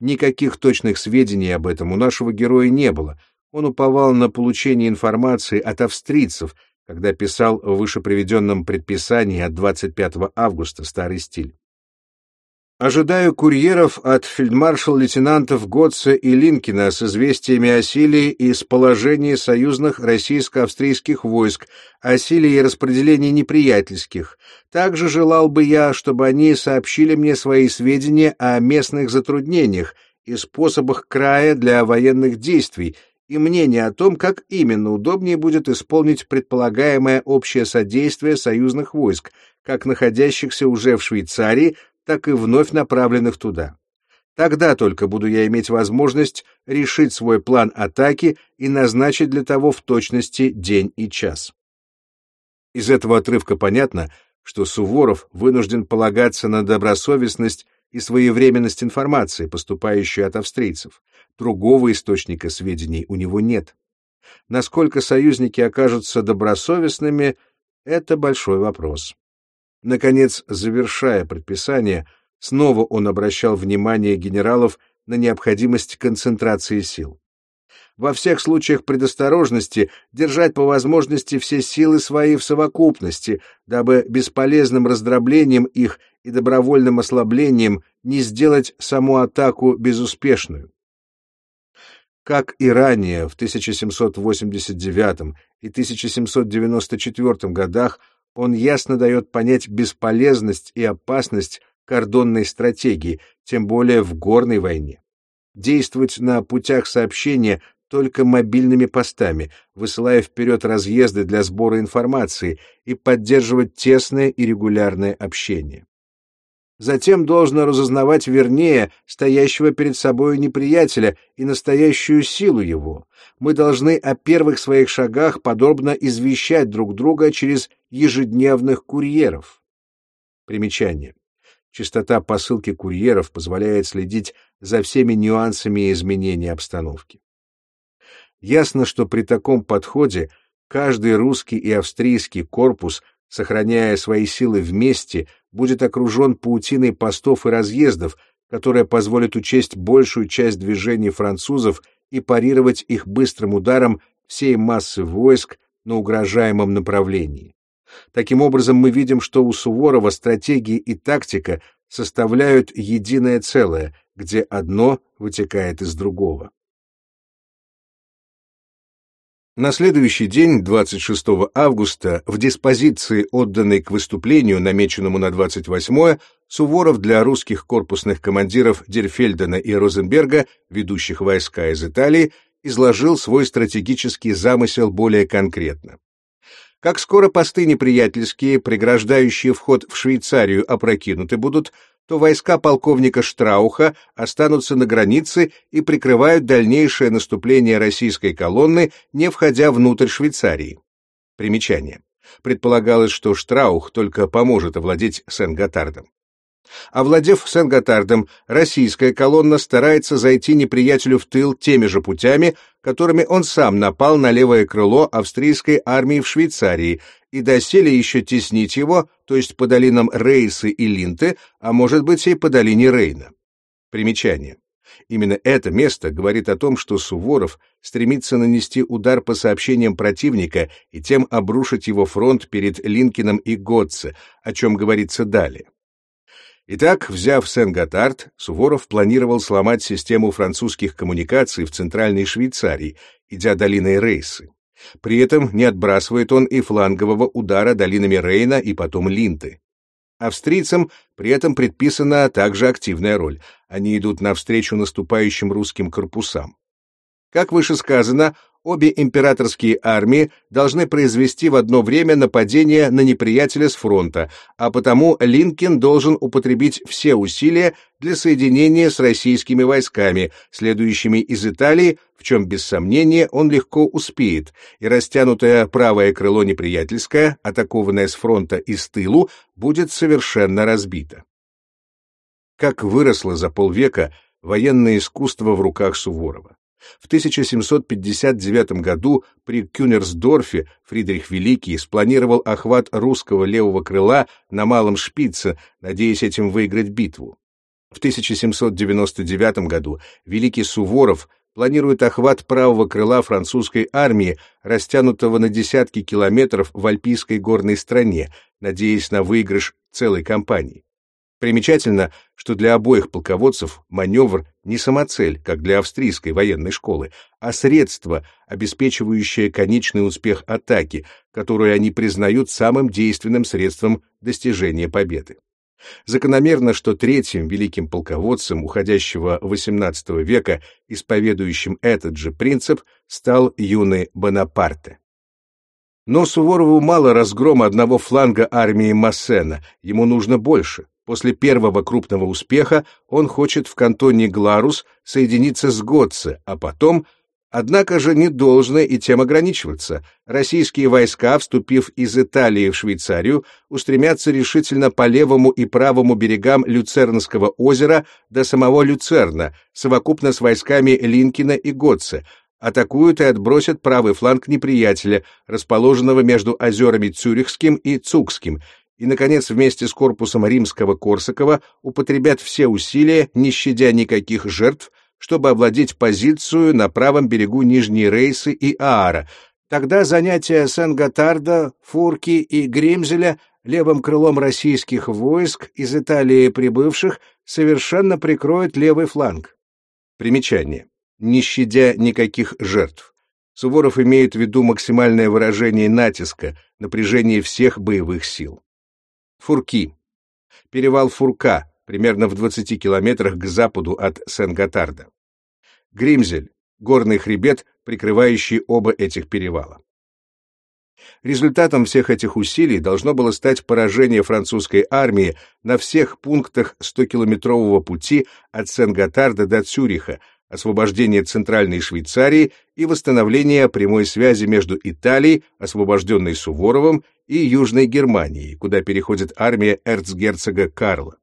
Никаких точных сведений об этом у нашего героя не было. Он уповал на получение информации от австрийцев, когда писал в вышеприведенном предписании от 25 августа старый стиль. Ожидаю курьеров от фельдмаршал-лейтенантов Готца и Линкина с известиями о силе и с положении союзных российско-австрийских войск, о силе и распределении неприятельских. Также желал бы я, чтобы они сообщили мне свои сведения о местных затруднениях и способах края для военных действий, и мнение о том, как именно удобнее будет исполнить предполагаемое общее содействие союзных войск, как находящихся уже в Швейцарии, так и вновь направленных туда. Тогда только буду я иметь возможность решить свой план атаки и назначить для того в точности день и час. Из этого отрывка понятно, что Суворов вынужден полагаться на добросовестность и своевременность информации, поступающей от австрийцев. Другого источника сведений у него нет. Насколько союзники окажутся добросовестными, это большой вопрос. Наконец, завершая предписание, снова он обращал внимание генералов на необходимость концентрации сил. Во всех случаях предосторожности держать по возможности все силы свои в совокупности, дабы бесполезным раздроблением их и добровольным ослаблением не сделать саму атаку безуспешную. Как и ранее, в 1789 и 1794 годах, он ясно дает понять бесполезность и опасность кордонной стратегии, тем более в горной войне. Действовать на путях сообщения только мобильными постами, высылая вперед разъезды для сбора информации и поддерживать тесное и регулярное общение. Затем должно разузнавать вернее стоящего перед собой неприятеля и настоящую силу его. Мы должны о первых своих шагах подробно извещать друг друга через ежедневных курьеров. Примечание. Частота посылки курьеров позволяет следить за всеми нюансами изменения обстановки. Ясно, что при таком подходе каждый русский и австрийский корпус, сохраняя свои силы вместе, будет окружен паутиной постов и разъездов, которая позволит учесть большую часть движений французов и парировать их быстрым ударом всей массы войск на угрожаемом направлении. Таким образом, мы видим, что у Суворова стратегия и тактика составляют единое целое, где одно вытекает из другого. На следующий день, 26 августа, в диспозиции, отданной к выступлению, намеченному на 28 Суворов для русских корпусных командиров Дерфельдена и Розенберга, ведущих войска из Италии, изложил свой стратегический замысел более конкретно. Как скоро посты неприятельские, преграждающие вход в Швейцарию, опрокинуты будут, то войска полковника Штрауха останутся на границе и прикрывают дальнейшее наступление российской колонны, не входя внутрь Швейцарии. Примечание. Предполагалось, что Штраух только поможет овладеть Сен-Готардом. Овладев Сен-Готардом, российская колонна старается зайти неприятелю в тыл теми же путями, которыми он сам напал на левое крыло австрийской армии в Швейцарии, и доселе еще теснить его, то есть по долинам Рейсы и Линты, а может быть и по долине Рейна. Примечание. Именно это место говорит о том, что Суворов стремится нанести удар по сообщениям противника и тем обрушить его фронт перед Линкиным и Готце, о чем говорится далее. Итак, взяв Сен-Готард, Суворов планировал сломать систему французских коммуникаций в Центральной Швейцарии, идя долиной Рейсы. При этом не отбрасывает он и флангового удара долинами Рейна и потом Линты. Австрийцам при этом предписана также активная роль. Они идут навстречу наступающим русским корпусам. Как выше сказано, обе императорские армии должны произвести в одно время нападение на неприятеля с фронта, а потому Линкин должен употребить все усилия для соединения с российскими войсками, следующими из Италии, в чем без сомнения он легко успеет, и растянутое правое крыло неприятельское, атакованное с фронта и с тылу, будет совершенно разбито. Как выросло за полвека военное искусство в руках Суворова. В 1759 году при Кюнерсдорфе Фридрих Великий спланировал охват русского левого крыла на Малом Шпице, надеясь этим выиграть битву. В 1799 году Великий Суворов планирует охват правого крыла французской армии, растянутого на десятки километров в альпийской горной стране, надеясь на выигрыш целой кампании. Примечательно, что для обоих полководцев маневр не самоцель, как для австрийской военной школы, а средство, обеспечивающее конечный успех атаки, которую они признают самым действенным средством достижения победы. Закономерно, что третьим великим полководцем уходящего XVIII века, исповедующим этот же принцип, стал юный Бонапарте. Но Суворову мало разгрома одного фланга армии Массена, ему нужно больше. После первого крупного успеха он хочет в кантоне Гларус соединиться с Готце, а потом... Однако же не должно и тем ограничиваться. Российские войска, вступив из Италии в Швейцарию, устремятся решительно по левому и правому берегам Люцернского озера до самого Люцерна, совокупно с войсками Линкина и Готце, атакуют и отбросят правый фланг неприятеля, расположенного между озерами Цюрихским и Цукским, и, наконец, вместе с корпусом римского Корсакова употребят все усилия, не щадя никаких жертв, чтобы овладеть позицию на правом берегу Нижней Рейсы и Аара. Тогда занятия Сен-Готарда, Фурки и Гримзеля левым крылом российских войск из Италии прибывших совершенно прикроют левый фланг. Примечание. Не щадя никаких жертв. Суворов имеет в виду максимальное выражение натиска, напряжение всех боевых сил. Фурки. Перевал Фурка, примерно в 20 километрах к западу от Сен-Готарда. Гримзель. Горный хребет, прикрывающий оба этих перевала. Результатом всех этих усилий должно было стать поражение французской армии на всех пунктах 100-километрового пути от Сен-Готарда до Цюриха, освобождение Центральной Швейцарии и восстановление прямой связи между Италией, освобожденной Суворовым, и Южной Германией, куда переходит армия эрцгерцога Карла.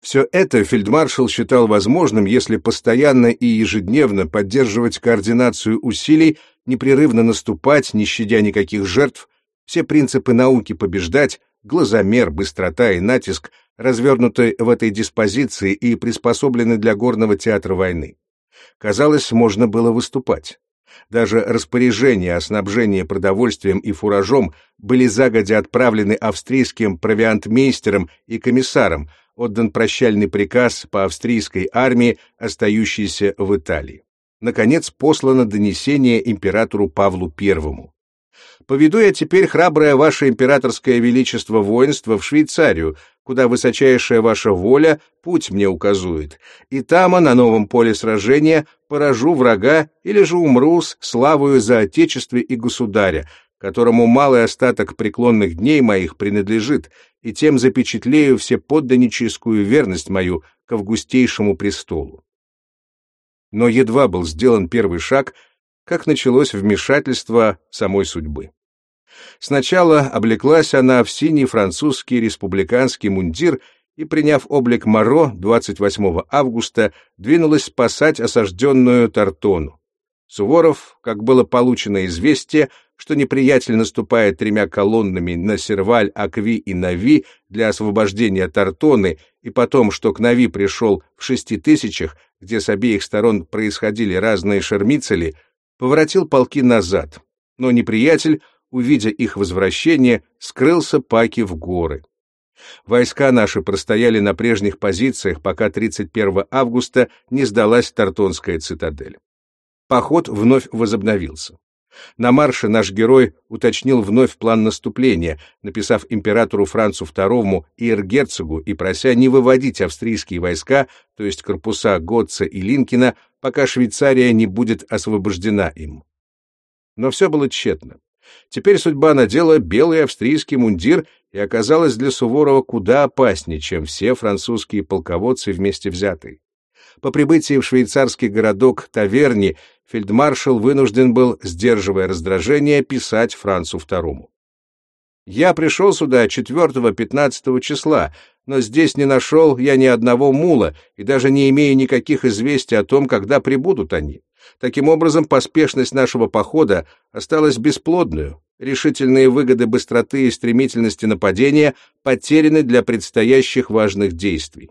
Все это фельдмаршал считал возможным, если постоянно и ежедневно поддерживать координацию усилий, непрерывно наступать, не щадя никаких жертв, все принципы науки побеждать, глазомер, быстрота и натиск, развернуты в этой диспозиции и приспособлены для горного театра войны. Казалось, можно было выступать. Даже распоряжения о снабжении продовольствием и фуражом были загодя отправлены австрийским провиантмейстером и комиссаром, отдан прощальный приказ по австрийской армии, остающейся в Италии. Наконец, послано донесение императору Павлу I. «Поведу я теперь храброе ваше императорское величество воинство в Швейцарию, куда высочайшая ваша воля путь мне указует, и там, на новом поле сражения, поражу врага или же умру с славою за отечестве и государя, которому малый остаток преклонных дней моих принадлежит, и тем запечатлею все подданническую верность мою к августейшему престолу. Но едва был сделан первый шаг, как началось вмешательство самой судьбы. Сначала облеклась она в синий французский республиканский мундир и, приняв облик Моро 28 августа, двинулась спасать осажденную Тартону. Суворов, как было получено известие, что неприятель наступает тремя колоннами на Серваль, Акви и Нави для освобождения Тартоны, и потом, что к Нави пришел в шести тысячах, где с обеих сторон происходили разные шермицели, поворотил полки назад. Но неприятель увидя их возвращение, скрылся Паки в горы. Войска наши простояли на прежних позициях, пока 31 августа не сдалась Тартонская цитадель. Поход вновь возобновился. На марше наш герой уточнил вновь план наступления, написав императору Францу II и эргерцогу и прося не выводить австрийские войска, то есть корпуса Готца и Линкина, пока Швейцария не будет освобождена им. Но все было тщетно. Теперь судьба надела белый австрийский мундир и оказалась для Суворова куда опаснее, чем все французские полководцы вместе взятые. По прибытии в швейцарский городок Таверни фельдмаршал вынужден был, сдерживая раздражение, писать Францу II. «Я пришел сюда 4-15 числа, но здесь не нашел я ни одного мула и даже не имею никаких известий о том, когда прибудут они. Таким образом, поспешность нашего похода осталась бесплодную. Решительные выгоды быстроты и стремительности нападения потеряны для предстоящих важных действий.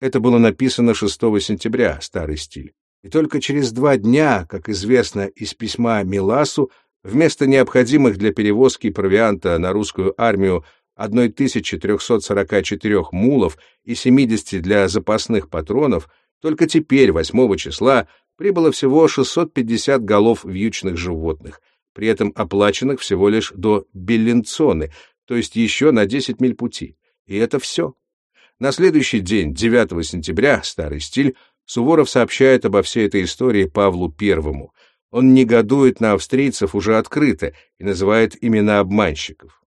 Это было написано 6 сентября, старый стиль. И только через два дня, как известно из письма Миласу, вместо необходимых для перевозки провианта на русскую армию 1344 мулов и 70 для запасных патронов, только теперь, 8 числа, прибыло всего 650 голов вьючных животных, при этом оплаченных всего лишь до Беллинцоны, то есть еще на 10 миль пути. И это все. На следующий день, 9 сентября, старый стиль, Суворов сообщает обо всей этой истории Павлу Первому. Он негодует на австрийцев уже открыто и называет имена обманщиков.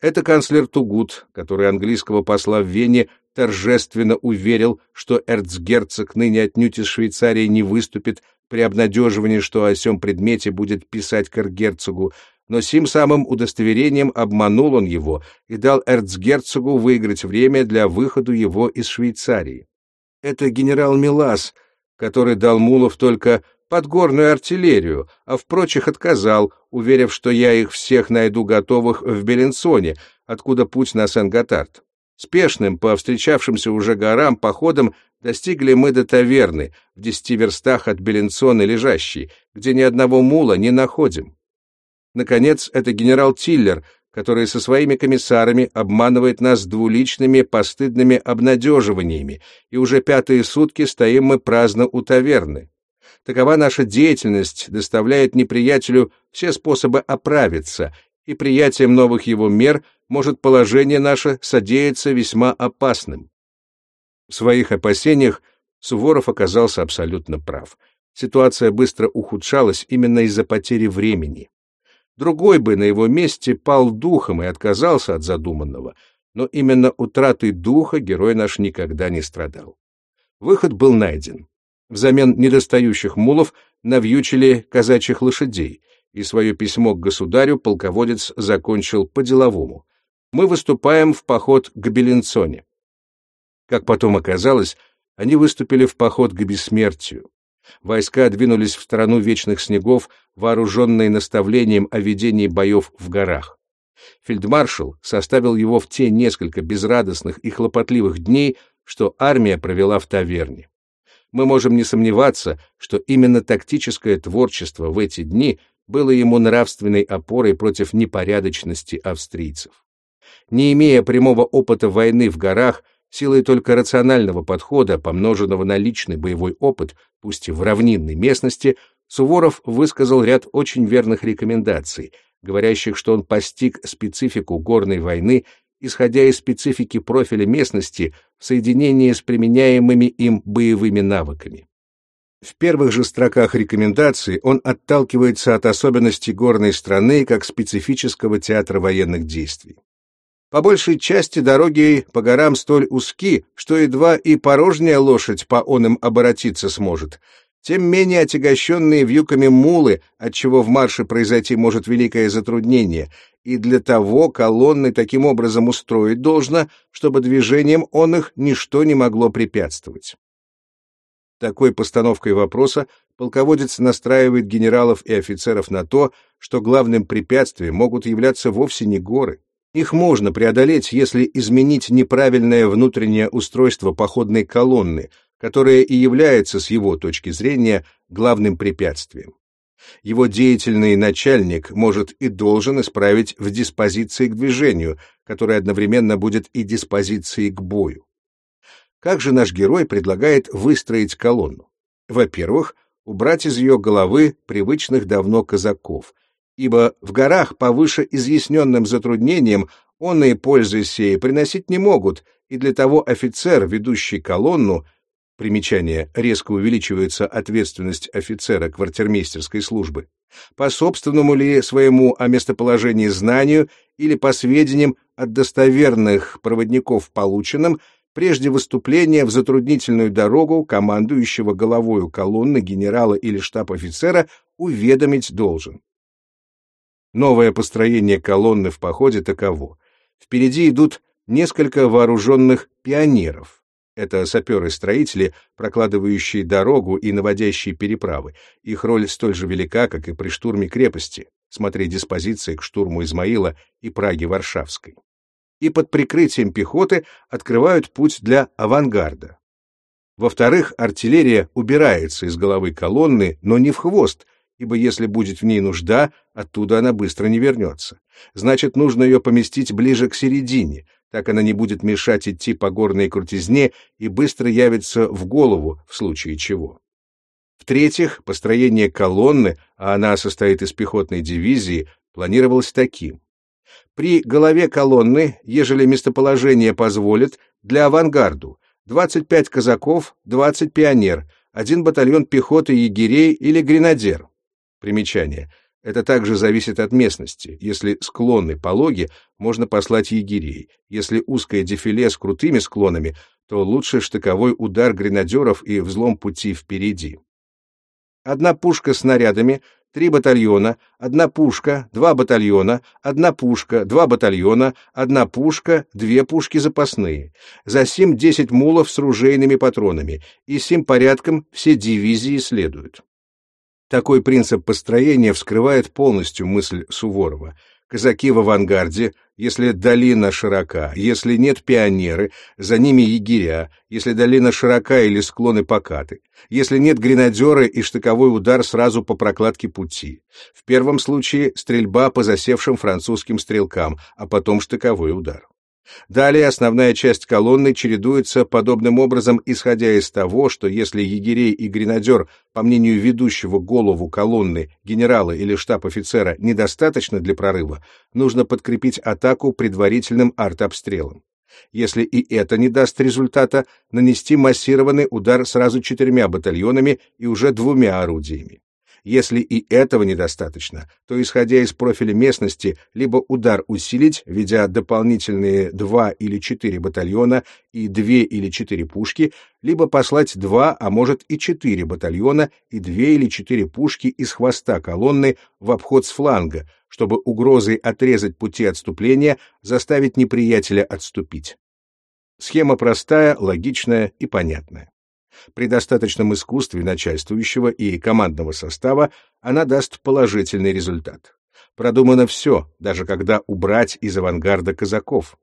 Это канцлер Тугут, который английского посла в Вене торжественно уверил, что эрцгерцог ныне отнюдь из Швейцарии не выступит при обнадеживании, что о сём предмете будет писать к эрцгерцогу, но сим самым удостоверением обманул он его и дал эрцгерцогу выиграть время для выхода его из Швейцарии. Это генерал Милас, который дал Мулов только подгорную артиллерию, а в прочих отказал, уверив, что я их всех найду готовых в Беленсоне, откуда путь на Сен-Готард. Спешным, по встречавшимся уже горам, походом достигли мы до таверны, в десяти верстах от Беленсона лежащей, где ни одного мула не находим. Наконец, это генерал Тиллер, который со своими комиссарами обманывает нас двуличными постыдными обнадеживаниями, и уже пятые сутки стоим мы праздно у таверны. Такова наша деятельность доставляет неприятелю все способы оправиться, и приятием новых его мер может положение наше содеяться весьма опасным. В своих опасениях Суворов оказался абсолютно прав. Ситуация быстро ухудшалась именно из-за потери времени. Другой бы на его месте пал духом и отказался от задуманного, но именно утратой духа герой наш никогда не страдал. Выход был найден. Взамен недостающих мулов навьючили казачьих лошадей, и свое письмо к государю полководец закончил по-деловому. Мы выступаем в поход к Беленцоне. Как потом оказалось, они выступили в поход к бессмертию. Войска двинулись в страну вечных снегов, вооруженные наставлением о ведении боев в горах. Фельдмаршал составил его в те несколько безрадостных и хлопотливых дней, что армия провела в таверне. Мы можем не сомневаться, что именно тактическое творчество в эти дни было ему нравственной опорой против непорядочности австрийцев. Не имея прямого опыта войны в горах, Силой только рационального подхода, помноженного на личный боевой опыт, пусть и в равнинной местности, Суворов высказал ряд очень верных рекомендаций, говорящих, что он постиг специфику горной войны, исходя из специфики профиля местности в соединении с применяемыми им боевыми навыками. В первых же строках рекомендаций он отталкивается от особенностей горной страны как специфического театра военных действий. По большей части дороги по горам столь узки, что едва и порожняя лошадь по оным оборотиться сможет. Тем менее отягощенные вьюками мулы, отчего в марше произойти может великое затруднение, и для того колонны таким образом устроить должно, чтобы движением он их ничто не могло препятствовать. Такой постановкой вопроса полководец настраивает генералов и офицеров на то, что главным препятствием могут являться вовсе не горы, их можно преодолеть, если изменить неправильное внутреннее устройство походной колонны, которое и является, с его точки зрения, главным препятствием. Его деятельный начальник может и должен исправить в диспозиции к движению, которая одновременно будет и диспозицией к бою. Как же наш герой предлагает выстроить колонну? Во-первых, убрать из ее головы привычных давно казаков, ибо в горах по выше изъясненным затруднениям онные пользы сей приносить не могут, и для того офицер, ведущий колонну, примечание, резко увеличивается ответственность офицера квартирмейстерской службы, по собственному ли своему о местоположении знанию или по сведениям от достоверных проводников полученным, прежде выступления в затруднительную дорогу командующего головою колонны генерала или штаб-офицера уведомить должен. Новое построение колонны в походе таково. Впереди идут несколько вооруженных пионеров. Это саперы-строители, прокладывающие дорогу и наводящие переправы. Их роль столь же велика, как и при штурме крепости. Смотри диспозиции к штурму Измаила и Праги Варшавской. И под прикрытием пехоты открывают путь для авангарда. Во-вторых, артиллерия убирается из головы колонны, но не в хвост, ибо если будет в ней нужда, оттуда она быстро не вернется. Значит, нужно ее поместить ближе к середине, так она не будет мешать идти по горной крутизне и быстро явится в голову в случае чего. В-третьих, построение колонны, а она состоит из пехотной дивизии, планировалось таким. При голове колонны, ежели местоположение позволит, для авангарду 25 казаков, 20 пионер, один батальон пехоты егерей или гренадер. Примечание. Это также зависит от местности. Если склоны пологи, можно послать егерей. Если узкое дефиле с крутыми склонами, то лучше штыковой удар гренадеров и взлом пути впереди. Одна пушка с снарядами, три батальона, одна пушка, два батальона, одна пушка, два батальона, одна пушка, две пушки запасные. За сим десять мулов с ружейными патронами, и сим порядком все дивизии следуют. Такой принцип построения вскрывает полностью мысль Суворова. Казаки в авангарде, если долина широка, если нет пионеры, за ними егеря, если долина широка или склоны покаты, если нет гренадера и штыковой удар сразу по прокладке пути. В первом случае стрельба по засевшим французским стрелкам, а потом штыковой удар. Далее основная часть колонны чередуется подобным образом, исходя из того, что если егерей и гренадер, по мнению ведущего голову колонны, генерала или штаб-офицера, недостаточно для прорыва, нужно подкрепить атаку предварительным артобстрелом. Если и это не даст результата, нанести массированный удар сразу четырьмя батальонами и уже двумя орудиями. Если и этого недостаточно, то, исходя из профиля местности, либо удар усилить, введя дополнительные два или четыре батальона и две или четыре пушки, либо послать два, а может и четыре батальона и две или четыре пушки из хвоста колонны в обход с фланга, чтобы угрозой отрезать пути отступления заставить неприятеля отступить. Схема простая, логичная и понятная. При достаточном искусстве начальствующего и командного состава она даст положительный результат. Продумано все, даже когда убрать из авангарда казаков.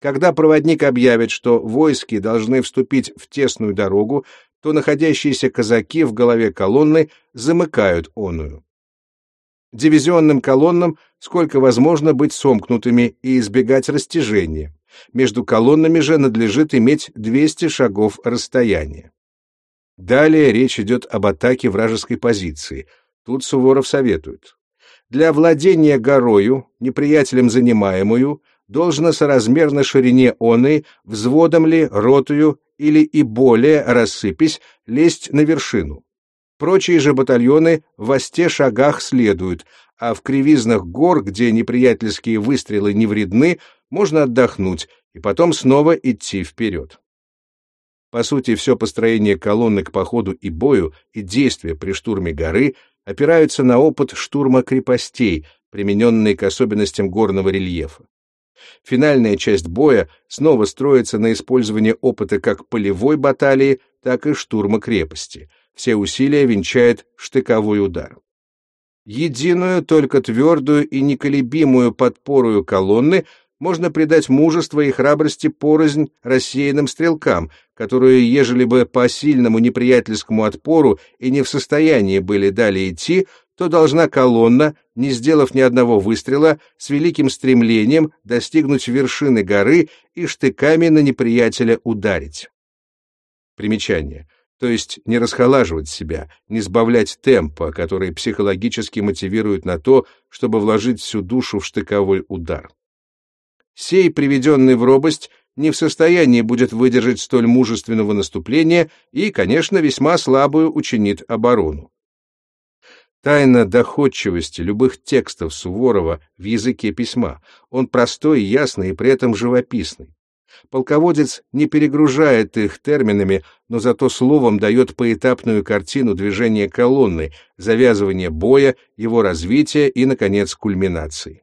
Когда проводник объявит, что войски должны вступить в тесную дорогу, то находящиеся казаки в голове колонны замыкают оную. Дивизионным колоннам сколько возможно быть сомкнутыми и избегать растяжения. Между колоннами же надлежит иметь 200 шагов расстояния. Далее речь идет об атаке вражеской позиции. Тут Суворов советует. Для владения горою, неприятелем занимаемую, должно соразмерно ширине оной, взводом ли, ротую или и более рассыпись, лезть на вершину. Прочие же батальоны в осте шагах следуют, а в кривизнах гор, где неприятельские выстрелы не вредны, можно отдохнуть и потом снова идти вперед. По сути, все построение колонны к походу и бою и действия при штурме горы опираются на опыт штурма крепостей, примененный к особенностям горного рельефа. Финальная часть боя снова строится на использовании опыта как полевой баталии, так и штурма крепости. Все усилия венчает штыковой удар. Единую, только твердую и неколебимую подпорую колонны можно придать мужество и храбрости порознь рассеянным стрелкам, которые, ежели бы по сильному неприятельскому отпору и не в состоянии были далее идти, то должна колонна, не сделав ни одного выстрела, с великим стремлением достигнуть вершины горы и штыками на неприятеля ударить. Примечание. то есть не расхолаживать себя, не сбавлять темпа, который психологически мотивирует на то, чтобы вложить всю душу в штыковой удар. Сей, приведенный в робость, не в состоянии будет выдержать столь мужественного наступления и, конечно, весьма слабую учинит оборону. Тайна доходчивости любых текстов Суворова в языке письма. Он простой, ясный и при этом живописный. Полководец не перегружает их терминами, но зато словом дает поэтапную картину движения колонны, завязывания боя, его развития и, наконец, кульминации.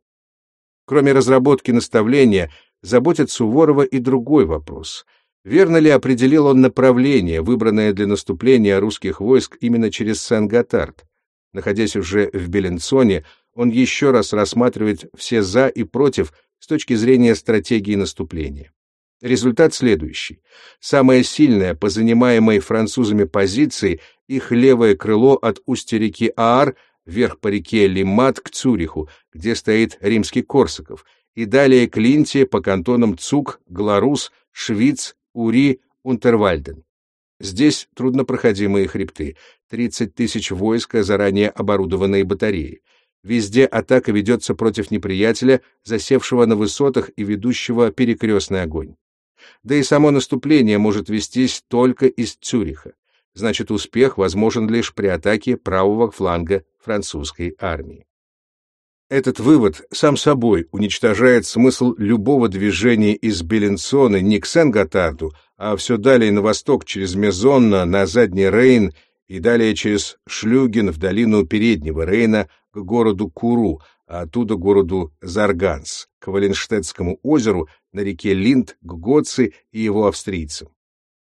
Кроме разработки наставления, заботит Суворова и другой вопрос. Верно ли определил он направление, выбранное для наступления русских войск именно через Сен-Готард? Находясь уже в Беленсоне, он еще раз рассматривает все «за» и «против» с точки зрения стратегии наступления. Результат следующий. Самое сильное по занимаемой французами позиции их левое крыло от устья реки Аар вверх по реке Лимат к Цюриху, где стоит римский Корсаков, и далее к Линте по кантонам Цук, Гларус, Швиц, Ури, Унтервальден. Здесь труднопроходимые хребты, 30 тысяч войска, заранее оборудованные батареи. Везде атака ведется против неприятеля, засевшего на высотах и ведущего перекрестный огонь. Да и само наступление может вестись только из Цюриха. Значит, успех возможен лишь при атаке правого фланга французской армии. Этот вывод сам собой уничтожает смысл любого движения из Беленсона не к Сен-Готарду, а все далее на восток через Мезонно на задний Рейн и далее через Шлюген в долину Переднего Рейна к городу Куру, а оттуда городу Зарганс, к Валенштедтскому озеру, на реке Линд, к Гоци и его австрийцам.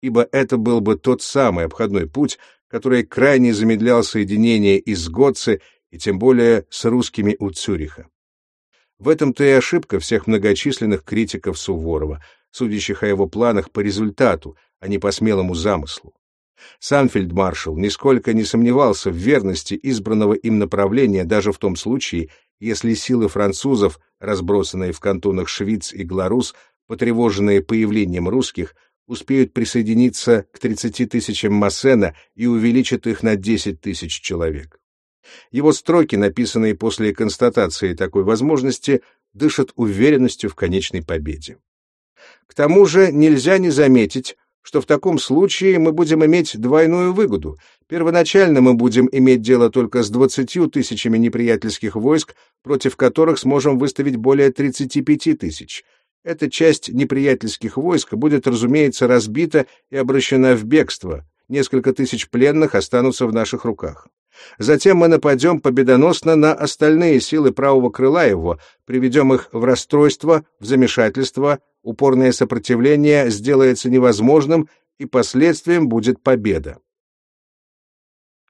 Ибо это был бы тот самый обходной путь, который крайне замедлял соединение из Гоци и тем более с русскими у Цюриха. В этом-то и ошибка всех многочисленных критиков Суворова, судящих о его планах по результату, а не по смелому замыслу. Сам фельдмаршал нисколько не сомневался в верности избранного им направления даже в том случае, если силы французов, разбросанные в кантонах Швиц и Гларус, потревоженные появлением русских, успеют присоединиться к 30 тысячам Массена и увеличат их на 10 тысяч человек. Его строки, написанные после констатации такой возможности, дышат уверенностью в конечной победе. К тому же нельзя не заметить, что в таком случае мы будем иметь двойную выгоду. Первоначально мы будем иметь дело только с 20 тысячами неприятельских войск, против которых сможем выставить более 35 тысяч. Эта часть неприятельских войск будет, разумеется, разбита и обращена в бегство. Несколько тысяч пленных останутся в наших руках. Затем мы нападем победоносно на остальные силы правого крыла его, приведем их в расстройство, в замешательство, упорное сопротивление сделается невозможным, и последствием будет победа.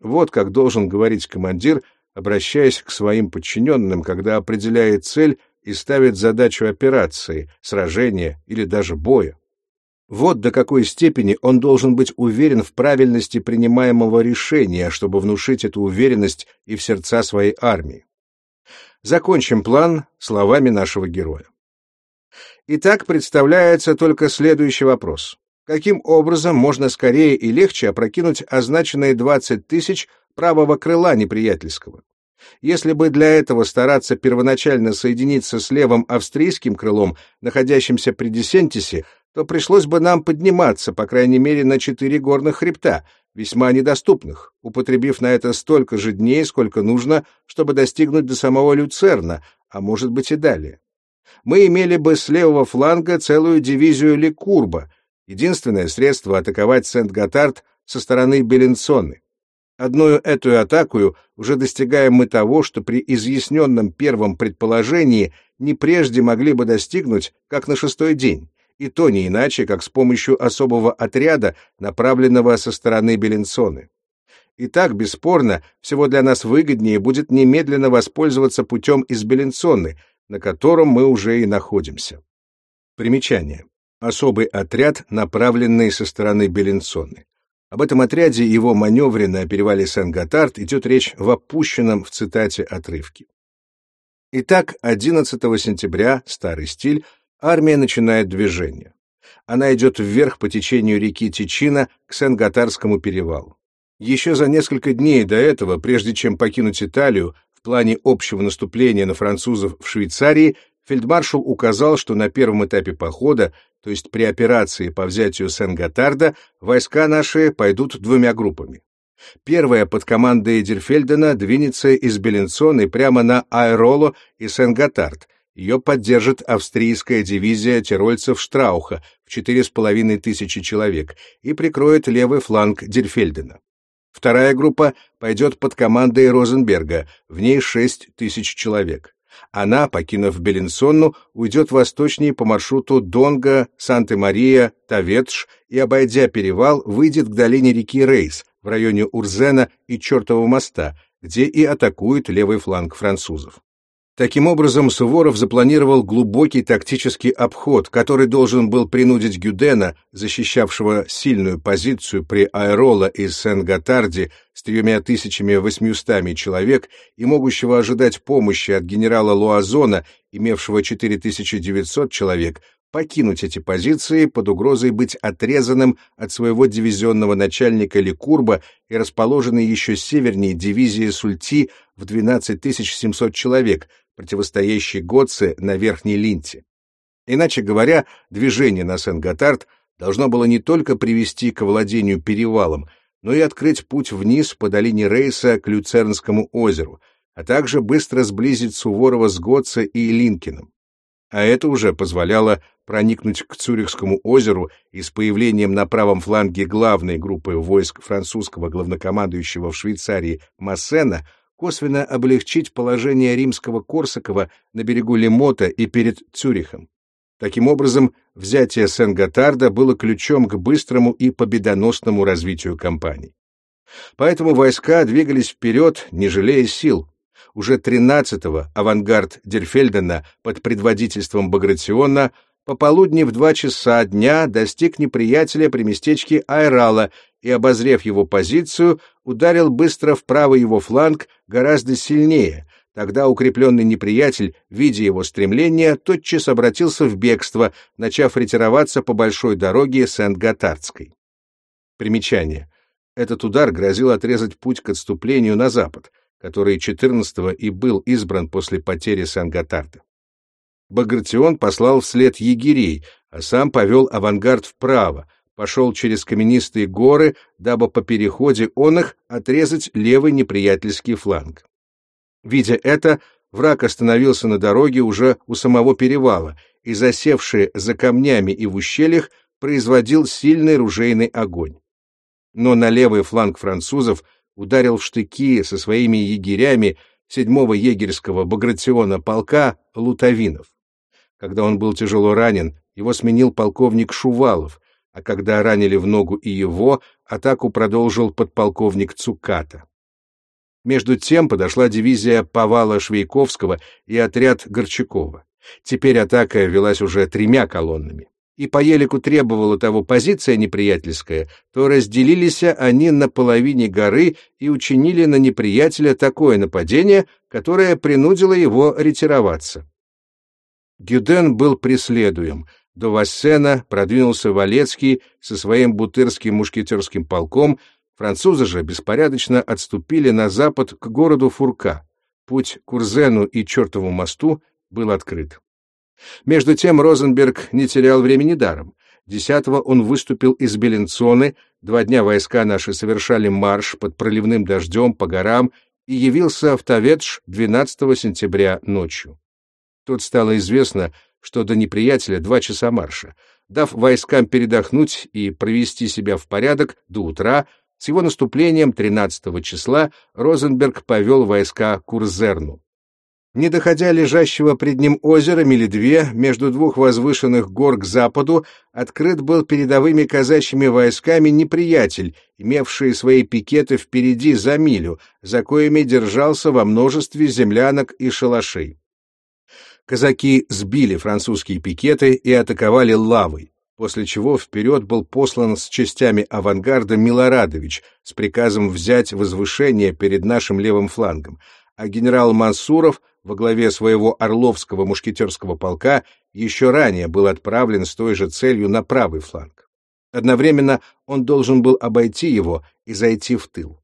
Вот как должен говорить командир, обращаясь к своим подчиненным, когда определяет цель и ставит задачу операции, сражения или даже боя. Вот до какой степени он должен быть уверен в правильности принимаемого решения, чтобы внушить эту уверенность и в сердца своей армии. Закончим план словами нашего героя. Итак, представляется только следующий вопрос. Каким образом можно скорее и легче опрокинуть означенные 20 тысяч правого крыла неприятельского? Если бы для этого стараться первоначально соединиться с левым австрийским крылом, находящимся при Десентисе, то пришлось бы нам подниматься, по крайней мере, на четыре горных хребта, весьма недоступных, употребив на это столько же дней, сколько нужно, чтобы достигнуть до самого Люцерна, а может быть и далее. Мы имели бы с левого фланга целую дивизию Лекурба, единственное средство атаковать Сент-Готард со стороны Беленсоны. Одною эту атакую уже достигаем мы того, что при изъясненном первом предположении не прежде могли бы достигнуть, как на шестой день, и то не иначе, как с помощью особого отряда, направленного со стороны Беленсоны. И так, бесспорно, всего для нас выгоднее будет немедленно воспользоваться путем из Беленсоны, на котором мы уже и находимся. Примечание. Особый отряд, направленный со стороны Беленсоны. Об этом отряде и его маневре на перевале Сен-Готард идет речь в опущенном в цитате отрывке. Итак, 11 сентября, старый стиль, армия начинает движение. Она идет вверх по течению реки Тичина к Сен-Готарскому перевалу. Еще за несколько дней до этого, прежде чем покинуть Италию, в плане общего наступления на французов в Швейцарии, фельдмаршал указал, что на первом этапе похода, то есть при операции по взятию Сен-Готарда, войска наши пойдут двумя группами. Первая под командой Дерфельдена двинется из Беленсона прямо на Айроло и Сен-Готард. Ее поддержит австрийская дивизия тирольцев Штрауха в четыре с половиной тысячи человек и прикроет левый фланг Дерфельдена. Вторая группа пойдет под командой Розенберга, в ней 6 тысяч человек. Она, покинув Беленсонну, уйдет восточнее по маршруту Донга, Санта-Мария, Таветш и, обойдя перевал, выйдет к долине реки Рейс в районе Урзена и Чертового моста, где и атакует левый фланг французов. Таким образом, Суворов запланировал глубокий тактический обход, который должен был принудить Гюдена, защищавшего сильную позицию при Аэрола и Сен-Готарде с тремя тысячами восьмиустами человек и могущего ожидать помощи от генерала Луазона, имевшего 4900 человек, покинуть эти позиции под угрозой быть отрезанным от своего дивизионного начальника Ликурба и расположенной еще севернее дивизии Сульти в 12700 человек, противостоящей Готце на Верхней Линте. Иначе говоря, движение на Сен-Готард должно было не только привести к владению перевалом, но и открыть путь вниз по долине Рейса к Люцернскому озеру, а также быстро сблизить Суворова с Готце и Линкиным а это уже позволяло проникнуть к Цюрихскому озеру и с появлением на правом фланге главной группы войск французского главнокомандующего в Швейцарии Массена косвенно облегчить положение римского Корсакова на берегу Лемота и перед Цюрихом. Таким образом, взятие Сен-Готарда было ключом к быстрому и победоносному развитию кампании. Поэтому войска двигались вперед, не жалея сил, уже 13-го авангард Дерфельдена под предводительством Багратиона пополудни в два часа дня достиг неприятеля при местечке Айрала и, обозрев его позицию, ударил быстро в правый его фланг гораздо сильнее. Тогда укрепленный неприятель, видя его стремление, тотчас обратился в бегство, начав ретироваться по большой дороге Сент-Готардской. Примечание. Этот удар грозил отрезать путь к отступлению на запад который 14-го и был избран после потери Сан-Готарда. Багратион послал вслед егерей, а сам повел авангард вправо, пошел через каменистые горы, дабы по переходе он их отрезать левый неприятельский фланг. Видя это, враг остановился на дороге уже у самого перевала и, засевший за камнями и в ущельях, производил сильный ружейный огонь. Но на левый фланг французов ударил в штыки со своими егерями седьмого егерского багратиона полка Лутовинов. Когда он был тяжело ранен, его сменил полковник Шувалов, а когда ранили в ногу и его, атаку продолжил подполковник Цуката. Между тем подошла дивизия Повала Швейковского и отряд Горчакова. Теперь атака велась уже тремя колоннами и по елику требовала того позиция неприятельская, то разделились они на половине горы и учинили на неприятеля такое нападение, которое принудило его ретироваться. Гюден был преследуем. До Вассена продвинулся Валецкий со своим бутырским мушкетерским полком, французы же беспорядочно отступили на запад к городу Фурка. Путь к Урзену и Чертову мосту был открыт. Между тем Розенберг не терял времени даром. Десятого он выступил из Беленцоны, два дня войска наши совершали марш под проливным дождем по горам и явился в Таветш 12 сентября ночью. Тут стало известно, что до неприятеля два часа марша. Дав войскам передохнуть и провести себя в порядок до утра, с его наступлением 13 числа Розенберг повел войска к Урзерну. Не доходя лежащего пред ним озера мили две, между двух возвышенных гор к западу, открыт был передовыми казачьими войсками неприятель, имевший свои пикеты впереди за милю, за коими держался во множестве землянок и шалашей. Казаки сбили французские пикеты и атаковали лавой, после чего вперед был послан с частями авангарда Милорадович с приказом взять возвышение перед нашим левым флангом, а генерал Мансуров — во главе своего Орловского мушкетерского полка еще ранее был отправлен с той же целью на правый фланг. Одновременно он должен был обойти его и зайти в тыл.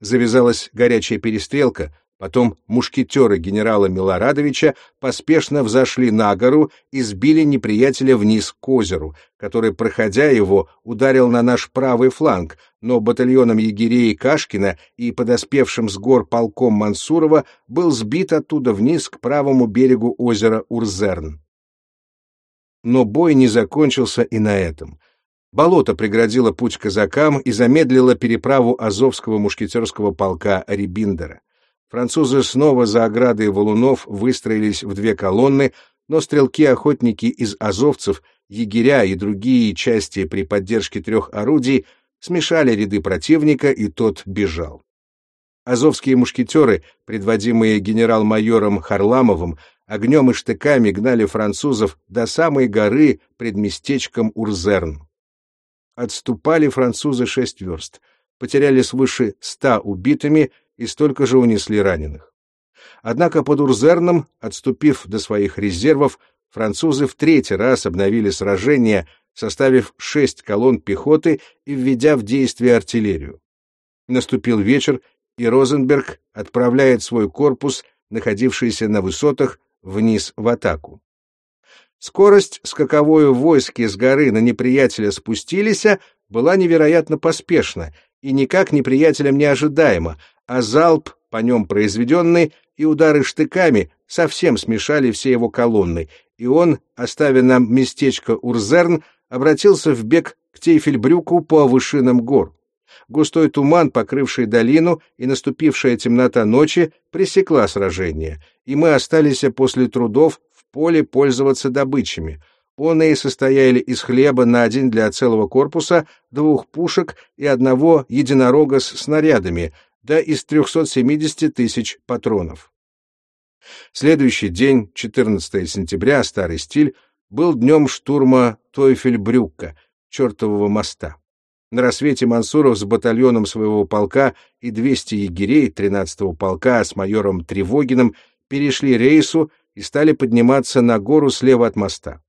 Завязалась горячая перестрелка, Потом мушкетеры генерала Милорадовича поспешно взошли на гору и сбили неприятеля вниз к озеру, который, проходя его, ударил на наш правый фланг, но батальоном егерей Кашкина и подоспевшим с гор полком Мансурова был сбит оттуда вниз к правому берегу озера Урзерн. Но бой не закончился и на этом. Болото преградило путь казакам и замедлило переправу Азовского мушкетерского полка Рибиндера. Французы снова за оградой валунов выстроились в две колонны, но стрелки-охотники из азовцев, егеря и другие части при поддержке трех орудий смешали ряды противника, и тот бежал. Азовские мушкетеры, предводимые генерал-майором Харламовым, огнем и штыками гнали французов до самой горы пред местечком Урзерн. Отступали французы шесть верст, потеряли свыше ста убитыми и столько же унесли раненых. Однако под Урзерном, отступив до своих резервов, французы в третий раз обновили сражение, составив шесть колонн пехоты и введя в действие артиллерию. Наступил вечер, и Розенберг отправляет свой корпус, находившийся на высотах, вниз в атаку. Скорость, с каковою войски с горы на неприятеля спустились, была невероятно поспешна и никак неприятелям не ожидаема, а залп, по нем произведенный, и удары штыками совсем смешали все его колонны, и он, оставив нам местечко Урзерн, обратился в бег к Тейфельбрюку по вышинам гор. Густой туман, покрывший долину, и наступившая темнота ночи пресекла сражение, и мы остались после трудов в поле пользоваться добычами. Оные состояли из хлеба на один для целого корпуса, двух пушек и одного единорога с снарядами, да из 370 тысяч патронов. Следующий день, 14 сентября, старый стиль, был днем штурма Тойфельбрюкка, чертового моста. На рассвете Мансуров с батальоном своего полка и 200 егерей 13-го полка с майором Тревогиным перешли рейсу и стали подниматься на гору слева от моста.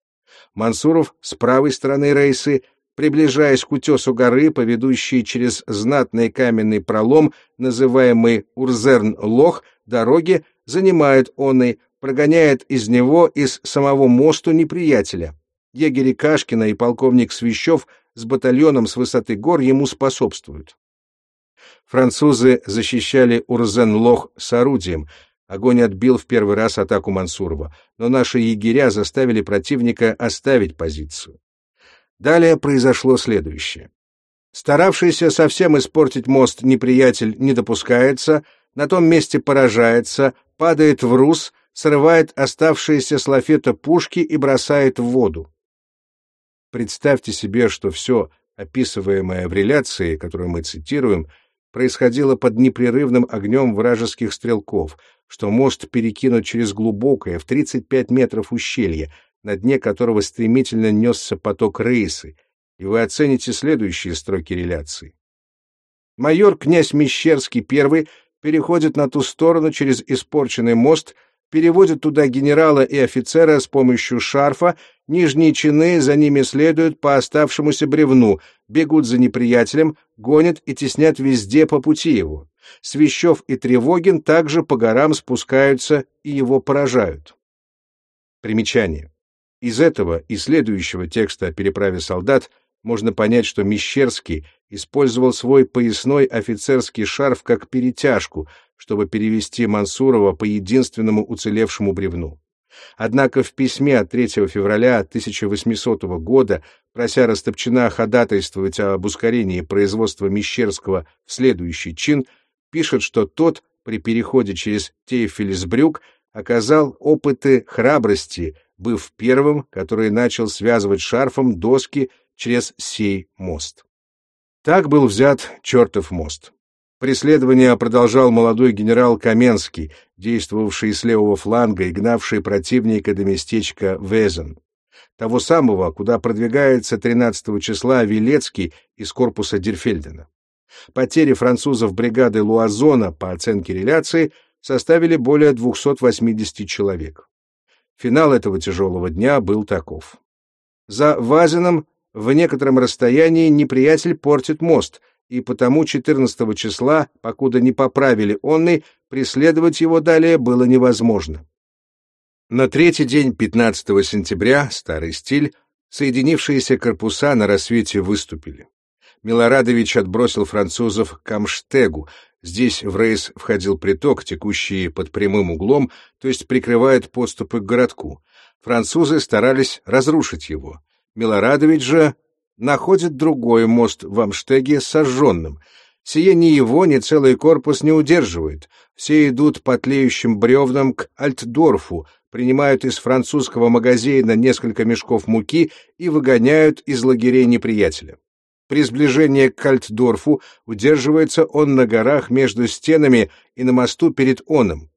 Мансуров с правой стороны рейсы приближаясь к утесу горы, поведущей через знатный каменный пролом, называемый Урзерн-Лох, дороги, занимает он и прогоняет из него из самого мосту неприятеля. Егери Кашкина и полковник Свищев с батальоном с высоты гор ему способствуют. Французы защищали Урзен-Лох с орудием. Огонь отбил в первый раз атаку Мансурова, но наши егеря заставили противника оставить позицию. Далее произошло следующее. Старавшийся совсем испортить мост неприятель не допускается, на том месте поражается, падает в рус, срывает оставшиеся с лафета пушки и бросает в воду. Представьте себе, что все описываемое в реляции, которую мы цитируем, происходило под непрерывным огнем вражеских стрелков, что мост перекинут через глубокое в 35 метров ущелье, на дне которого стремительно несся поток рейсы, и вы оцените следующие строки реляции. Майор князь Мещерский I переходит на ту сторону через испорченный мост, переводит туда генерала и офицера с помощью шарфа, нижние чины за ними следуют по оставшемуся бревну, бегут за неприятелем, гонят и теснят везде по пути его. Свящев и Тревогин также по горам спускаются и его поражают. Примечание. Из этого и следующего текста о переправе солдат можно понять, что Мещерский использовал свой поясной офицерский шарф как перетяжку, чтобы перевести Мансурова по единственному уцелевшему бревну. Однако в письме от 3 февраля 1800 года, прося Растопчина ходатайствовать об ускорении производства Мещерского в следующий чин, пишет, что тот при переходе через Тейфелесбрюк оказал опыты храбрости, быв первым, который начал связывать шарфом доски через сей мост. Так был взят чертов мост. Преследование продолжал молодой генерал Каменский, действовавший с левого фланга и гнавший противника до местечка Везен, того самого, куда продвигается 13 числа Вилецкий из корпуса Дерфельдена. Потери французов бригады Луазона, по оценке реляции, составили более 280 человек. Финал этого тяжелого дня был таков. За Вазином в некотором расстоянии неприятель портит мост, и потому 14 числа, покуда не поправили онный, преследовать его далее было невозможно. На третий день 15 сентября, старый стиль, соединившиеся корпуса на рассвете выступили. Милорадович отбросил французов к Амштегу. Здесь в рейс входил приток, текущий под прямым углом, то есть прикрывает подступы к городку. Французы старались разрушить его. Милорадович же находит другой мост в Амштеге сожженным. Сие ни его, ни целый корпус не удерживает. Все идут по тлеющим бревнам к Альтдорфу, принимают из французского магазина несколько мешков муки и выгоняют из лагерей неприятеля. При сближении к Кальтдорфу удерживается он на горах между стенами и на мосту перед Оном.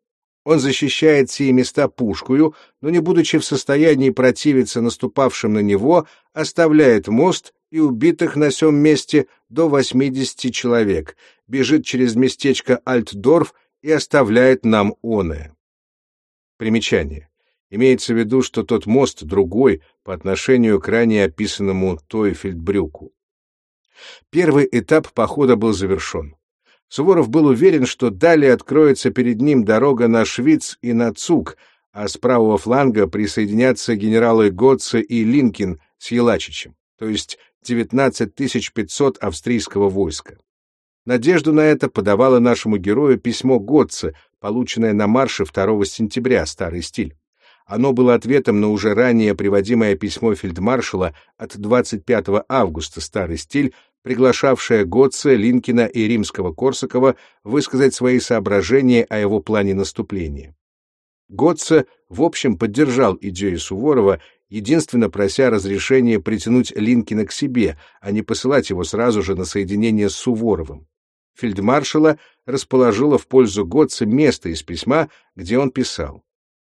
Он защищает сие места пушкою, но, не будучи в состоянии противиться наступавшим на него, оставляет мост и убитых на сём месте до 80 человек, бежит через местечко Альтдорф и оставляет нам оное. Примечание. Имеется в виду, что тот мост другой по отношению к ранее описанному Тойфельдбрюку. Первый этап похода был завершен. Суворов был уверен, что далее откроется перед ним дорога на Швиц и на Цуг, а с правого фланга присоединятся генералы Готце и Линкин с Елачичем, то есть 19 500 австрийского войска. Надежду на это подавало нашему герою письмо Готце, полученное на марше 2 сентября, старый стиль. Оно было ответом на уже ранее приводимое письмо фельдмаршала от 25 августа, старый стиль, приглашавшее Готце, Линкина и Римского-Корсакова высказать свои соображения о его плане наступления. Готце, в общем, поддержал идею Суворова, единственно прося разрешения притянуть Линкина к себе, а не посылать его сразу же на соединение с Суворовым. Фельдмаршала расположила в пользу Готце место из письма, где он писал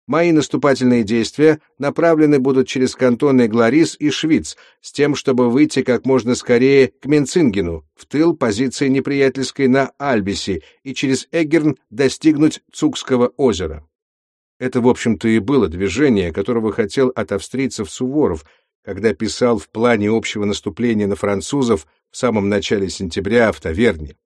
Мои наступательные действия направлены будут через кантоны Гларис и Швиц, с тем, чтобы выйти как можно скорее к Менцингену, в тыл позиции неприятельской на Альбисе, и через Эггерн достигнуть Цукского озера. Это, в общем-то, и было движение, которого хотел от австрийцев Суворов, когда писал в плане общего наступления на французов в самом начале сентября в таверне.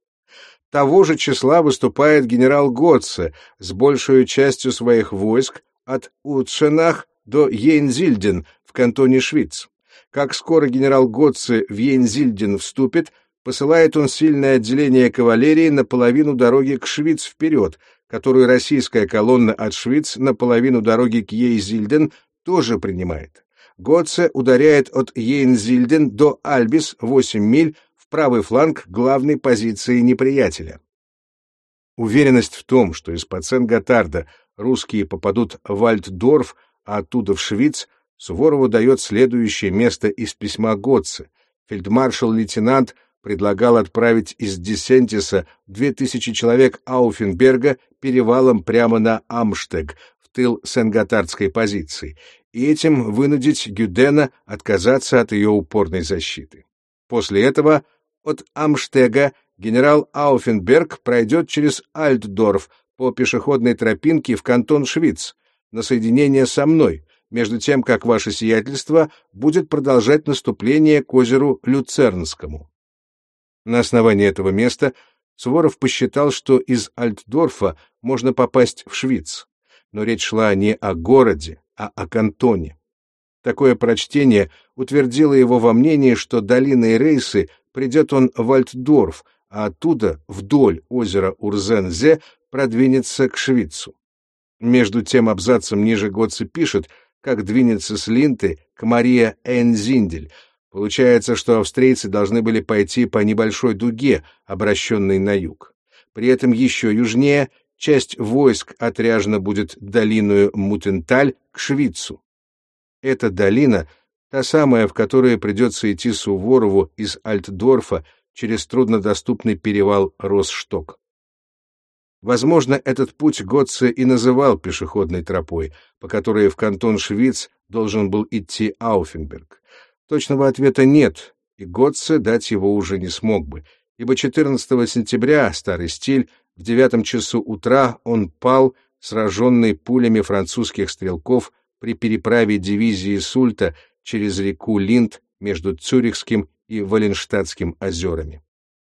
Того же числа выступает генерал Готце с большей частью своих войск от Утшенах до Йензильден в кантоне Швиц. Как скоро генерал Готце в Йензильден вступит, посылает он сильное отделение кавалерии на половину дороги к Швиц вперед, которую российская колонна от Швиц на половину дороги к Ейзильден тоже принимает. Готце ударяет от Йензильден до Альбис 8 миль в правый фланг главной позиции неприятеля. Уверенность в том, что из-под Сен-Готарда русские попадут в Альтдорф, а оттуда в Швиц, Суворову дает следующее место из письма Готце. Фельдмаршал-лейтенант предлагал отправить из Десентиса 2000 человек Ауфенберга перевалом прямо на Амштег, в тыл Сен-Готардской позиции, и этим вынудить Гюдена отказаться от ее упорной защиты. После этого от Амштега генерал Ауфенберг пройдет через Альтдорф, по пешеходной тропинке в кантон Швиц на соединение со мной, между тем, как ваше сиятельство будет продолжать наступление к озеру Люцернскому. На основании этого места Суворов посчитал, что из Альтдорфа можно попасть в Швиц, но речь шла не о городе, а о кантоне. Такое прочтение утвердило его во мнении, что долиной рейсы придет он в Альтдорф, а оттуда, вдоль озера Урзензе, продвинется к Швицу. Между тем абзацем ниже Готце пишет, как двинется с Линты к Мария Энзиндель. Получается, что австрийцы должны были пойти по небольшой дуге, обращенной на юг. При этом еще южнее часть войск отряжена будет долиною Мутенталь к Швицу. Эта долина — та самая, в которой придется идти Суворову из Альтдорфа через труднодоступный перевал Росшток. Возможно, этот путь Готце и называл пешеходной тропой, по которой в кантон Швиц должен был идти Ауфенберг. Точного ответа нет, и Готце дать его уже не смог бы, ибо 14 сентября, старый стиль, в девятом часу утра он пал, сраженный пулями французских стрелков при переправе дивизии Сульта через реку Линд между Цюрихским и Валенштадтским озерами.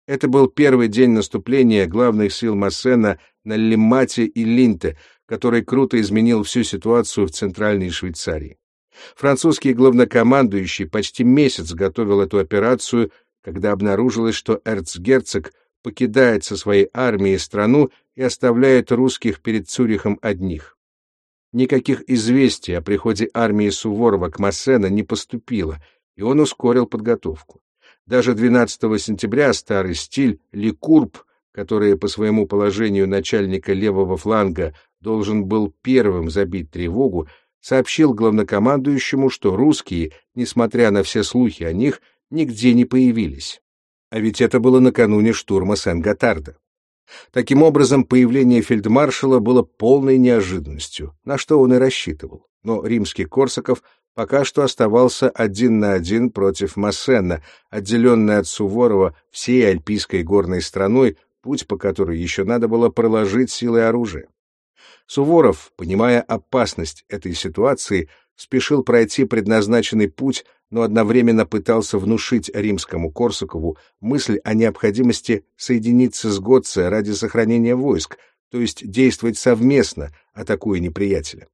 Это был первый день наступления главных сил Массена на Лиммате и Линте, который круто изменил всю ситуацию в Центральной Швейцарии. Французский главнокомандующий почти месяц готовил эту операцию, когда обнаружилось, что эрцгерцог покидает со своей армией страну и оставляет русских перед Цюрихом одних. Никаких известий о приходе армии Суворова к Массена не поступило, и он ускорил подготовку. Даже 12 сентября старый стиль Ликурб, который по своему положению начальника левого фланга должен был первым забить тревогу, сообщил главнокомандующему, что русские, несмотря на все слухи о них, нигде не появились. А ведь это было накануне штурма Сен-Готарда. Таким образом, появление фельдмаршала было полной неожиданностью, на что он и рассчитывал. Но римский Корсаков пока что оставался один на один против Массена, отделенный от Суворова всей альпийской горной страной, путь по которой еще надо было проложить силой оружия. Суворов, понимая опасность этой ситуации, спешил пройти предназначенный путь, но одновременно пытался внушить римскому Корсакову мысль о необходимости соединиться с Готце ради сохранения войск, то есть действовать совместно, атакуя неприятеля.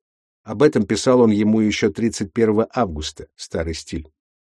Об этом писал он ему еще 31 августа, старый стиль.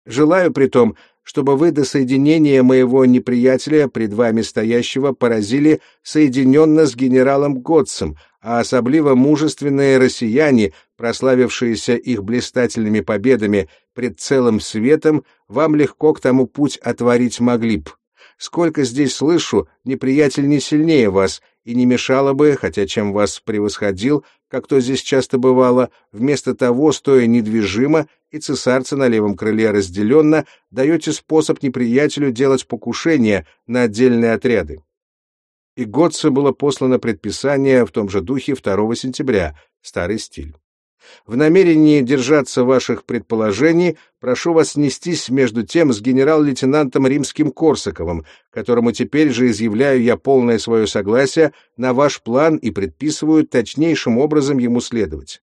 «Желаю при том, чтобы вы до соединения моего неприятеля, пред вами стоящего, поразили соединенно с генералом Готцем, а особливо мужественные россияне, прославившиеся их блистательными победами пред целым светом, вам легко к тому путь отворить могли б. Сколько здесь слышу, неприятель не сильнее вас, и не мешало бы, хотя чем вас превосходил, как то здесь часто бывало, вместо того, стоя недвижимо и цесарца на левом крыле разделенно, даете способ неприятелю делать покушение на отдельные отряды. И Готце было послано предписание в том же духе 2 сентября, старый стиль. В намерении держаться ваших предположений прошу вас снестись между тем с генерал-лейтенантом Римским Корсаковым, которому теперь же изъявляю я полное свое согласие на ваш план и предписываю точнейшим образом ему следовать.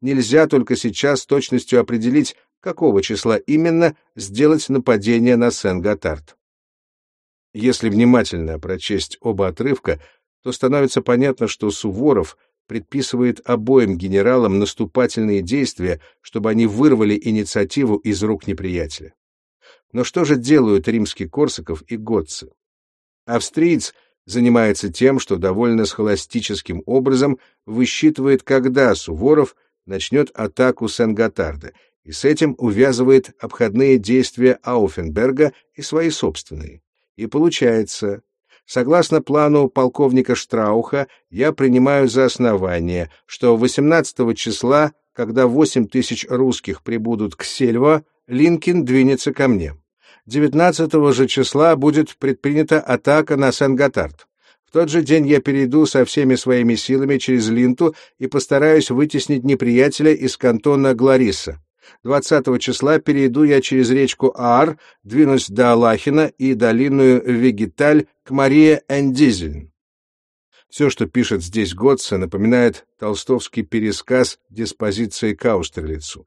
Нельзя только сейчас с точностью определить, какого числа именно сделать нападение на Сен-Готард. Если внимательно прочесть оба отрывка, то становится понятно, что Суворов — предписывает обоим генералам наступательные действия, чтобы они вырвали инициативу из рук неприятеля. Но что же делают римский Корсаков и Готцы? Австриец занимается тем, что довольно схоластическим образом высчитывает, когда Суворов начнет атаку Сен-Готарда, и с этим увязывает обходные действия Ауфенберга и свои собственные. И получается, Согласно плану полковника Штрауха, я принимаю за основание, что 18 числа, когда 8 тысяч русских прибудут к Сельво, Линкин двинется ко мне. 19 же числа будет предпринята атака на Сен-Готард. В тот же день я перейду со всеми своими силами через Линту и постараюсь вытеснить неприятеля из кантона Глариса. 20 числа перейду я через речку Аар, двинусь до Алахина и долину Вегеталь к Мария Эндизель. Все, что пишет здесь Готце, напоминает толстовский пересказ диспозиции Каустерлицу.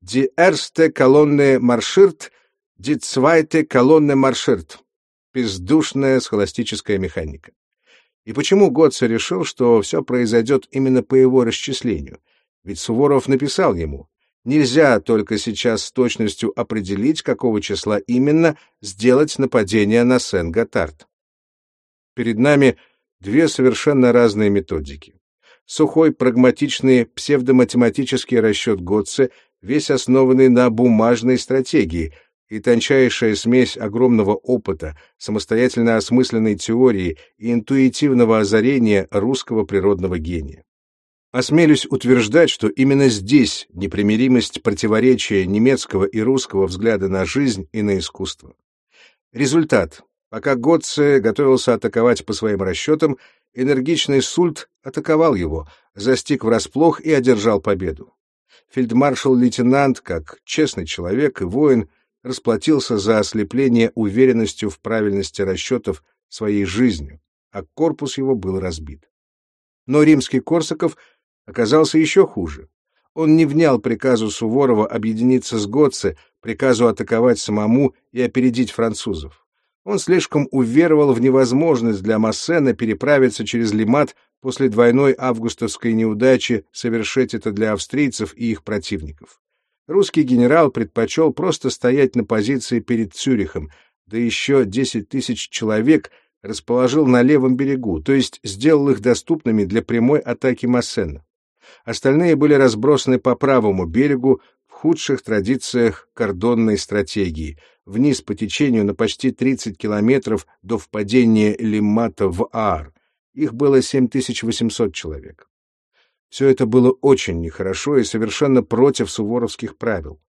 «Die erste Kolonne marschiert, die zweite Kolonne marschiert». Бездушная схоластическая механика. И почему Готце решил, что все произойдет именно по его расчислению? Ведь Суворов написал ему Нельзя только сейчас с точностью определить, какого числа именно сделать нападение на Сен-Готард. Перед нами две совершенно разные методики. Сухой, прагматичный псевдоматематический расчет Готце, весь основанный на бумажной стратегии, и тончайшая смесь огромного опыта, самостоятельно осмысленной теории и интуитивного озарения русского природного гения. Осмелюсь утверждать, что именно здесь непримиримость противоречия немецкого и русского взгляда на жизнь и на искусство. Результат. Пока Готце готовился атаковать по своим расчетам, энергичный Сульт атаковал его, застиг врасплох и одержал победу. Фельдмаршал-лейтенант, как честный человек и воин, расплатился за ослепление уверенностью в правильности расчетов своей жизнью, а корпус его был разбит. Но римский Корсаков — оказался еще хуже. Он не внял приказу Суворова объединиться с Готце, приказу атаковать самому и опередить французов. Он слишком уверовал в невозможность для Массена переправиться через Лимат после двойной августовской неудачи совершить это для австрийцев и их противников. Русский генерал предпочел просто стоять на позиции перед Цюрихом, да еще 10 тысяч человек расположил на левом берегу, то есть сделал их доступными для прямой атаки Массена. Остальные были разбросаны по правому берегу худших традициях кордонной стратегии, вниз по течению на почти 30 километров до впадения Лиммата в Аар. Их было 7800 человек. Все это было очень нехорошо и совершенно против суворовских правил.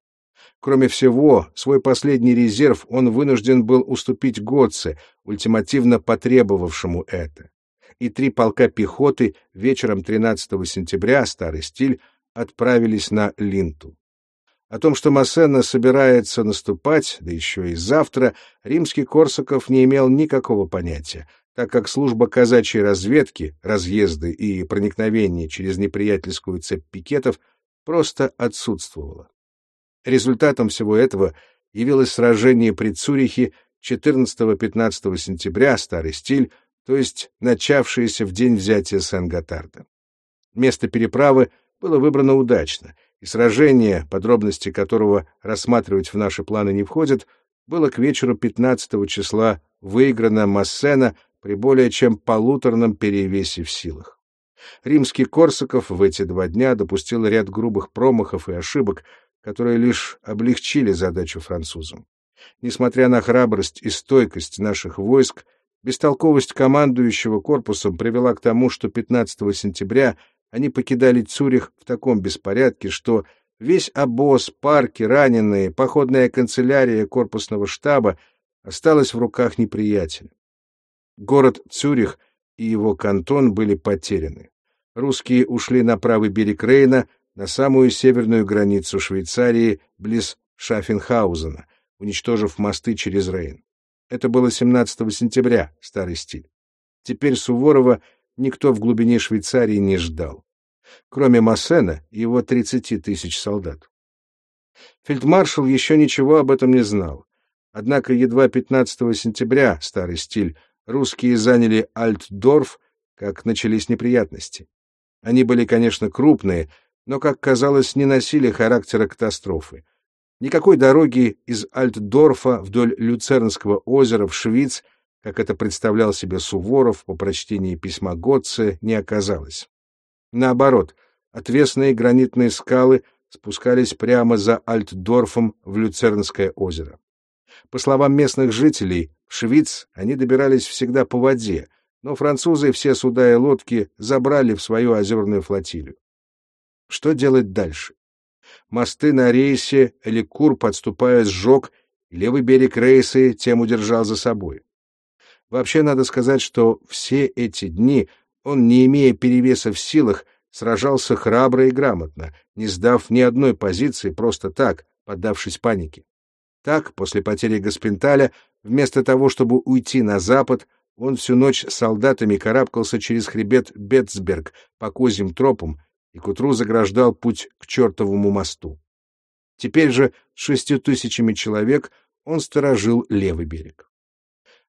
Кроме всего, свой последний резерв он вынужден был уступить Готце, ультимативно потребовавшему это. И три полка пехоты вечером 13 сентября, старый стиль, отправились на Линту. О том, что Массена собирается наступать, да еще и завтра, римский Корсаков не имел никакого понятия, так как служба казачьей разведки, разъезды и проникновения через неприятельскую цепь пикетов просто отсутствовала. Результатом всего этого явилось сражение при Цюрихе 14-15 сентября, старый стиль, то есть начавшееся в день взятия Сен-Готарда. Место переправы было выбрано удачно, и сражение, подробности которого рассматривать в наши планы не входят, было к вечеру 15 числа выиграно Массена при более чем полуторном перевесе в силах. Римский Корсаков в эти два дня допустил ряд грубых промахов и ошибок, которые лишь облегчили задачу французам. Несмотря на храбрость и стойкость наших войск, бестолковость командующего корпусом привела к тому, что 15 сентября они покидали Цюрих в таком беспорядке, что весь обоз, парки, раненые, походная канцелярия корпусного штаба осталась в руках неприятеля. Город Цюрих и его кантон были потеряны. Русские ушли на правый берег Рейна, на самую северную границу Швейцарии, близ Шафенхаузена, уничтожив мосты через Рейн. Это было 17 сентября, старый стиль. Теперь Суворова никто в глубине Швейцарии не ждал. Кроме Массена и его 30 тысяч солдат. Фельдмаршал еще ничего об этом не знал. Однако едва 15 сентября, старый стиль, русские заняли Альтдорф, как начались неприятности. Они были, конечно, крупные, но, как казалось, не носили характера катастрофы. Никакой дороги из Альтдорфа вдоль Люцернского озера в Швиц, как это представлял себе Суворов по прочтении письма Готце, не оказалось. Наоборот, отвесные гранитные скалы спускались прямо за Альтдорфом в Люцернское озеро. По словам местных жителей, в Швиц они добирались всегда по воде, но французы все суда и лодки забрали в свою озерную флотилию. Что делать дальше? Мосты на рейсе Эликур, подступая, сжег, левый берег рейса тем удержал за собой. Вообще, надо сказать, что все эти дни он, не имея перевеса в силах, сражался храбро и грамотно, не сдав ни одной позиции просто так, поддавшись панике. Так, после потери Госпенталя, вместо того, чтобы уйти на запад, он всю ночь с солдатами карабкался через хребет Бетцберг по козьим тропам и к утру заграждал путь к чертовому мосту. Теперь же с шестью тысячами человек он сторожил левый берег.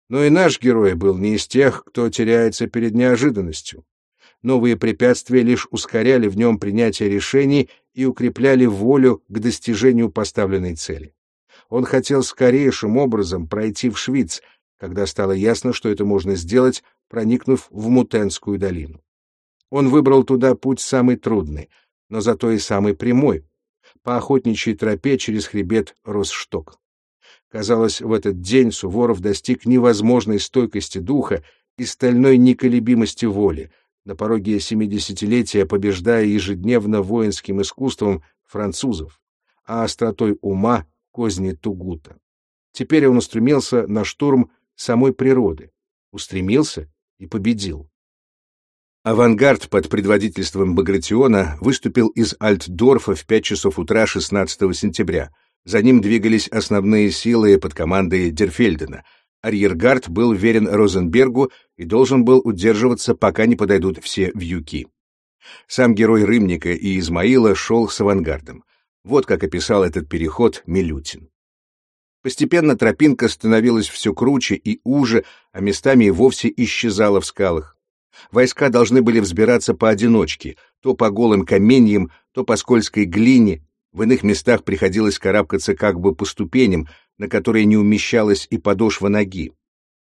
Но и наш герой был не из тех, кто теряется перед неожиданностью. Новые препятствия лишь ускоряли в нем принятие решений и укрепляли волю к достижению поставленной цели. Он хотел скорейшим образом пройти в Швиц, когда стало ясно, что это можно сделать, проникнув в Мутенскую долину. Он выбрал туда путь самый трудный, но зато и самый прямой, по охотничьей тропе через хребет Росшток. Казалось, в этот день Суворов достиг невозможной стойкости духа и стальной неколебимости воли, на пороге семидесятилетия побеждая ежедневно воинским искусством французов, а остротой ума — козни Тугута. Теперь он устремился на штурм самой природы, устремился и победил. Авангард под предводительством Багратиона выступил из Альтдорфа в 5 часов утра 16 сентября. За ним двигались основные силы под командой Дерфельдена. Арьергард был верен Розенбергу и должен был удерживаться, пока не подойдут все вьюки. Сам герой Рымника и Измаила шел с авангардом. Вот как описал этот переход Милютин. Постепенно тропинка становилась все круче и уже, а местами и вовсе исчезала в скалах. Войска должны были взбираться поодиночке, то по голым каменьям, то по скользкой глине. В иных местах приходилось карабкаться как бы по ступеням, на которые не умещалась и подошва ноги.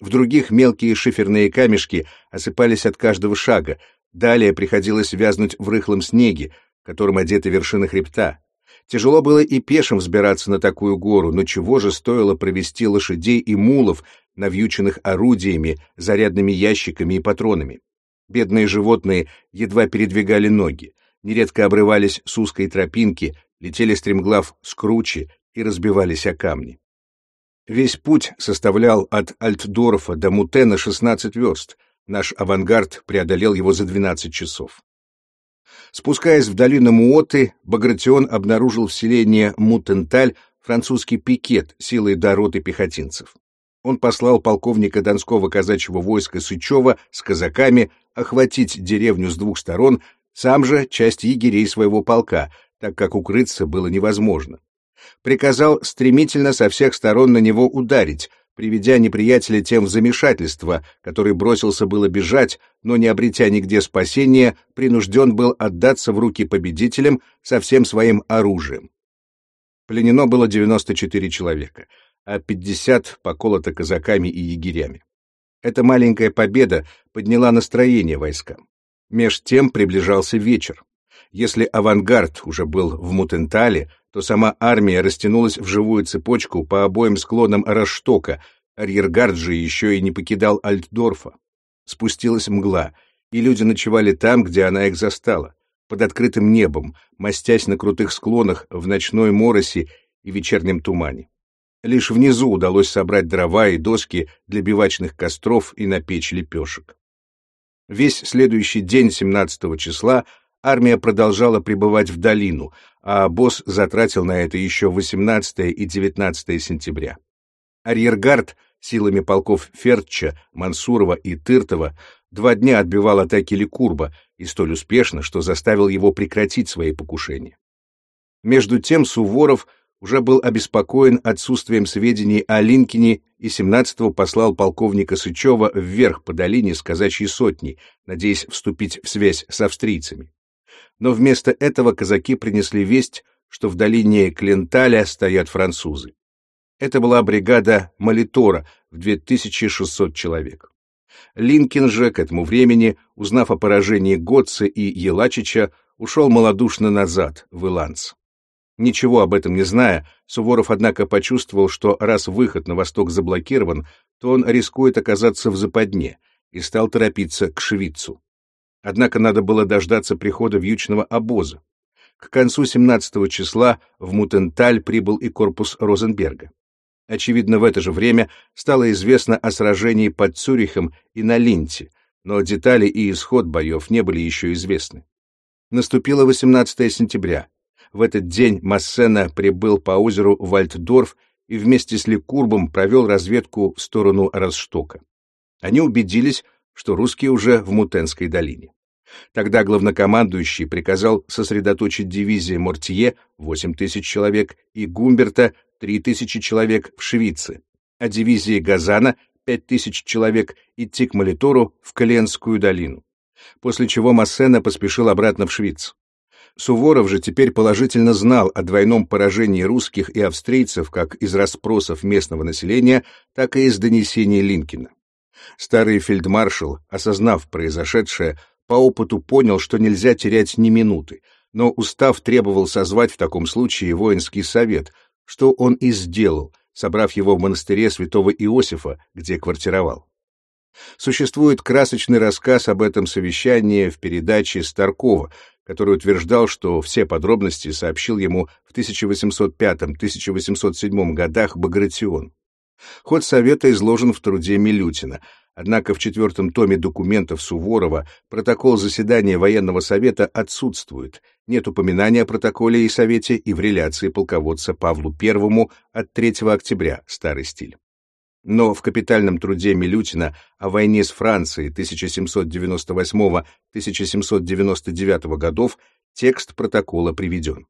В других мелкие шиферные камешки осыпались от каждого шага, далее приходилось вязнуть в рыхлом снеге, которым одеты вершины хребта. Тяжело было и пешим взбираться на такую гору, но чего же стоило провести лошадей и мулов, навьюченных орудиями, зарядными ящиками и патронами. Бедные животные едва передвигали ноги, нередко обрывались с узкой тропинки, летели стремглав с кручи и разбивались о камни. Весь путь составлял от Альтдорфа до Мутена 16 верст. Наш авангард преодолел его за 12 часов. Спускаясь в долину Муоты, Багратион обнаружил в селении Мутенталь французский пикет силой до роты пехотинцев. Он послал полковника Донского казачьего войска Сычева с казаками охватить деревню с двух сторон, сам же часть егерей своего полка, так как укрыться было невозможно. Приказал стремительно со всех сторон на него ударить, приведя неприятеля тем в замешательство, который бросился было бежать, но, не обретя нигде спасения, принужден был отдаться в руки победителям со всем своим оружием. Пленено было 94 человека, а 50 поколото казаками и егерями. Эта маленькая победа подняла настроение войскам. Меж тем приближался вечер. Если авангард уже был в Мутентале, то сама армия растянулась в живую цепочку по обоим склонам Раштока, арьергард же еще и не покидал Альтдорфа. Спустилась мгла, и люди ночевали там, где она их застала, под открытым небом, мастясь на крутых склонах в ночной моросе и вечернем тумане. Лишь внизу удалось собрать дрова и доски для бивачных костров и напечь лепешек. Весь следующий день 17 числа армия продолжала пребывать в долину, а босс затратил на это еще 18 и 19 сентября. Арьергард силами полков Фертча, Мансурова и Тыртова два дня отбивал атаки Ликурба и столь успешно, что заставил его прекратить свои покушения. Между тем Суворов уже был обеспокоен отсутствием сведений о Линкине и 17-го послал полковника Сычева вверх по долине с казачьей сотней, надеясь вступить в связь с австрийцами но вместо этого казаки принесли весть, что в долине Кленталя стоят французы. Это была бригада Молитора в 2600 человек. Линкин же к этому времени, узнав о поражении Готца и Елачича, ушел малодушно назад, в Иланц. Ничего об этом не зная, Суворов, однако, почувствовал, что раз выход на восток заблокирован, то он рискует оказаться в западне, и стал торопиться к Швицу. Однако надо было дождаться прихода вьючного обоза. К концу 17 числа в Мутенталь прибыл и корпус Розенберга. Очевидно, в это же время стало известно о сражении под Цюрихом и на Линте, но детали и исход боев не были еще известны. Наступило 18 сентября. В этот день Массена прибыл по озеру Вальтдорф и вместе с Ликурбом провел разведку в сторону Расштока. Они убедились, что русские уже в Мутенской долине. Тогда главнокомандующий приказал сосредоточить дивизии Мортье 8 тысяч человек и Гумберта 3 тысячи человек в Швице, а дивизии Газана 5 тысяч человек идти к Молитору в Коленскую долину, после чего Массена поспешил обратно в Швицу. Суворов же теперь положительно знал о двойном поражении русских и австрийцев как из расспросов местного населения, так и из донесений Линкина. Старый фельдмаршал, осознав произошедшее, по опыту понял, что нельзя терять ни минуты, но устав требовал созвать в таком случае воинский совет, что он и сделал, собрав его в монастыре святого Иосифа, где квартировал. Существует красочный рассказ об этом совещании в передаче Старкова, который утверждал, что все подробности сообщил ему в 1805-1807 годах Багратион. Ход совета изложен в труде Милютина, однако в четвертом томе документов Суворова протокол заседания военного совета отсутствует, нет упоминания о протоколе и совете и в реляции полководца Павлу I от 3 октября, старый стиль. Но в капитальном труде Милютина о войне с Францией 1798-1799 годов текст протокола приведен.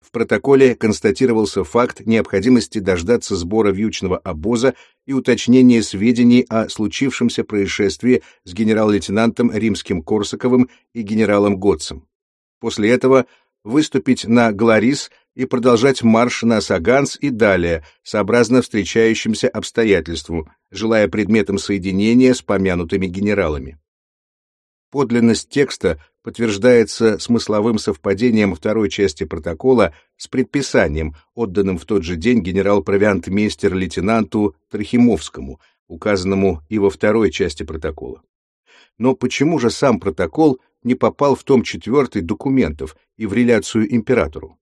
В протоколе констатировался факт необходимости дождаться сбора вьючного обоза и уточнения сведений о случившемся происшествии с генерал-лейтенантом Римским Корсаковым и генералом Готцем. После этого выступить на Гларис и продолжать марш на Саганс и далее, сообразно встречающимся обстоятельству, желая предметом соединения с помянутыми генералами. Подлинность текста подтверждается смысловым совпадением второй части протокола с предписанием, отданным в тот же день генерал-провиантмейстер-лейтенанту Трохимовскому, указанному и во второй части протокола. Но почему же сам протокол не попал в том четвертый документов и в реляцию императору?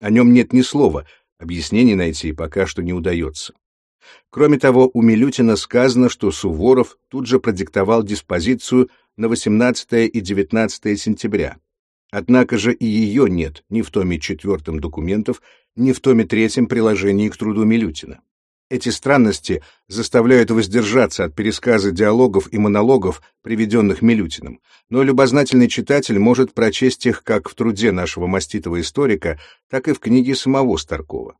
О нем нет ни слова, объяснений найти пока что не удается. Кроме того, у Милютина сказано, что Суворов тут же продиктовал диспозицию на 18 и 19 сентября. Однако же и ее нет ни в томе четвертом документов, ни в томе третьем приложении к труду Милютина. Эти странности заставляют воздержаться от пересказа диалогов и монологов, приведенных Милютиным, но любознательный читатель может прочесть их как в труде нашего маститого историка, так и в книге самого Старкова.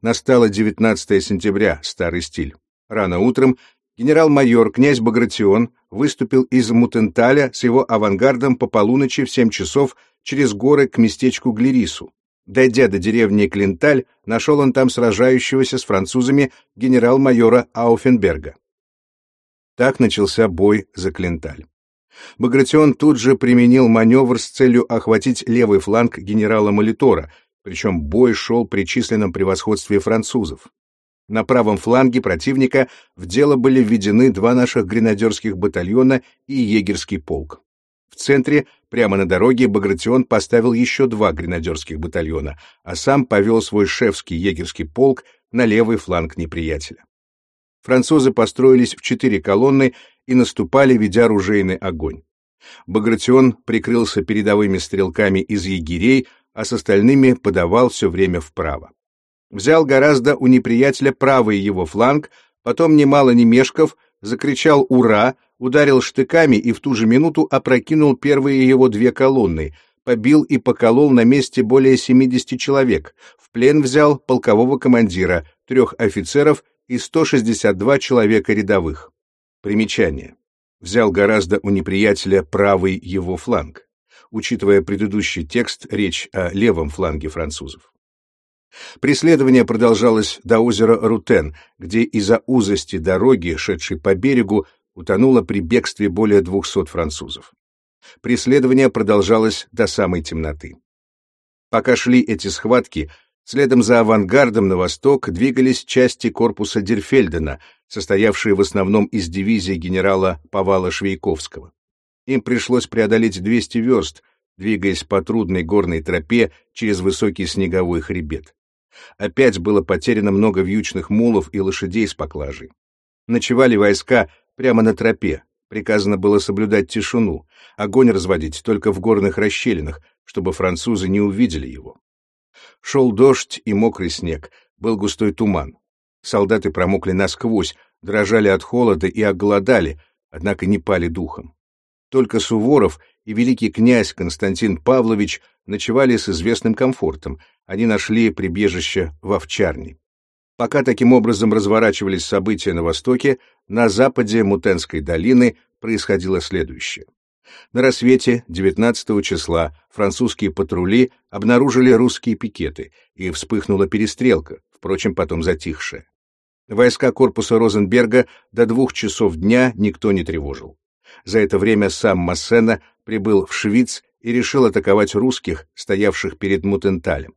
Настало 19 сентября, старый стиль. Рано утром генерал-майор князь Багратион выступил из Мутенталя с его авангардом по полуночи в 7 часов через горы к местечку Глирису. Дойдя до деревни Клинталь, нашел он там сражающегося с французами генерал-майора Ауфенберга. Так начался бой за Клинталь. Багратион тут же применил маневр с целью охватить левый фланг генерала Молитора, причем бой шел при численном превосходстве французов. На правом фланге противника в дело были введены два наших гренадерских батальона и егерский полк. В центре, прямо на дороге, Багратион поставил еще два гренадерских батальона, а сам повел свой шефский егерский полк на левый фланг неприятеля. Французы построились в четыре колонны и наступали, ведя ружейный огонь. Багратион прикрылся передовыми стрелками из егерей, а с остальными подавал все время вправо. Взял гораздо у неприятеля правый его фланг, потом, немало не мешков, закричал «Ура!», ударил штыками и в ту же минуту опрокинул первые его две колонны, побил и поколол на месте более 70 человек, в плен взял полкового командира, трех офицеров и 162 человека рядовых. Примечание. Взял гораздо у неприятеля правый его фланг. Учитывая предыдущий текст, речь о левом фланге французов. Преследование продолжалось до озера Рутен, где из-за узости дороги, шедшей по берегу, утонуло при бегстве более 200 французов. Преследование продолжалось до самой темноты. Пока шли эти схватки, следом за авангардом на восток двигались части корпуса Дерфельдена, состоявшие в основном из дивизии генерала Павала Швейковского. Им пришлось преодолеть 200 верст, двигаясь по трудной горной тропе через высокий снеговой хребет. Опять было потеряно много вьючных мулов и лошадей с поклажей. Ночевали войска прямо на тропе. Приказано было соблюдать тишину, огонь разводить только в горных расщелинах, чтобы французы не увидели его. Шел дождь и мокрый снег, был густой туман. Солдаты промокли насквозь, дрожали от холода и оголодали, однако не пали духом. Только Суворов и великий князь Константин Павлович ночевали с известным комфортом, они нашли прибежище в овчарне. Пока таким образом разворачивались события на востоке, на западе Мутенской долины происходило следующее. На рассвете 19 числа французские патрули обнаружили русские пикеты, и вспыхнула перестрелка, впрочем, потом затихшая. Войска корпуса Розенберга до двух часов дня никто не тревожил. За это время сам Массена прибыл в Швиц и решил атаковать русских, стоявших перед Мутенталем.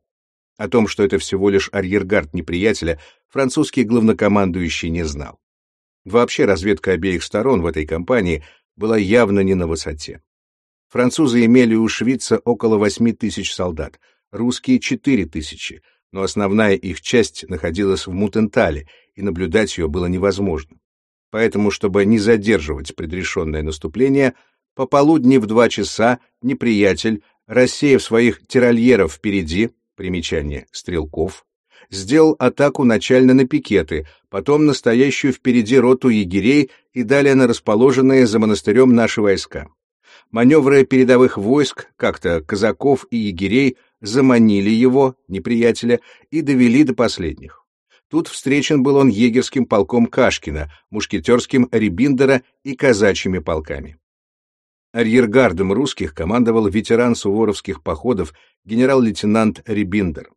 О том, что это всего лишь арьергард неприятеля, французский главнокомандующий не знал. Вообще разведка обеих сторон в этой кампании была явно не на высоте. Французы имели у Швейца около 8 тысяч солдат, русские — 4 тысячи, но основная их часть находилась в Мутентале, и наблюдать ее было невозможно. Поэтому, чтобы не задерживать предрешенное наступление, пополудни в два часа неприятель, рассеяв своих тирольеров впереди, примечание, стрелков, сделал атаку начально на пикеты, потом настоящую впереди роту егерей и далее на расположенные за монастырем наши войска. Маневры передовых войск, как-то казаков и егерей, заманили его, неприятеля, и довели до последних. Тут встречен был он егерским полком Кашкина, мушкетерским Рибиндера и казачьими полками. Арьергардом русских командовал ветеран суворовских походов генерал-лейтенант Рибиндер.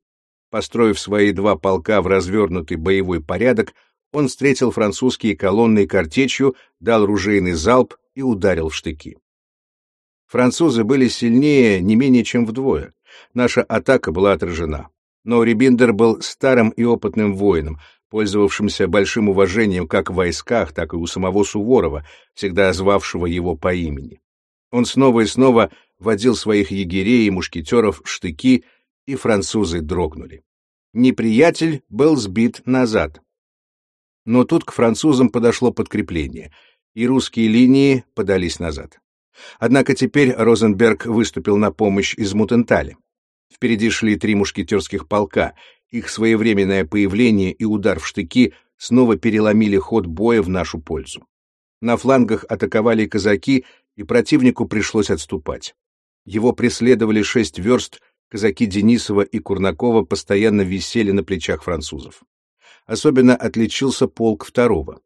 Построив свои два полка в развернутый боевой порядок, он встретил французские колонны картечью, дал ружейный залп и ударил в штыки. Французы были сильнее не менее чем вдвое. Наша атака была отражена. Но Рибиндер был старым и опытным воином, пользовавшимся большим уважением как в войсках, так и у самого Суворова, всегда звавшего его по имени. Он снова и снова водил своих егерей и мушкетеров в штыки, и французы дрогнули. Неприятель был сбит назад. Но тут к французам подошло подкрепление, и русские линии подались назад. Однако теперь Розенберг выступил на помощь из Мутентали. Впереди шли три мушкетерских полка. Их своевременное появление и удар в штыки снова переломили ход боя в нашу пользу. На флангах атаковали казаки, и противнику пришлось отступать. Его преследовали шесть верст, казаки Денисова и Курнакова постоянно висели на плечах французов. Особенно отличился полк второго.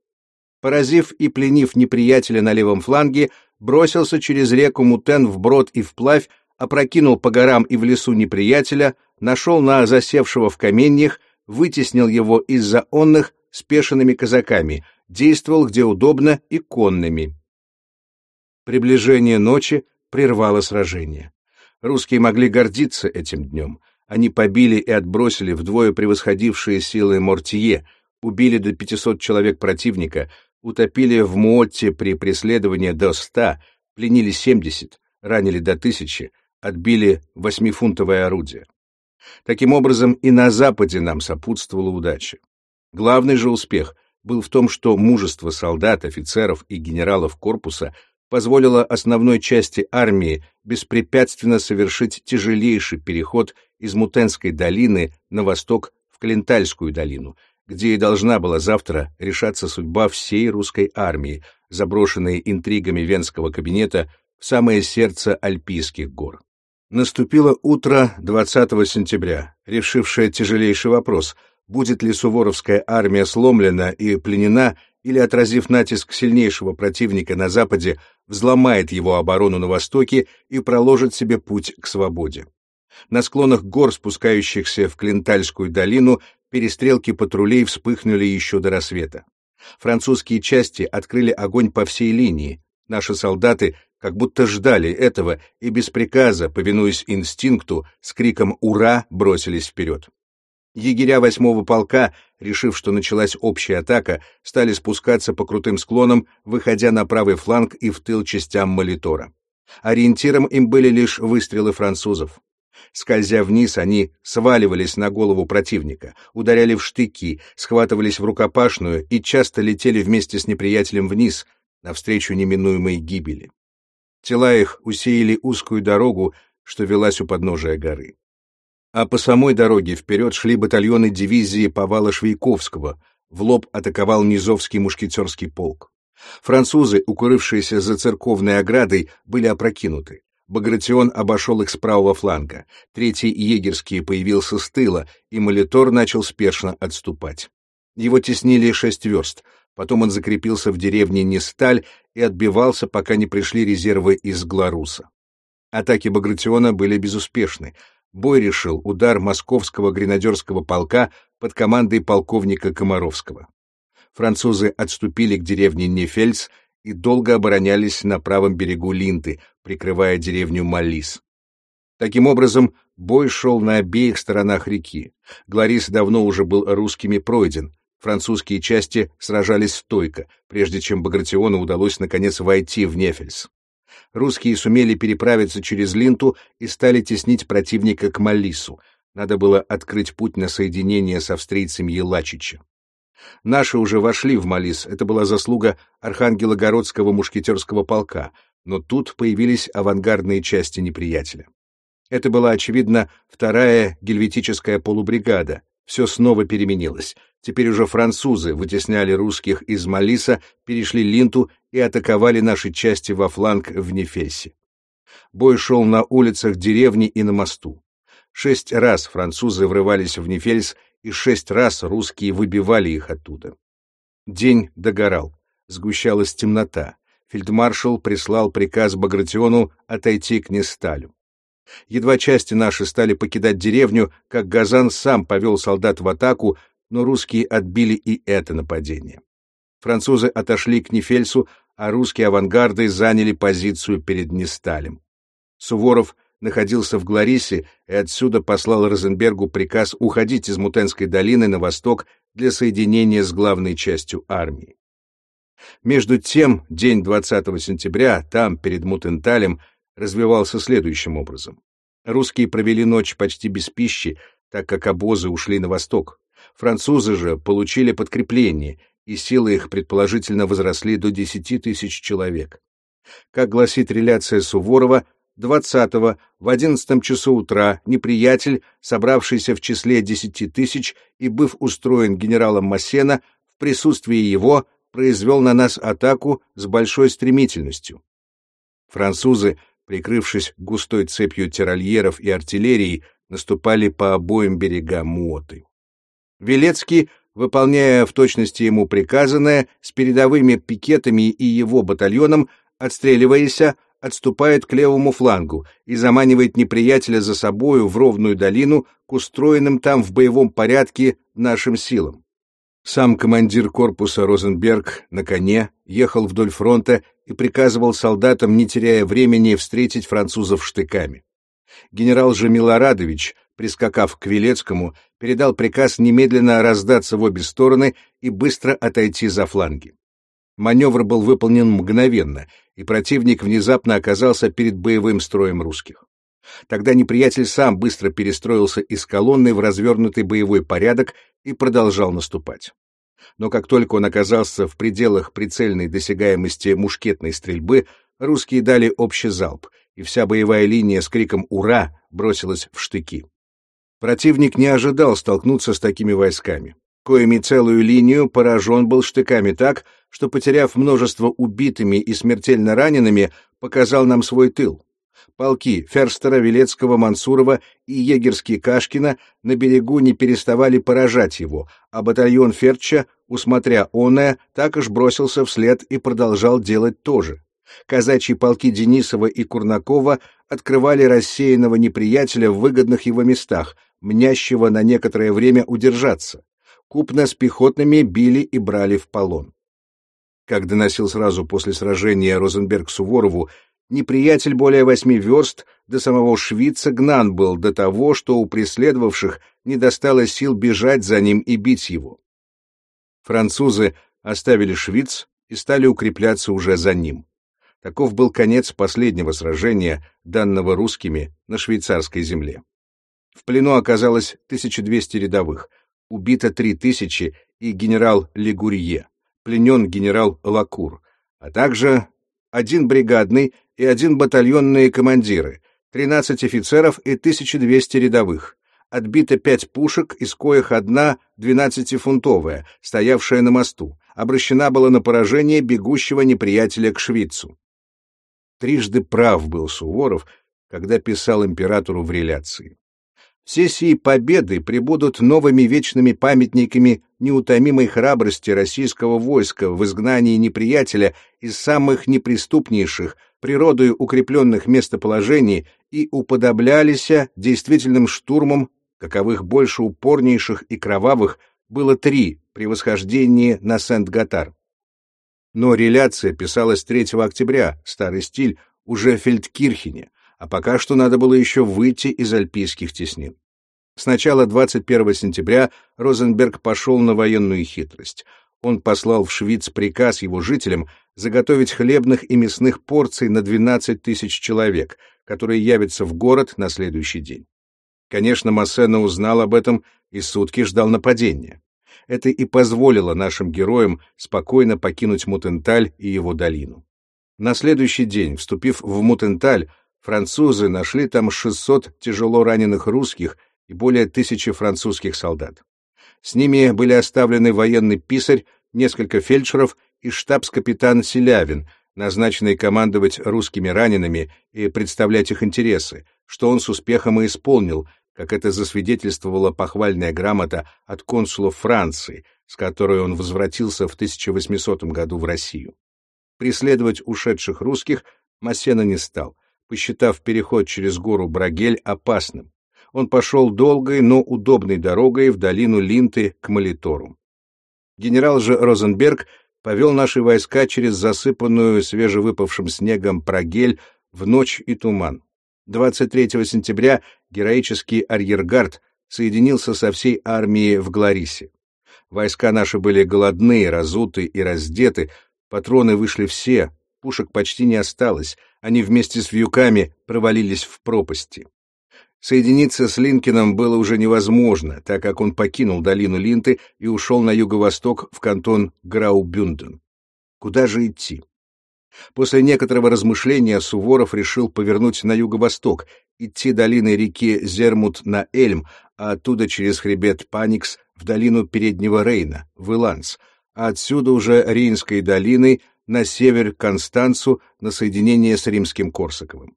Поразив и пленив неприятеля на левом фланге, бросился через реку Мутен вброд и вплавь, опрокинул по горам и в лесу неприятеля, нашел на засевшего в каменьях, вытеснил его из-за онных спешенными казаками, действовал где удобно и конными. Приближение ночи прервало сражение. Русские могли гордиться этим днем. Они побили и отбросили вдвое превосходившие силы Мортье, убили до 500 человек противника, утопили в Муотте при преследовании до 100, пленили 70, ранили до 1000, отбили восьмифунтовое орудие. Таким образом, и на Западе нам сопутствовала удача. Главный же успех был в том, что мужество солдат, офицеров и генералов корпуса позволило основной части армии беспрепятственно совершить тяжелейший переход из Мутенской долины на восток в Калентальскую долину, где и должна была завтра решаться судьба всей русской армии, заброшенной интригами венского кабинета в самое сердце Альпийских гор. Наступило утро 20 сентября, решившее тяжелейший вопрос, будет ли Суворовская армия сломлена и пленена, или, отразив натиск сильнейшего противника на западе, взломает его оборону на востоке и проложит себе путь к свободе. На склонах гор, спускающихся в Клинтальскую долину, перестрелки патрулей вспыхнули еще до рассвета. Французские части открыли огонь по всей линии. Наши солдаты как будто ждали этого и без приказа, повинуясь инстинкту, с криком «Ура!» бросились вперед. Егеря восьмого полка, решив, что началась общая атака, стали спускаться по крутым склонам, выходя на правый фланг и в тыл частям Молитора. Ориентиром им были лишь выстрелы французов. Скользя вниз, они сваливались на голову противника, ударяли в штыки, схватывались в рукопашную и часто летели вместе с неприятелем вниз, навстречу неминуемой гибели. Тела их усеяли узкую дорогу, что велась у подножия горы. А по самой дороге вперед шли батальоны дивизии Павала Швейковского, в лоб атаковал Низовский мушкетерский полк. Французы, укрывшиеся за церковной оградой, были опрокинуты. Багратион обошел их с правого фланга. Третий егерский появился с тыла, и Молитор начал спешно отступать. Его теснили шесть верст, Потом он закрепился в деревне Несталь и отбивался, пока не пришли резервы из Гларуса. Атаки Багратиона были безуспешны. Бой решил удар московского гренадерского полка под командой полковника Комаровского. Французы отступили к деревне Нефельс и долго оборонялись на правом берегу Линты, прикрывая деревню Малис. Таким образом, бой шел на обеих сторонах реки. Гларис давно уже был русскими пройден, Французские части сражались стойко, прежде чем Багратиону удалось наконец войти в Нефельс. Русские сумели переправиться через Линту и стали теснить противника к Малису. Надо было открыть путь на соединение с австрийцами Елачича. Наши уже вошли в Малис, это была заслуга Архангелогородского мушкетерского полка, но тут появились авангардные части неприятеля. Это была, очевидно, вторая гельветическая полубригада, все снова переменилось. Теперь уже французы вытесняли русских из Малиса, перешли Линту и атаковали наши части во фланг в Нефесе. Бой шел на улицах деревни и на мосту. Шесть раз французы врывались в Нефельс, и шесть раз русские выбивали их оттуда. День догорал, сгущалась темнота. Фельдмаршал прислал приказ Багратиону отойти к Несталю. Едва части наши стали покидать деревню, как Газан сам повел солдат в атаку, но русские отбили и это нападение. Французы отошли к Нефельсу, а русские авангарды заняли позицию перед Несталем. Суворов находился в Гларисе и отсюда послал Розенбергу приказ уходить из Мутенской долины на восток для соединения с главной частью армии. Между тем, день 20 сентября, там, перед Мутенталем, развивался следующим образом. Русские провели ночь почти без пищи, так как обозы ушли на восток. Французы же получили подкрепление, и силы их предположительно возросли до 10 тысяч человек. Как гласит реляция Суворова, 20-го в 11 часу утра неприятель, собравшийся в числе 10 тысяч и быв устроен генералом Массена, в присутствии его произвел на нас атаку с большой стремительностью. Французы прикрывшись густой цепью тирольеров и артиллерии, наступали по обоим берегам Муоты. Велецкий, выполняя в точности ему приказанное, с передовыми пикетами и его батальоном, отстреливаясь, отступает к левому флангу и заманивает неприятеля за собою в ровную долину к устроенным там в боевом порядке нашим силам. Сам командир корпуса Розенберг на коне ехал вдоль фронта и приказывал солдатам, не теряя времени, встретить французов штыками. Генерал же Милорадович, прискакав к Велецкому, передал приказ немедленно раздаться в обе стороны и быстро отойти за фланги. Маневр был выполнен мгновенно, и противник внезапно оказался перед боевым строем русских. Тогда неприятель сам быстро перестроился из колонны в развернутый боевой порядок и продолжал наступать. Но как только он оказался в пределах прицельной досягаемости мушкетной стрельбы, русские дали общий залп, и вся боевая линия с криком «Ура!» бросилась в штыки. Противник не ожидал столкнуться с такими войсками. Коими целую линию поражен был штыками так, что, потеряв множество убитыми и смертельно ранеными, показал нам свой тыл полки Ферстера, Велецкого, Мансурова и егерские Кашкина на берегу не переставали поражать его, а батальон Ферча, усмотря оное, так уж бросился вслед и продолжал делать то же. Казачьи полки Денисова и Курнакова открывали рассеянного неприятеля в выгодных его местах, мнящего на некоторое время удержаться. Купно с пехотными били и брали в полон. Как доносил сразу после сражения Розенберг Суворову, неприятель более восьми верст до самого Швица гнан был до того, что у преследовавших не достало сил бежать за ним и бить его. Французы оставили Швиц и стали укрепляться уже за ним. Таков был конец последнего сражения, данного русскими на швейцарской земле. В плену оказалось 1200 рядовых, убито 3000 и генерал Легурье, пленен генерал Лакур, а также один бригадный и один батальонные командиры, 13 офицеров и 1200 рядовых. Отбито пять пушек, из коих одна 12-фунтовая, стоявшая на мосту, обращена была на поражение бегущего неприятеля к Швицу. Трижды прав был Суворов, когда писал императору в реляции. Все сии победы прибудут новыми вечными памятниками неутомимой храбрости российского войска в изгнании неприятеля из самых неприступнейших, природою укрепленных местоположений и уподоблялись действительным штурмом, каковых больше упорнейших и кровавых было три при восхождении на Сент-Гатар. Но реляция писалась 3 октября, старый стиль, уже в Фельдкирхене, а пока что надо было еще выйти из альпийских теснин. С начала 21 сентября Розенберг пошел на военную хитрость. Он послал в Швиц приказ его жителям заготовить хлебных и мясных порций на 12 тысяч человек, которые явятся в город на следующий день. Конечно, Массена узнал об этом и сутки ждал нападения. Это и позволило нашим героям спокойно покинуть Мутенталь и его долину. На следующий день, вступив в Мутенталь, Французы нашли там 600 тяжело раненых русских и более тысячи французских солдат. С ними были оставлены военный писарь, несколько фельдшеров и штабс-капитан Селявин, назначенный командовать русскими ранеными и представлять их интересы, что он с успехом и исполнил, как это засвидетельствовала похвальная грамота от консула Франции, с которой он возвратился в 1800 году в Россию. Преследовать ушедших русских Массена не стал, посчитав переход через гору Брагель опасным. Он пошел долгой, но удобной дорогой в долину Линты к Молитору. Генерал же Розенберг повел наши войска через засыпанную свежевыпавшим снегом Прогель в ночь и туман. 23 сентября героический арьергард соединился со всей армией в Гларисе. Войска наши были голодны, разуты и раздеты, патроны вышли все, пушек почти не осталось, они вместе с вьюками провалились в пропасти. Соединиться с Линкином было уже невозможно, так как он покинул долину Линты и ушел на юго-восток в кантон Граубюнден. Куда же идти? После некоторого размышления Суворов решил повернуть на юго-восток, идти долиной реки Зермут на Эльм, а оттуда через хребет Паникс в долину Переднего Рейна, в Иланс, а отсюда уже Рейнской долиной на север к Констанцу на соединение с римским Корсаковым.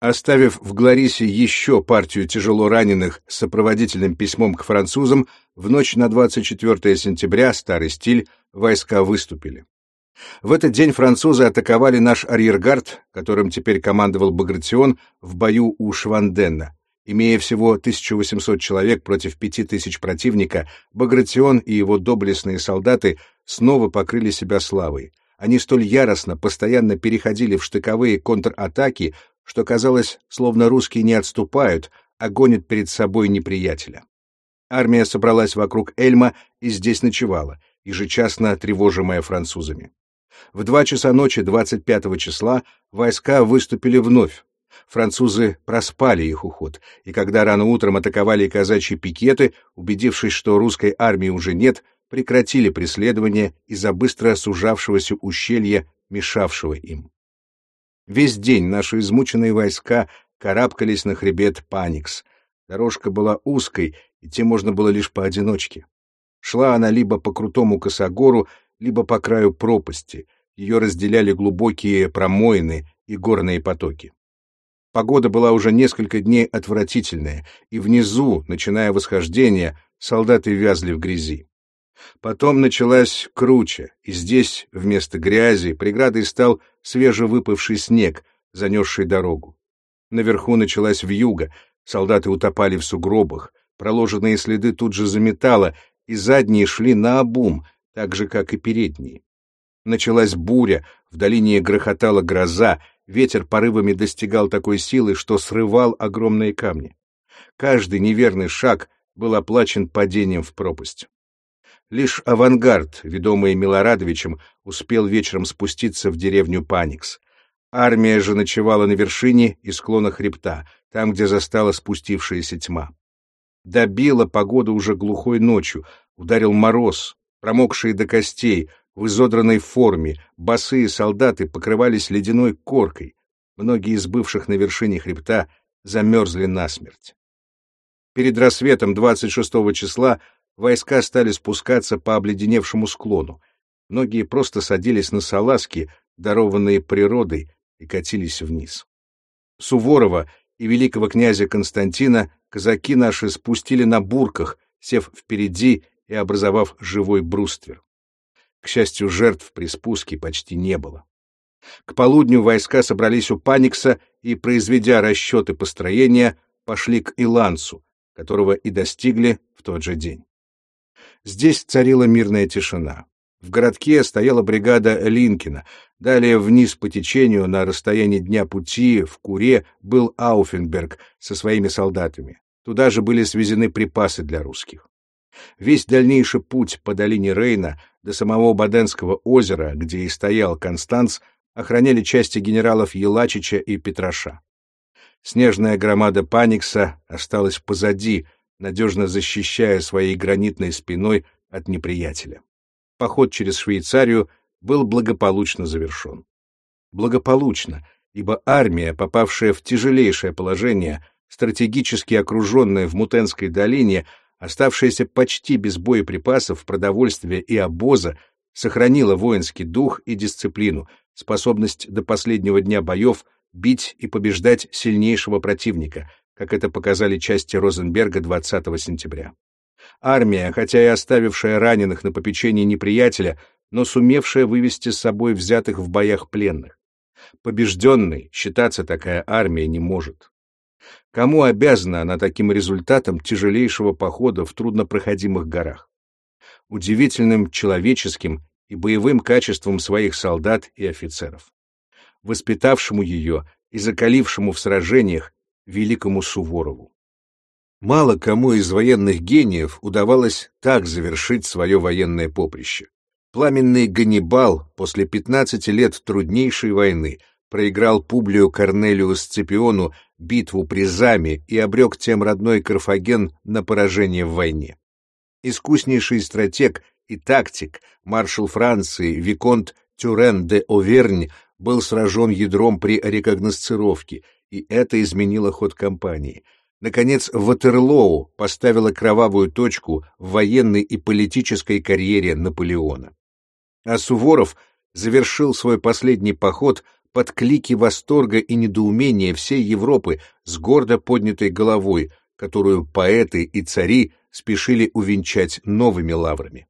Оставив в Гларисе еще партию тяжело раненых с сопроводительным письмом к французам, в ночь на 24 сентября, старый стиль, войска выступили. В этот день французы атаковали наш арьергард, которым теперь командовал Багратион, в бою у Шванденна. Имея всего 1800 человек против 5000 противника, Багратион и его доблестные солдаты снова покрыли себя славой. Они столь яростно, постоянно переходили в штыковые контратаки, что казалось, словно русские не отступают, а гонят перед собой неприятеля. Армия собралась вокруг Эльма и здесь ночевала, ежечасно тревожимая французами. В два часа ночи 25 числа войска выступили вновь. Французы проспали их уход, и когда рано утром атаковали казачьи пикеты, убедившись, что русской армии уже нет, прекратили преследование из-за быстро сужавшегося ущелья, мешавшего им. Весь день наши измученные войска карабкались на хребет Паникс. Дорожка была узкой, идти можно было лишь поодиночке. Шла она либо по крутому косогору, либо по краю пропасти. Ее разделяли глубокие промоины и горные потоки. Погода была уже несколько дней отвратительная, и внизу, начиная восхождение, солдаты вязли в грязи. Потом началась круче, и здесь вместо грязи преградой стал свежевыпавший снег, занесший дорогу. Наверху началась вьюга, солдаты утопали в сугробах, проложенные следы тут же заметало, и задние шли на обум, так же, как и передние. Началась буря, в долине грохотала гроза, ветер порывами достигал такой силы, что срывал огромные камни. Каждый неверный шаг был оплачен падением в пропасть. Лишь авангард, ведомый Милорадовичем, успел вечером спуститься в деревню Паникс. Армия же ночевала на вершине и склона хребта, там, где застала спустившаяся тьма. Добила погода уже глухой ночью, ударил мороз, промокшие до костей, в изодранной форме, босые солдаты покрывались ледяной коркой. Многие из бывших на вершине хребта замерзли насмерть. Перед рассветом 26 числа войска стали спускаться по обледеневшему склону. Многие просто садились на салазки, дарованные природой, и катились вниз. Суворова и великого князя Константина казаки наши спустили на бурках, сев впереди и образовав живой бруствер. К счастью, жертв при спуске почти не было. К полудню войска собрались у Паникса и, произведя расчеты построения, пошли к Илансу, которого и достигли в тот же день. Здесь царила мирная тишина. В городке стояла бригада Линкина. Далее вниз по течению на расстоянии дня пути в Куре был Ауфенберг со своими солдатами. Туда же были свезены припасы для русских. Весь дальнейший путь по долине Рейна до самого Баденского озера, где и стоял Констанц, охраняли части генералов Елачича и Петраша. Снежная громада Паникса осталась позади, надежно защищая своей гранитной спиной от неприятеля. Поход через Швейцарию был благополучно завершен. Благополучно, ибо армия, попавшая в тяжелейшее положение, стратегически окруженная в Мутенской долине, оставшаяся почти без боеприпасов, продовольствия и обоза, сохранила воинский дух и дисциплину, способность до последнего дня боев бить и побеждать сильнейшего противника, как это показали части Розенберга 20 сентября. Армия, хотя и оставившая раненых на попечении неприятеля, но сумевшая вывести с собой взятых в боях пленных. Побежденной считаться такая армия не может. Кому обязана она таким результатом тяжелейшего похода в труднопроходимых горах? Удивительным человеческим и боевым качеством своих солдат и офицеров. Воспитавшему ее и закалившему в сражениях великому Суворову. Мало кому из военных гениев удавалось так завершить свое военное поприще. Пламенный Ганнибал после 15 лет труднейшей войны проиграл Публию Корнелию Сципиону битву при Заме и обрек тем родной Карфаген на поражение в войне. Искуснейший стратег и тактик, маршал Франции Виконт Тюрен де Овернь был сражен ядром при рекогносцировке, и это изменило ход кампании — Наконец, Ватерлоу поставила кровавую точку в военной и политической карьере Наполеона. А Суворов завершил свой последний поход под клики восторга и недоумения всей Европы с гордо поднятой головой, которую поэты и цари спешили увенчать новыми лаврами.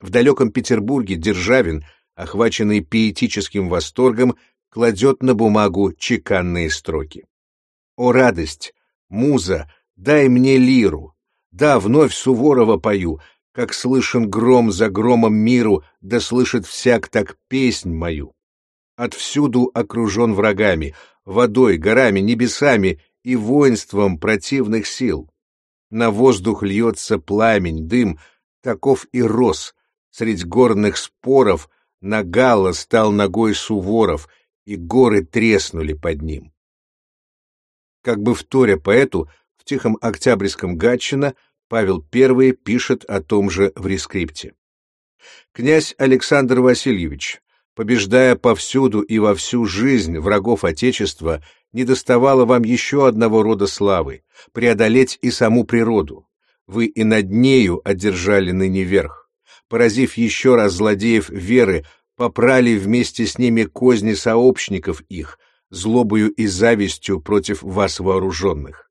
В далеком Петербурге Державин, охваченный пиетическим восторгом, кладет на бумагу чеканные строки. «О радость! Муза, дай мне лиру. Да, вновь Суворова пою, как слышен гром за громом миру, да слышит всяк так песнь мою. Отвсюду окружен врагами, водой, горами, небесами и воинством противных сил. На воздух льется пламень, дым, таков и рос. Средь горных споров на гала стал ногой Суворов, и горы треснули под ним. Как бы вторя поэту, в Тихом Октябрьском Гатчина Павел I пишет о том же в рескрипте. «Князь Александр Васильевич, побеждая повсюду и во всю жизнь врагов Отечества, не доставало вам еще одного рода славы — преодолеть и саму природу. Вы и над нею одержали ныне верх. Поразив еще раз злодеев веры, попрали вместе с ними козни сообщников их — злобою и завистью против вас вооруженных.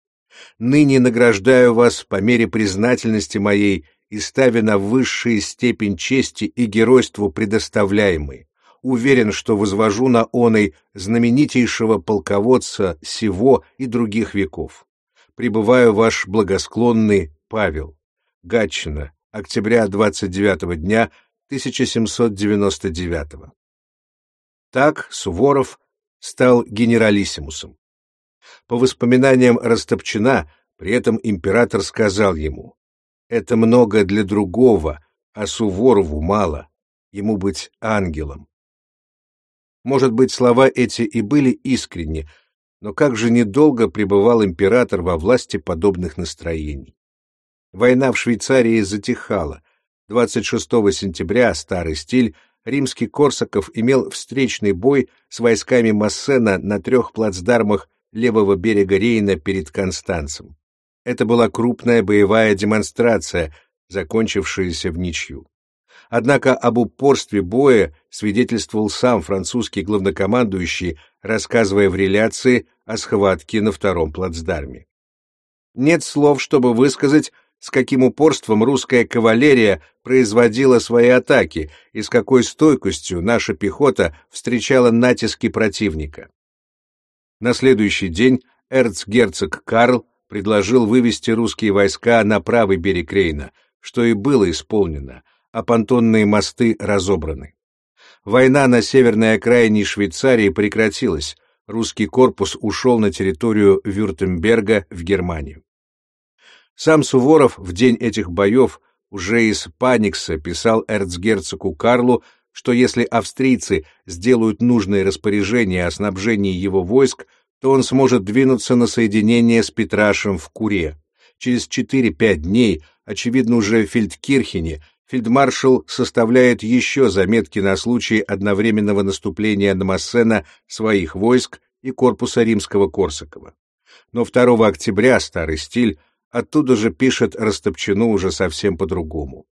Ныне награждаю вас по мере признательности моей и ставя на высшие степень чести и геройству предоставляемой. Уверен, что возвожу на оной знаменитейшего полководца сего и других веков. Прибываю ваш благосклонный Павел. Гатчина, октября 29 дня 1799 Так Суворов стал генералиссимусом. По воспоминаниям Растопчина, при этом император сказал ему, «Это много для другого, а Суворову мало, ему быть ангелом». Может быть, слова эти и были искренни, но как же недолго пребывал император во власти подобных настроений. Война в Швейцарии затихала. 26 сентября старый стиль римский Корсаков имел встречный бой с войсками Массена на трех плацдармах левого берега Рейна перед Констанцем. Это была крупная боевая демонстрация, закончившаяся в ничью. Однако об упорстве боя свидетельствовал сам французский главнокомандующий, рассказывая в реляции о схватке на втором плацдарме. Нет слов, чтобы высказать с каким упорством русская кавалерия производила свои атаки и с какой стойкостью наша пехота встречала натиски противника. На следующий день эрцгерцог Карл предложил вывести русские войска на правый берег Рейна, что и было исполнено, а понтонные мосты разобраны. Война на северной окраине Швейцарии прекратилась, русский корпус ушел на территорию Вюртемберга в Германию. Сам Суворов в день этих боев уже из Паникса писал эрцгерцогу Карлу, что если австрийцы сделают нужные распоряжения о снабжении его войск, то он сможет двинуться на соединение с Петрашем в Куре. Через 4-5 дней, очевидно уже в Фельдкирхене, фельдмаршал составляет еще заметки на случай одновременного наступления на Массена своих войск и корпуса римского Корсакова. Но 2 октября старый стиль оттуда же пишет Растопчину уже совсем по-другому.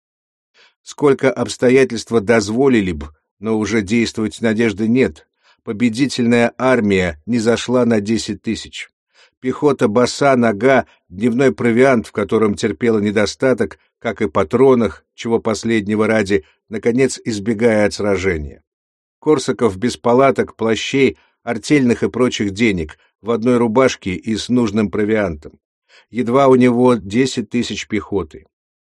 Сколько обстоятельства дозволили б, но уже действовать надежды нет. Победительная армия не зашла на десять тысяч. Пехота боса, нога, дневной провиант, в котором терпела недостаток, как и патронах, чего последнего ради, наконец избегая от сражения. Корсаков без палаток, плащей, артельных и прочих денег, в одной рубашке и с нужным провиантом. Едва у него десять тысяч пехоты.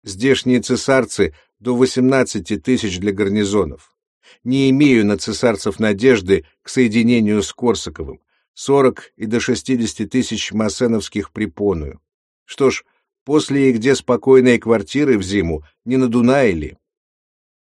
Здешние цесарцы до восемнадцати тысяч для гарнизонов. Не имею на цесарцев надежды к соединению с Корсаковым. Сорок и до шестидесяти тысяч массеновских припоную. Что ж, после и где спокойные квартиры в зиму, не на Дунае ли?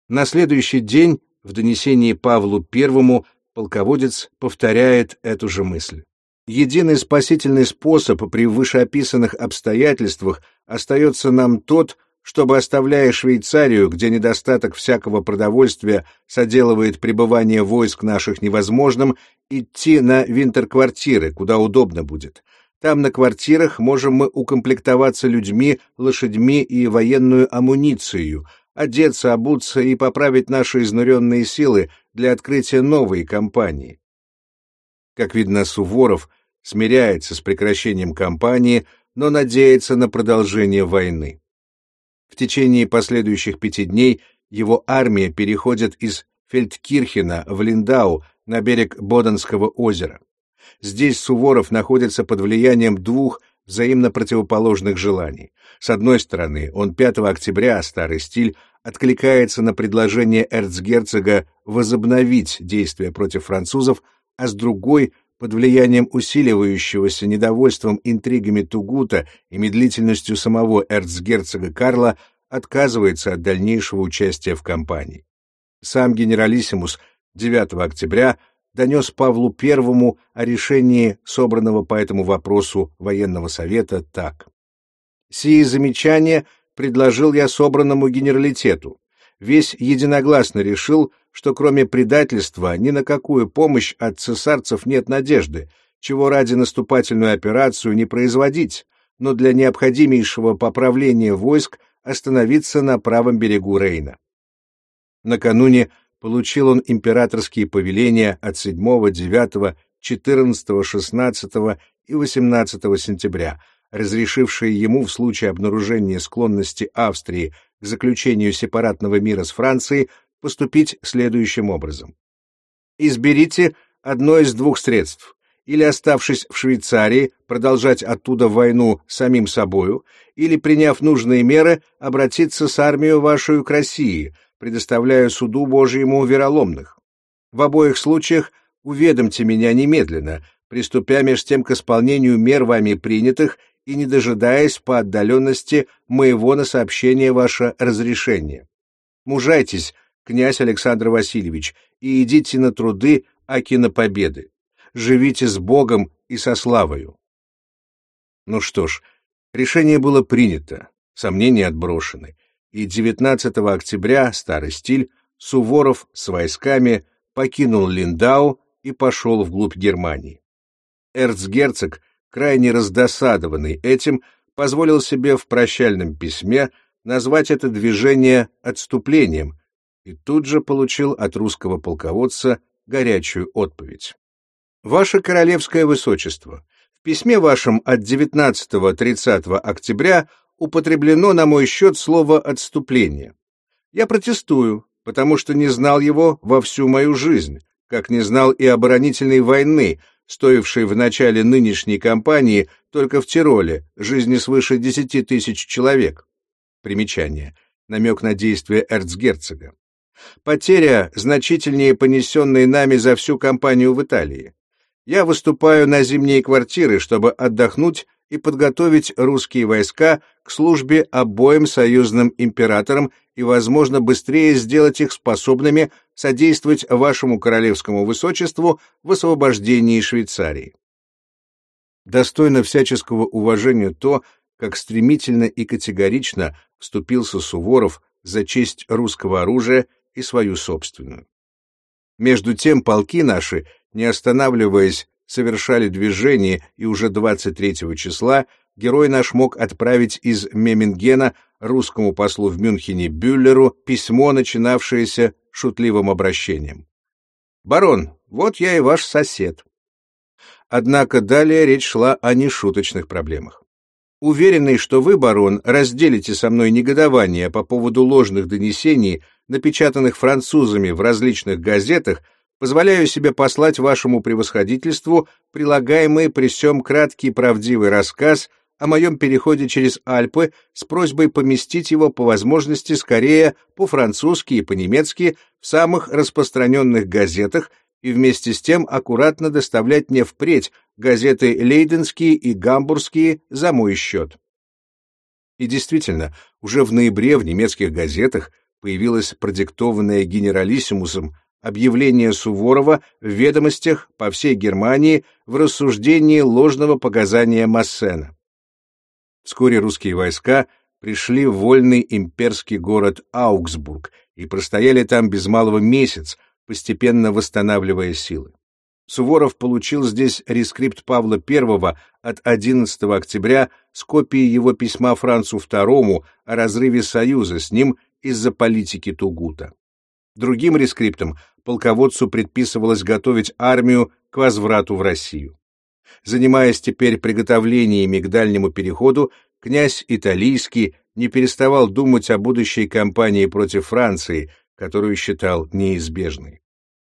На следующий день в донесении Павлу Первому полководец повторяет эту же мысль. Единый спасительный способ при вышеописанных обстоятельствах остается нам тот, чтобы, оставляя Швейцарию, где недостаток всякого продовольствия соделывает пребывание войск наших невозможным, идти на винтерквартиры, куда удобно будет. Там на квартирах можем мы укомплектоваться людьми, лошадьми и военную амуницию, одеться, обуться и поправить наши изнуренные силы для открытия новой кампании. Как видно, Суворов смиряется с прекращением кампании, но надеется на продолжение войны. В течение последующих пяти дней его армия переходит из Фельдкирхена в Линдау на берег Боденского озера. Здесь Суворов находится под влиянием двух взаимно противоположных желаний. С одной стороны, он 5 октября, старый стиль, откликается на предложение эрцгерцога возобновить действия против французов, а с другой, под влиянием усиливающегося недовольством интригами Тугута и медлительностью самого эрцгерцога Карла, отказывается от дальнейшего участия в кампании. Сам генералиссимус 9 октября донес Павлу I о решении собранного по этому вопросу военного совета так. «Сие замечания предложил я собранному генералитету. Весь единогласно решил, что кроме предательства ни на какую помощь от цесарцев нет надежды, чего ради наступательную операцию не производить, но для необходимейшего поправления войск остановиться на правом берегу Рейна. Накануне получил он императорские повеления от 7, 9, 14, 16 и 18 сентября, разрешившие ему в случае обнаружения склонности Австрии к заключению сепаратного мира с Францией поступить следующим образом. Изберите одно из двух средств или, оставшись в Швейцарии, продолжать оттуда войну самим собою, или, приняв нужные меры, обратиться с армией вашей к России, предоставляя суду Божьему вероломных. В обоих случаях уведомьте меня немедленно, приступя меж тем к исполнению мер вами принятых и не дожидаясь по отдаленности моего на сообщение ваше разрешение. Мужайтесь, князь Александр Васильевич, и идите на труды аки на победы. Живите с Богом и со славою. Ну что ж, решение было принято, сомнения отброшены, и 19 октября, старый стиль, Суворов с войсками покинул Линдау и пошел вглубь Германии. Эрцгерцог, крайне раздосадованный этим, позволил себе в прощальном письме назвать это движение отступлением и тут же получил от русского полководца горячую отповедь. Ваше королевское высочество, в письме вашем от 19-30 октября употреблено на мой счет слово «отступление». Я протестую, потому что не знал его во всю мою жизнь, как не знал и оборонительной войны, стоившей в начале нынешней кампании только в Тироле жизни свыше 10 тысяч человек. Примечание. Намек на действие эрцгерцога. Потеря значительнее понесенной нами за всю кампанию в Италии. Я выступаю на зимние квартиры, чтобы отдохнуть и подготовить русские войска к службе обоим союзным императорам и, возможно, быстрее сделать их способными содействовать вашему королевскому высочеству в освобождении Швейцарии. Достойно всяческого уважения то, как стремительно и категорично вступился Суворов за честь русского оружия и свою собственную. Между тем полки наши, не останавливаясь, совершали движение и уже 23 числа герой наш мог отправить из Мемингена русскому послу в Мюнхене Бюллеру письмо, начинавшееся шутливым обращением. «Барон, вот я и ваш сосед». Однако далее речь шла о нешуточных проблемах. Уверенный, что вы, барон, разделите со мной негодование по поводу ложных донесений, напечатанных французами в различных газетах, позволяю себе послать вашему превосходительству прилагаемый при всем краткий правдивый рассказ о моем переходе через Альпы с просьбой поместить его по возможности скорее по-французски и по-немецки в самых распространенных газетах и вместе с тем аккуратно доставлять мне впредь газеты лейденские и гамбургские за мой счет. И действительно, уже в ноябре в немецких газетах появилось продиктованное генералиссимусом объявление Суворова в ведомостях по всей Германии в рассуждении ложного показания Массена. Вскоре русские войска пришли в вольный имперский город Аугсбург и простояли там без малого месяц, постепенно восстанавливая силы. Суворов получил здесь рескрипт Павла I от 11 октября с копией его письма Францу II о разрыве союза с ним из-за политики Тугута. Другим рескриптом полководцу предписывалось готовить армию к возврату в Россию. Занимаясь теперь приготовлениями к дальнему переходу, князь Италийский не переставал думать о будущей кампании против Франции, которую считал неизбежной.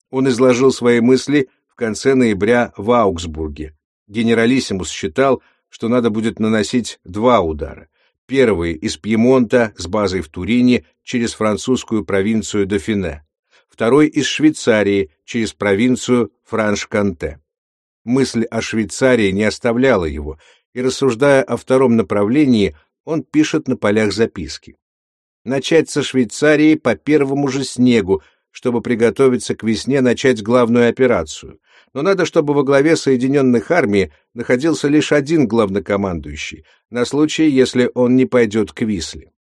Он изложил свои мысли в конце ноября в Аугсбурге. Генералиссимус считал, что надо будет наносить два удара. Первый из Пьемонта с базой в Турине через французскую провинцию Дофине. Второй из Швейцарии через провинцию Франш-Канте. Мысль о Швейцарии не оставляла его, и, рассуждая о втором направлении, он пишет на полях записки начать со Швейцарии по первому же снегу, чтобы приготовиться к весне начать главную операцию. Но надо, чтобы во главе Соединенных армий находился лишь один главнокомандующий, на случай, если он не пойдет к Висле.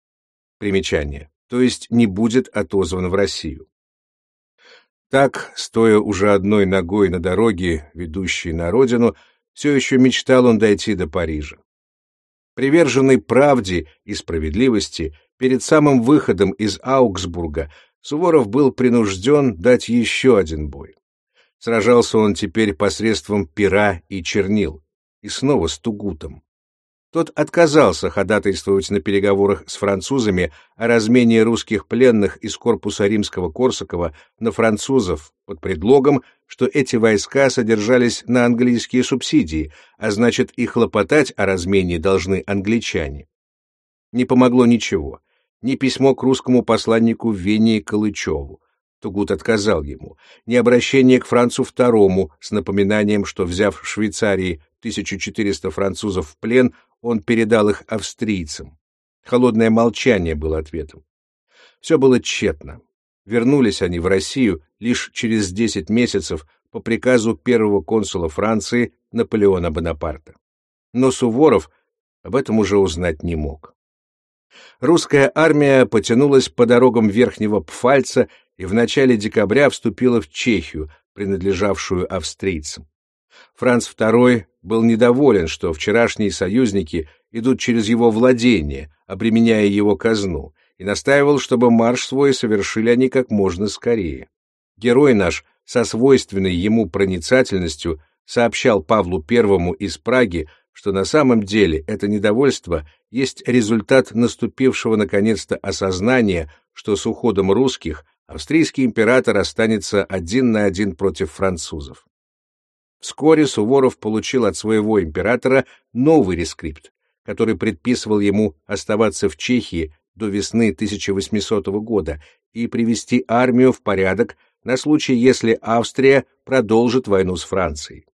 Примечание. То есть не будет отозван в Россию. Так, стоя уже одной ногой на дороге, ведущей на родину, все еще мечтал он дойти до Парижа. Приверженный правде и справедливости, Перед самым выходом из Аугсбурга Суворов был принужден дать еще один бой. Сражался он теперь посредством пера и чернил, и снова с Тугутом. Тот отказался ходатайствовать на переговорах с французами о размене русских пленных из корпуса римского Корсакова на французов под предлогом, что эти войска содержались на английские субсидии, а значит и хлопотать о размене должны англичане. Не помогло ничего ни письмо к русскому посланнику в Вене Калычеву. Тугут отказал ему, ни обращение к Францу II с напоминанием, что, взяв в Швейцарии 1400 французов в плен, он передал их австрийцам. Холодное молчание было ответом. Все было тщетно. Вернулись они в Россию лишь через 10 месяцев по приказу первого консула Франции Наполеона Бонапарта. Но Суворов об этом уже узнать не мог русская армия потянулась по дорогам Верхнего Пфальца и в начале декабря вступила в Чехию, принадлежавшую австрийцам. Франц II был недоволен, что вчерашние союзники идут через его владение, обременяя его казну, и настаивал, чтобы марш свой совершили они как можно скорее. Герой наш со свойственной ему проницательностью сообщал Павлу I из Праги, что на самом деле это недовольство есть результат наступившего наконец-то осознания, что с уходом русских австрийский император останется один на один против французов. Вскоре Суворов получил от своего императора новый рескрипт, который предписывал ему оставаться в Чехии до весны 1800 года и привести армию в порядок на случай, если Австрия продолжит войну с Францией.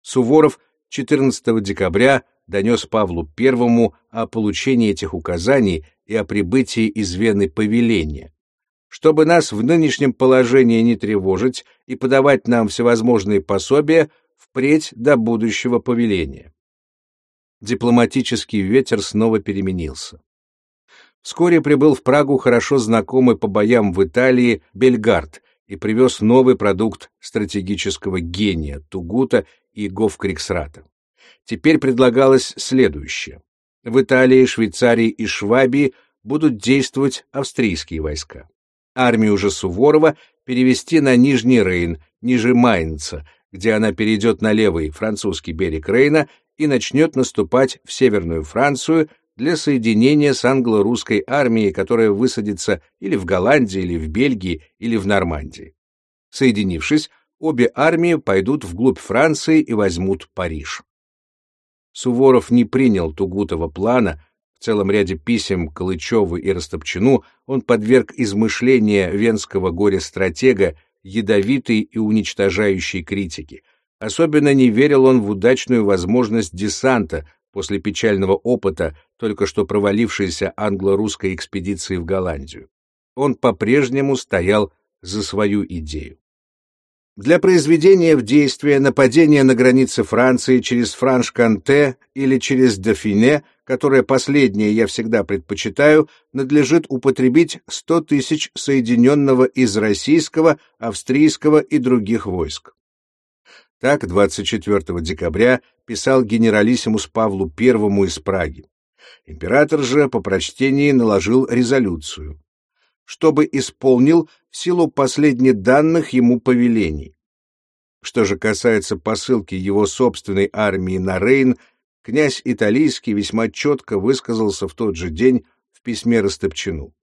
Суворов 14 декабря донес Павлу I о получении этих указаний и о прибытии из Вены повеления. Чтобы нас в нынешнем положении не тревожить и подавать нам всевозможные пособия впредь до будущего повеления. Дипломатический ветер снова переменился. Вскоре прибыл в Прагу хорошо знакомый по боям в Италии Бельгард и привез новый продукт стратегического гения Тугута и Гофкриксрата. Теперь предлагалось следующее. В Италии, Швейцарии и Швабии будут действовать австрийские войска. Армию же Суворова перевести на Нижний Рейн, ниже Майнца, где она перейдет на левый французский берег Рейна и начнет наступать в Северную Францию для соединения с англо-русской армией, которая высадится или в Голландии, или в Бельгии, или в Нормандии. Соединившись, обе армии пойдут вглубь Франции и возьмут Париж. Суворов не принял Тугутова плана, в целом ряде писем Калычеву и Растопчину он подверг измышления венского горе-стратега ядовитой и уничтожающей критике. Особенно не верил он в удачную возможность десанта после печального опыта только что провалившейся англо-русской экспедиции в Голландию. Он по-прежнему стоял за свою идею. Для произведения в действие нападения на границе Франции через Франш-Канте или через Дофине, которое последнее я всегда предпочитаю, надлежит употребить 100 тысяч соединенного из российского, австрийского и других войск. Так 24 декабря писал генералиссимус Павлу I из Праги. Император же по прочтении наложил резолюцию чтобы исполнил в силу последних данных ему повелений. Что же касается посылки его собственной армии на Рейн, князь Италийский весьма четко высказался в тот же день в письме Растопчину.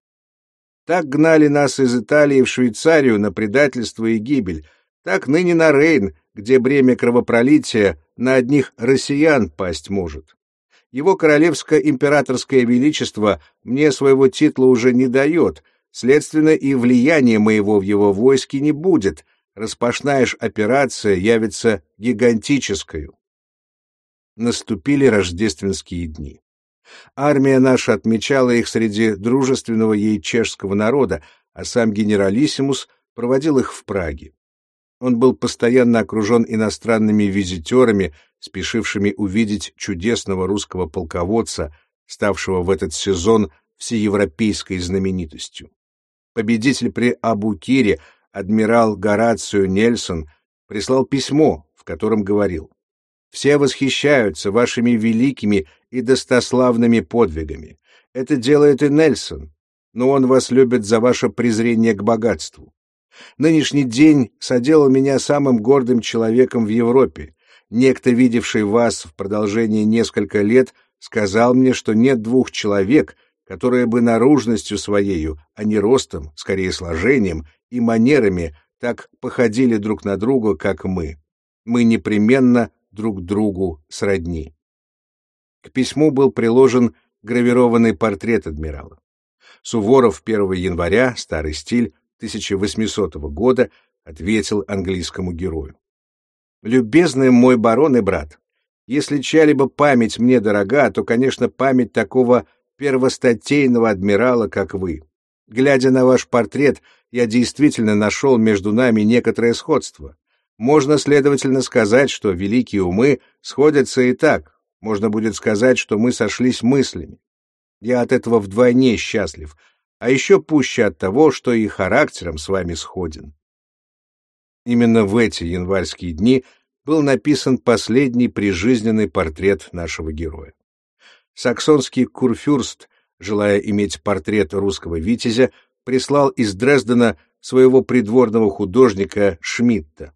Так гнали нас из Италии в Швейцарию на предательство и гибель, так ныне на Рейн, где бремя кровопролития на одних россиян пасть может. Его королевско-императорское величество мне своего титула уже не дает — Следственно, и влияния моего в его войске не будет. Распашная ж операция явится гигантической. Наступили рождественские дни. Армия наша отмечала их среди дружественного ей чешского народа, а сам генералиссимус проводил их в Праге. Он был постоянно окружен иностранными визитерами, спешившими увидеть чудесного русского полководца, ставшего в этот сезон всеевропейской знаменитостью. Победитель при Абукире, адмирал Горацио Нельсон, прислал письмо, в котором говорил «Все восхищаются вашими великими и достославными подвигами. Это делает и Нельсон, но он вас любит за ваше презрение к богатству. Нынешний день соделал меня самым гордым человеком в Европе. Некто, видевший вас в продолжении нескольких лет, сказал мне, что нет двух человек, которые бы наружностью своею, а не ростом, скорее сложением и манерами, так походили друг на друга, как мы. Мы непременно друг другу сродни. К письму был приложен гравированный портрет адмирала. Суворов 1 января, старый стиль, 1800 года, ответил английскому герою. «Любезный мой барон и брат, если чья-либо память мне дорога, то, конечно, память такого первостатейного адмирала, как вы. Глядя на ваш портрет, я действительно нашел между нами некоторое сходство. Можно, следовательно, сказать, что великие умы сходятся и так. Можно будет сказать, что мы сошлись мыслями. Я от этого вдвойне счастлив, а еще пуще от того, что и характером с вами сходен. Именно в эти январские дни был написан последний прижизненный портрет нашего героя. Саксонский курфюрст, желая иметь портрет русского витязя, прислал из Дрездена своего придворного художника Шмидта.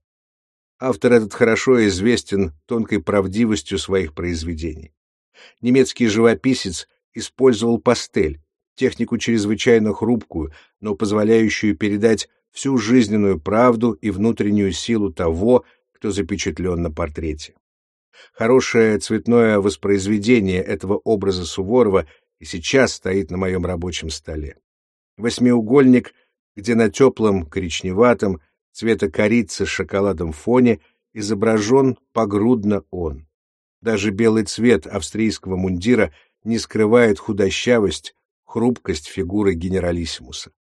Автор этот хорошо известен тонкой правдивостью своих произведений. Немецкий живописец использовал пастель, технику чрезвычайно хрупкую, но позволяющую передать всю жизненную правду и внутреннюю силу того, кто запечатлен на портрете. Хорошее цветное воспроизведение этого образа Суворова и сейчас стоит на моем рабочем столе. Восьмиугольник, где на теплом коричневатом цвета корицы с шоколадом фоне изображен погрудно он. Даже белый цвет австрийского мундира не скрывает худощавость, хрупкость фигуры генералиссимуса.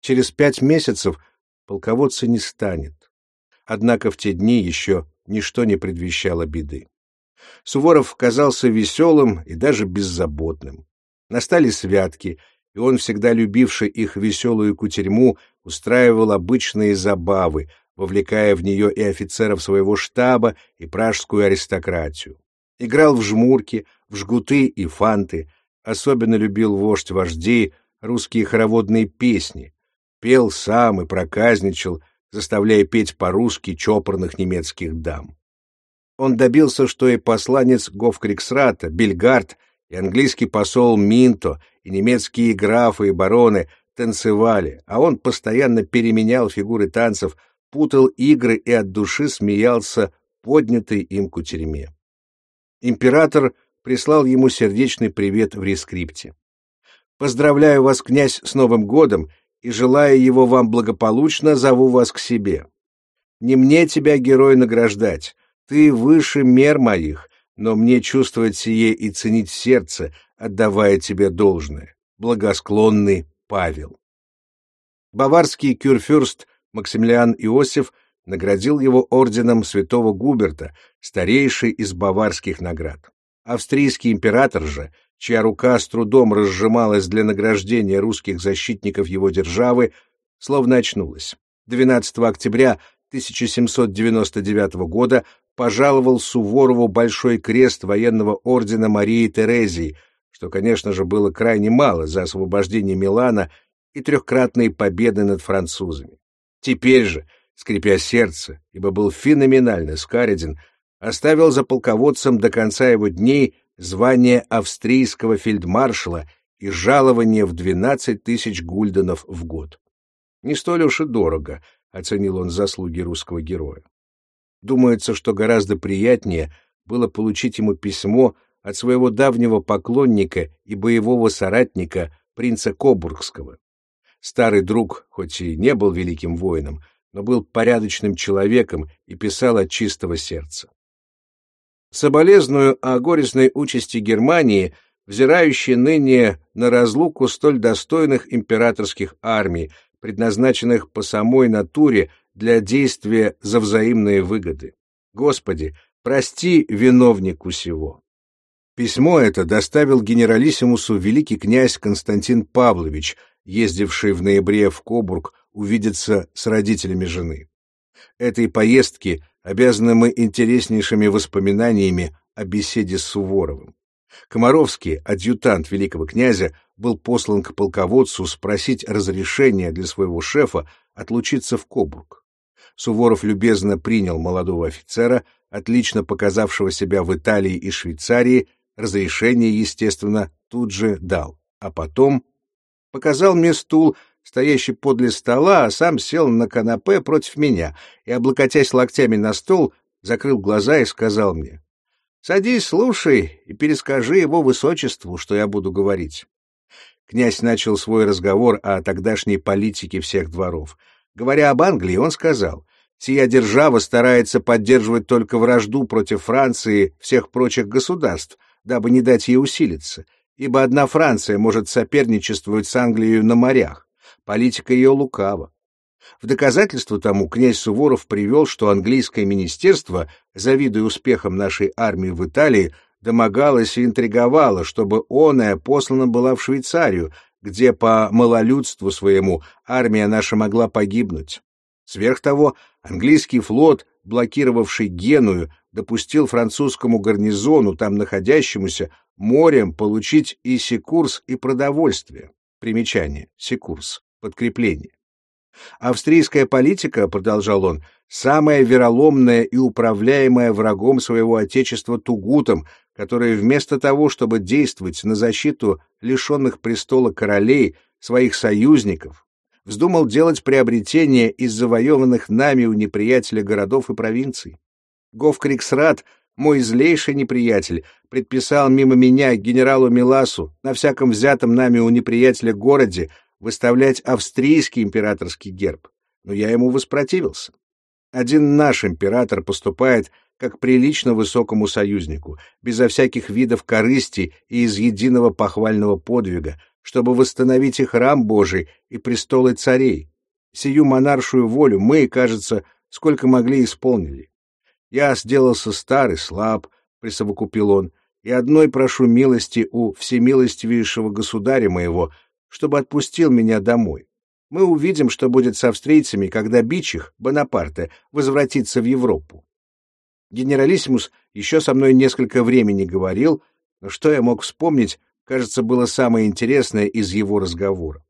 Через пять месяцев полководца не станет. Однако в те дни еще ничто не предвещало беды. Суворов казался веселым и даже беззаботным. Настали святки, и он, всегда любивший их веселую кутерьму, устраивал обычные забавы, вовлекая в нее и офицеров своего штаба, и пражскую аристократию. Играл в жмурки, в жгуты и фанты, особенно любил вождь вождей русские хороводные песни, пел сам и проказничал, заставляя петь по-русски чопорных немецких дам. Он добился, что и посланец Гофкриксрата, Бельгард, и английский посол Минто, и немецкие графы и бароны танцевали, а он постоянно переменял фигуры танцев, путал игры и от души смеялся поднятой им кутерьме. Император прислал ему сердечный привет в рескрипте. «Поздравляю вас, князь, с Новым годом и, желая его вам благополучно, зову вас к себе. Не мне тебя, герой, награждать, ты выше мер моих, но мне чувствовать сие и ценить сердце, отдавая тебе должное. Благосклонный Павел. Баварский кюрфюрст Максимилиан Иосиф наградил его орденом святого Губерта, старейший из баварских наград. Австрийский император же, чья рука с трудом разжималась для награждения русских защитников его державы, словно очнулась. 12 октября 1799 года пожаловал Суворову Большой крест военного ордена Марии Терезии, что, конечно же, было крайне мало за освобождение Милана и трехкратные победы над французами. Теперь же, скрипя сердце, ибо был феноменально скареден, оставил за полководцем до конца его дней звание австрийского фельдмаршала и жалование в 12 тысяч гульденов в год. Не столь уж и дорого, оценил он заслуги русского героя. Думается, что гораздо приятнее было получить ему письмо от своего давнего поклонника и боевого соратника принца Кобургского. Старый друг, хоть и не был великим воином, но был порядочным человеком и писал от чистого сердца. Соболезную о горестной участи Германии, взирающей ныне на разлуку столь достойных императорских армий, предназначенных по самой натуре для действия за взаимные выгоды. Господи, прости виновнику сего. Письмо это доставил генералиссимусу великий князь Константин Павлович, ездивший в ноябре в Кобург увидеться с родителями жены. Этой поездке обязаны мы интереснейшими воспоминаниями о беседе с Суворовым. Комаровский, адъютант великого князя, был послан к полководцу спросить разрешения для своего шефа отлучиться в Кобург. Суворов любезно принял молодого офицера, отлично показавшего себя в Италии и Швейцарии, разрешение, естественно, тут же дал, а потом показал мне стул, стоящий подле стола, а сам сел на канапе против меня и, облокотясь локтями на стол, закрыл глаза и сказал мне, «Садись, слушай и перескажи его высочеству, что я буду говорить». Князь начал свой разговор о тогдашней политике всех дворов — Говоря об Англии, он сказал, «Сия держава старается поддерживать только вражду против Франции всех прочих государств, дабы не дать ей усилиться, ибо одна Франция может соперничествовать с Англией на морях. Политика ее лукава. В доказательство тому князь Суворов привел, что английское министерство, завидуя успехам нашей армии в Италии, домогалось и интриговало, чтобы оная послана была в Швейцарию, где по малолюдству своему армия наша могла погибнуть. Сверх того, английский флот, блокировавший Геную, допустил французскому гарнизону, там находящемуся, морем получить и секурс, и продовольствие. Примечание. Секурс. Подкрепление. Австрийская политика, продолжал он, самая вероломная и управляемая врагом своего отечества Тугутом, который вместо того, чтобы действовать на защиту лишенных престола королей, своих союзников, вздумал делать приобретения из завоеванных нами у неприятеля городов и провинций. Гофкриксрат, мой злейший неприятель, предписал мимо меня генералу Миласу на всяком взятом нами у неприятеля городе выставлять австрийский императорский герб, но я ему воспротивился. Один наш император поступает как прилично высокому союзнику, безо всяких видов корысти и из единого похвального подвига, чтобы восстановить и храм Божий, и престолы царей. Сию монаршую волю мы, кажется, сколько могли исполнили. Я сделался старый, слаб, — присовокупил он, — и одной прошу милости у всемилостивейшего государя моего, чтобы отпустил меня домой. Мы увидим, что будет с австрийцами, когда Бичих, Бонапарте, возвратится в Европу. Генералиссимус еще со мной несколько времени говорил, но что я мог вспомнить, кажется, было самое интересное из его разговора.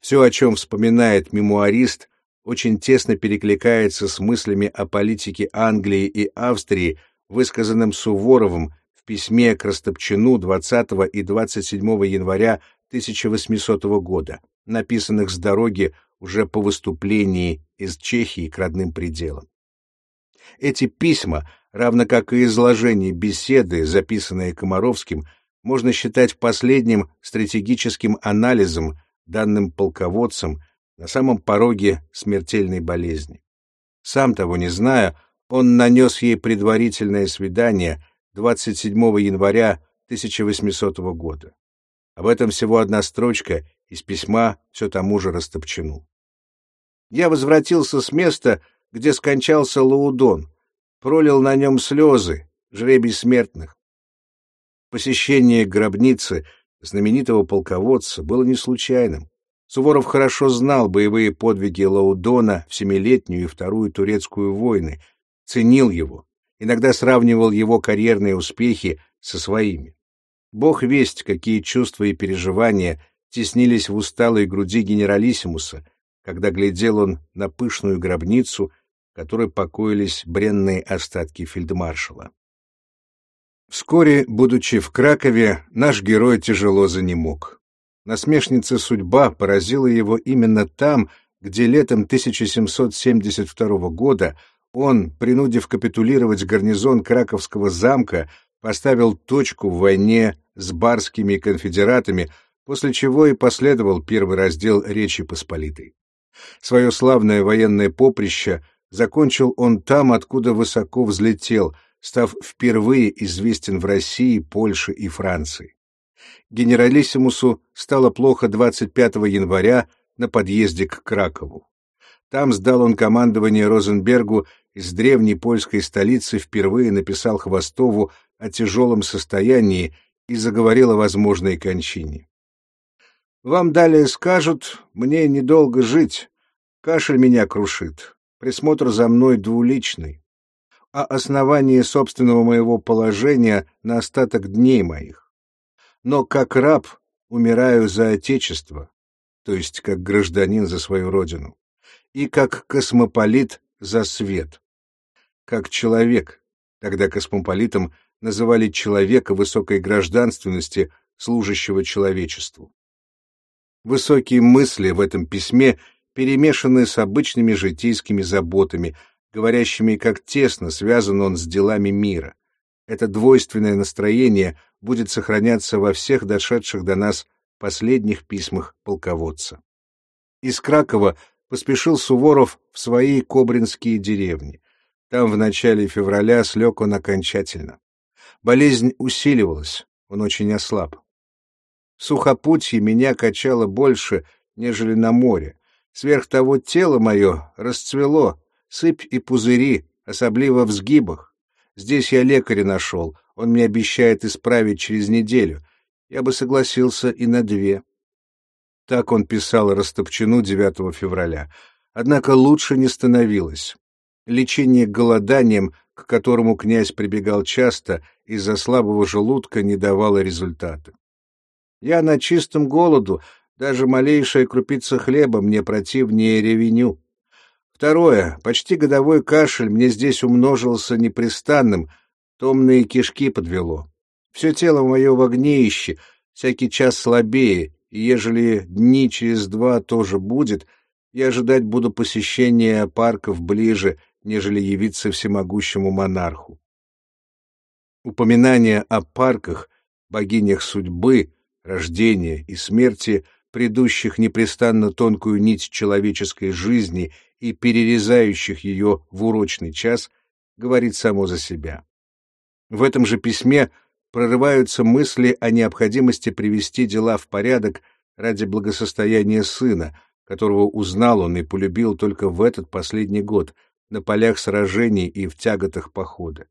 Все, о чем вспоминает мемуарист, очень тесно перекликается с мыслями о политике Англии и Австрии, высказанным Суворовым в письме к Растопчину 20 и 27 января 1800 года, написанных с дороги уже по выступлении из Чехии к родным пределам. Эти письма, равно как и изложение беседы, записанные Комаровским, можно считать последним стратегическим анализом, данным полководцем на самом пороге смертельной болезни. Сам того не зная, он нанес ей предварительное свидание 27 января 1800 года. Об этом всего одна строчка из письма все тому же Растопчину. Я возвратился с места, где скончался Лаудон, пролил на нем слезы, жребий смертных. Посещение гробницы знаменитого полководца было не случайным. Суворов хорошо знал боевые подвиги Лаудона в Семилетнюю и Вторую Турецкую войны, ценил его, иногда сравнивал его карьерные успехи со своими. Бог весть, какие чувства и переживания теснились в усталой груди генералиссимуса, когда глядел он на пышную гробницу, в которой покоились бренные остатки фельдмаршала. Вскоре, будучи в Кракове, наш герой тяжело занемог. Насмешница судьба поразила его именно там, где летом 1772 года он, принудив капитулировать гарнизон Краковского замка, поставил точку в войне с барскими конфедератами, после чего и последовал первый раздел Речи Посполитой. Свое славное военное поприще закончил он там, откуда высоко взлетел, став впервые известен в России, Польше и Франции. Генералиссимусу стало плохо 25 января на подъезде к Кракову. Там сдал он командование Розенбергу из древней польской столицы впервые написал Хвостову о тяжелом состоянии и заговорил о возможной кончине. «Вам далее скажут, мне недолго жить, кашель меня крушит, присмотр за мной двуличный, а основание собственного моего положения на остаток дней моих. Но как раб умираю за Отечество, то есть как гражданин за свою родину, и как космополит за свет, как человек, тогда космополитом — называли человека высокой гражданственности, служащего человечеству. Высокие мысли в этом письме перемешаны с обычными житейскими заботами, говорящими, как тесно связан он с делами мира. Это двойственное настроение будет сохраняться во всех дошедших до нас последних письмах полководца. Из Кракова поспешил Суворов в свои кобринские деревни. Там в начале февраля слег он окончательно. Болезнь усиливалась, он очень ослаб. В сухопутье меня качало больше, нежели на море. Сверх того тело мое расцвело, сыпь и пузыри, особливо в сгибах. Здесь я лекаря нашел, он мне обещает исправить через неделю. Я бы согласился и на две. Так он писал Растопчину 9 февраля. Однако лучше не становилось. Лечение голоданием, к которому князь прибегал часто, из-за слабого желудка не давало результата. Я на чистом голоду, даже малейшая крупица хлеба мне противнее ревеню. Второе, почти годовой кашель мне здесь умножился непрестанным, томные кишки подвело. Все тело мое в огнище, всякий час слабее, и ежели дни через два тоже будет, я ожидать буду посещения парков ближе, нежели явиться всемогущему монарху. Упоминание о парках, богинях судьбы, рождения и смерти, предыдущих непрестанно тонкую нить человеческой жизни и перерезающих ее в урочный час, говорит само за себя. В этом же письме прорываются мысли о необходимости привести дела в порядок ради благосостояния сына, которого узнал он и полюбил только в этот последний год, на полях сражений и в тяготах похода.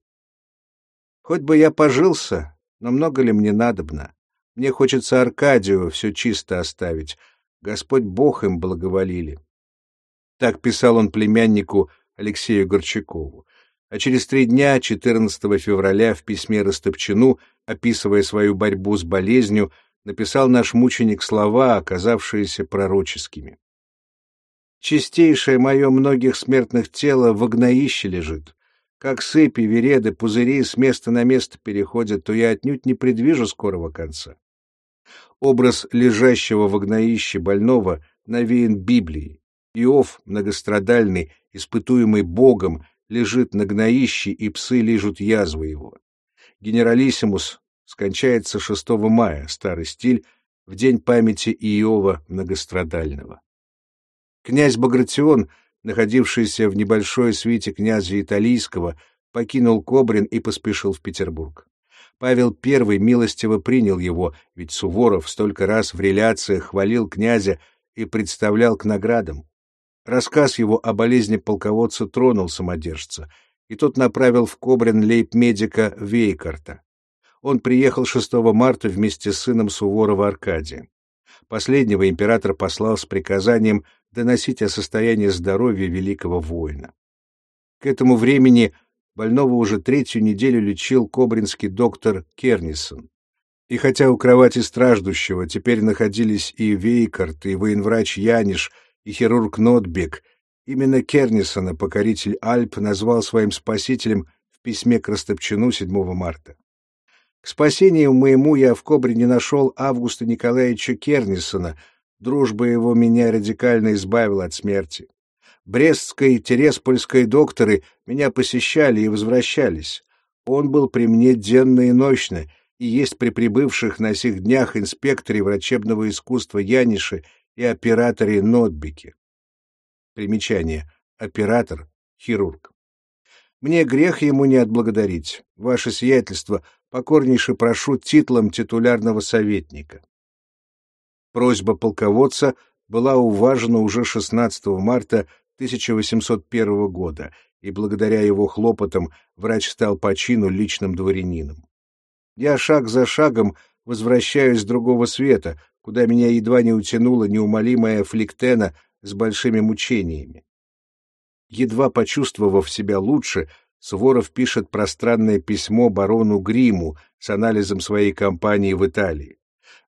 Хоть бы я пожился, но много ли мне надобно? Мне хочется Аркадию все чисто оставить. Господь Бог им благоволили. Так писал он племяннику Алексею Горчакову. А через три дня, 14 февраля, в письме Растопчину, описывая свою борьбу с болезнью, написал наш мученик слова, оказавшиеся пророческими. «Чистейшее мое многих смертных тело в огноище лежит. Как сыпи, вереды, пузыри с места на место переходят, то я отнюдь не предвижу скорого конца. Образ лежащего в огноище больного навеян Библией. Иов, многострадальный, испытуемый Богом, лежит на гноище, и псы лижут язвы его. Генералиссимус скончается 6 мая, старый стиль, в день памяти Иова многострадального. Князь Багратион, находившийся в небольшой свите князя Италийского, покинул Кобрин и поспешил в Петербург. Павел I милостиво принял его, ведь Суворов столько раз в реляциях хвалил князя и представлял к наградам. Рассказ его о болезни полководца тронул самодержца, и тот направил в Кобрин лейб-медика Вейкарта. Он приехал 6 марта вместе с сыном Суворова Аркадием. Последнего император послал с приказанием доносить о состоянии здоровья великого воина. К этому времени больного уже третью неделю лечил кобринский доктор Кернисон. И хотя у кровати страждущего теперь находились и Вейкарт, и военврач Яниш, и хирург Нотбек, именно Кернисона покоритель Альп назвал своим спасителем в письме к Растопчину 7 марта. К спасению моему я в Кобре не нашел Августа Николаевича Кернисона, дружба его меня радикально избавила от смерти. Брестской, Тереспольской докторы меня посещали и возвращались. Он был при мне денно и ночно, и есть при прибывших на сих днях инспекторе врачебного искусства Яниши и операторе Нотбеке. Примечание. Оператор, хирург. Мне грех ему не отблагодарить. Ваше сиятельство, покорнейше прошу титлом титулярного советника. Просьба полководца была уважена уже 16 марта 1801 года, и благодаря его хлопотам врач стал по чину личным дворянином. Я шаг за шагом возвращаюсь с другого света, куда меня едва не утянула неумолимая фликтена с большими мучениями. Едва почувствовав себя лучше, Суворов пишет пространное письмо барону Гриму с анализом своей кампании в Италии.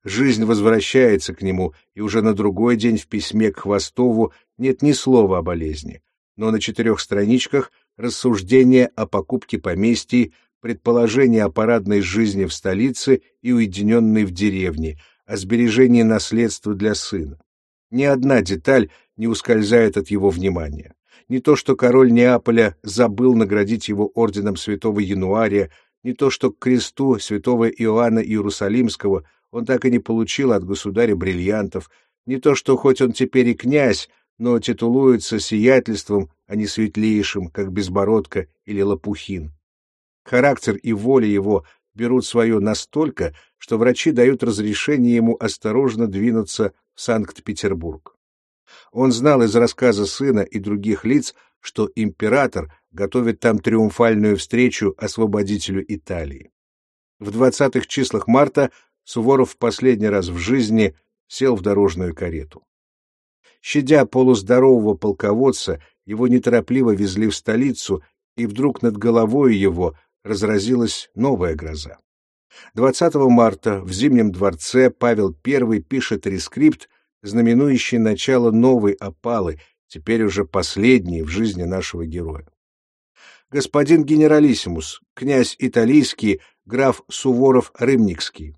Жизнь возвращается к нему, и уже на другой день в письме к Хвостову нет ни слова о болезни, но на четырех страничках рассуждение о покупке поместья, предположение о парадной жизни в столице и уединенной в деревне, о сбережении наследства для сына. Ни одна деталь не ускользает от его внимания. Не то, что король Неаполя забыл наградить его орденом святого Януария, не то, что к кресту святого Иоанна Иерусалимского он так и не получил от государя бриллиантов, не то, что хоть он теперь и князь, но титулуется сиятельством, а не светлейшим, как Безбородко или Лопухин. Характер и воля его берут свое настолько, что врачи дают разрешение ему осторожно двинуться в Санкт-Петербург. Он знал из рассказа сына и других лиц, что император готовит там триумфальную встречу освободителю Италии. В двадцатых числах марта Суворов в последний раз в жизни сел в дорожную карету. Щадя полуздорового полководца, его неторопливо везли в столицу, и вдруг над головой его разразилась новая гроза. 20 марта в Зимнем дворце Павел I пишет рескрипт, знаменующий начало новой опалы, теперь уже последней в жизни нашего героя. Господин генералиссимус, князь италийский, граф Суворов-Рымникский,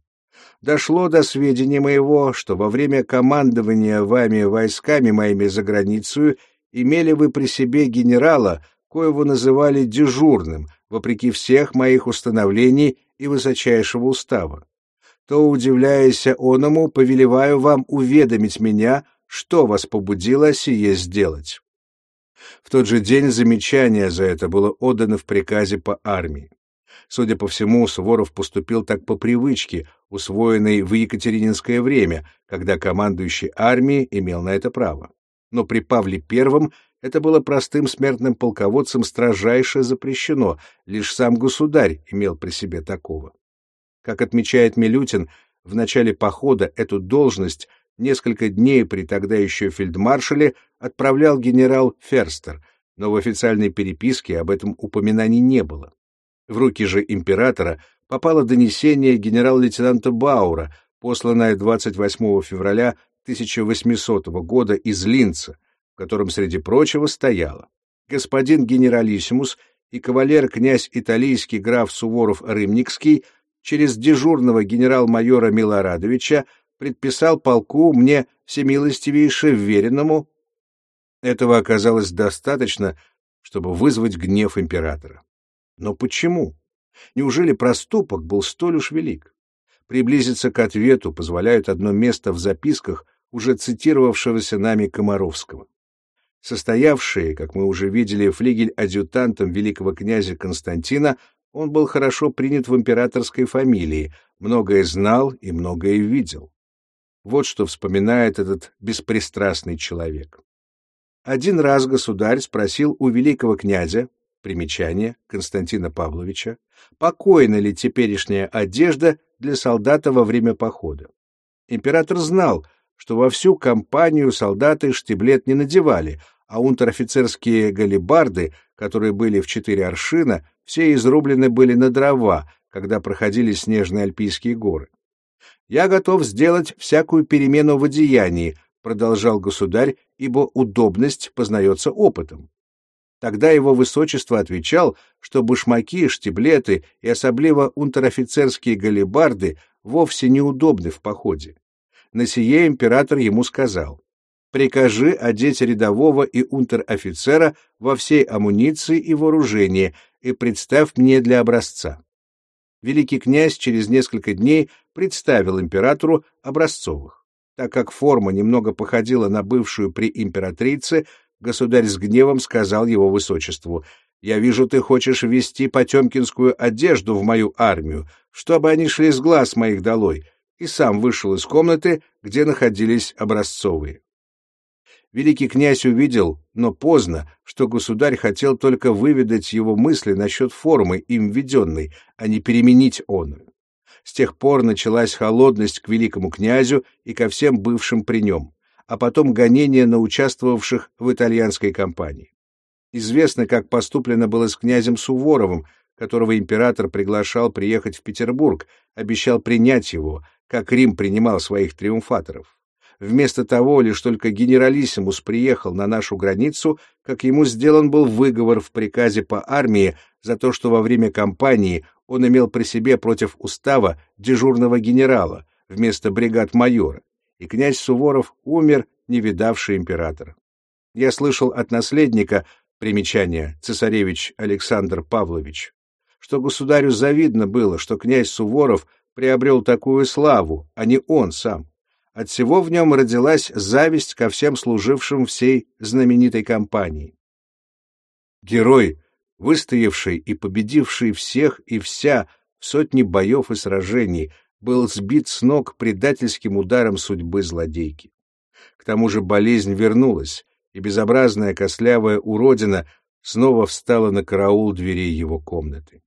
дошло до сведения моего, что во время командования вами войсками моими за границу имели вы при себе генерала, коего называли дежурным, вопреки всех моих установлений и высочайшего устава. То, удивляясь оному, повелеваю вам уведомить меня, что вас побудило сие сделать. В тот же день замечание за это было отдано в приказе по армии. Судя по всему, Суворов поступил так по привычке, усвоенной в Екатерининское время, когда командующий армией имел на это право. Но при Павле I это было простым смертным полководцем строжайше запрещено, лишь сам государь имел при себе такого. Как отмечает Милютин, в начале похода эту должность несколько дней при тогда еще фельдмаршале отправлял генерал Ферстер, но в официальной переписке об этом упоминаний не было. В руки же императора попало донесение генерал-лейтенанта Баура, посланное 28 февраля 1800 года из Линца, в котором, среди прочего, стояло «Господин генералиссимус и кавалер-князь италийский граф Суворов-Рымникский через дежурного генерал-майора Милорадовича предписал полку мне всемилостивейше вверенному. Этого оказалось достаточно, чтобы вызвать гнев императора. Но почему? Неужели проступок был столь уж велик? Приблизиться к ответу позволяет одно место в записках уже цитировавшегося нами Комаровского. Состоявший, как мы уже видели, флигель-адъютантом великого князя Константина, он был хорошо принят в императорской фамилии, многое знал и многое видел. Вот что вспоминает этот беспристрастный человек. Один раз государь спросил у великого князя, примечание Константина Павловича, покойна ли теперешняя одежда для солдата во время похода. Император знал, что во всю кампанию солдаты штиблет не надевали, а унтер-офицерские галибарды, которые были в четыре аршина, все изрублены были на дрова, когда проходили снежные альпийские горы. «Я готов сделать всякую перемену в одеянии», — продолжал государь, «ибо удобность познается опытом». Тогда его высочество отвечал, что башмаки, штиблеты и особливо унтер-офицерские галибарды вовсе неудобны в походе. На сие император ему сказал, «Прикажи одеть рядового и унтер-офицера во всей амуниции и вооружении и представь мне для образца». Великий князь через несколько дней представил императору образцовых. Так как форма немного походила на бывшую при императрице, государь с гневом сказал его высочеству, «Я вижу, ты хочешь ввести потемкинскую одежду в мою армию, чтобы они шли с глаз моих долой и сам вышел из комнаты, где находились образцовые. Великий князь увидел, но поздно, что государь хотел только выведать его мысли насчет формы, им введенной, а не переменить оную. С тех пор началась холодность к великому князю и ко всем бывшим при нем, а потом гонение на участвовавших в итальянской кампании. Известно, как поступлено было с князем Суворовым, которого император приглашал приехать в Петербург, обещал принять его, как Рим принимал своих триумфаторов. Вместо того, лишь только генералиссимус приехал на нашу границу, как ему сделан был выговор в приказе по армии за то, что во время кампании он имел при себе против устава дежурного генерала вместо бригад майора, и князь Суворов умер, не видавший императора. Я слышал от наследника, примечание, цесаревич Александр Павлович, что государю завидно было, что князь Суворов — приобрел такую славу, а не он сам. От всего в нем родилась зависть ко всем служившим всей знаменитой компании. Герой, выстоявший и победивший всех и вся в сотни боев и сражений, был сбит с ног предательским ударом судьбы злодейки. К тому же болезнь вернулась, и безобразная кослявая уродина снова встала на караул дверей его комнаты.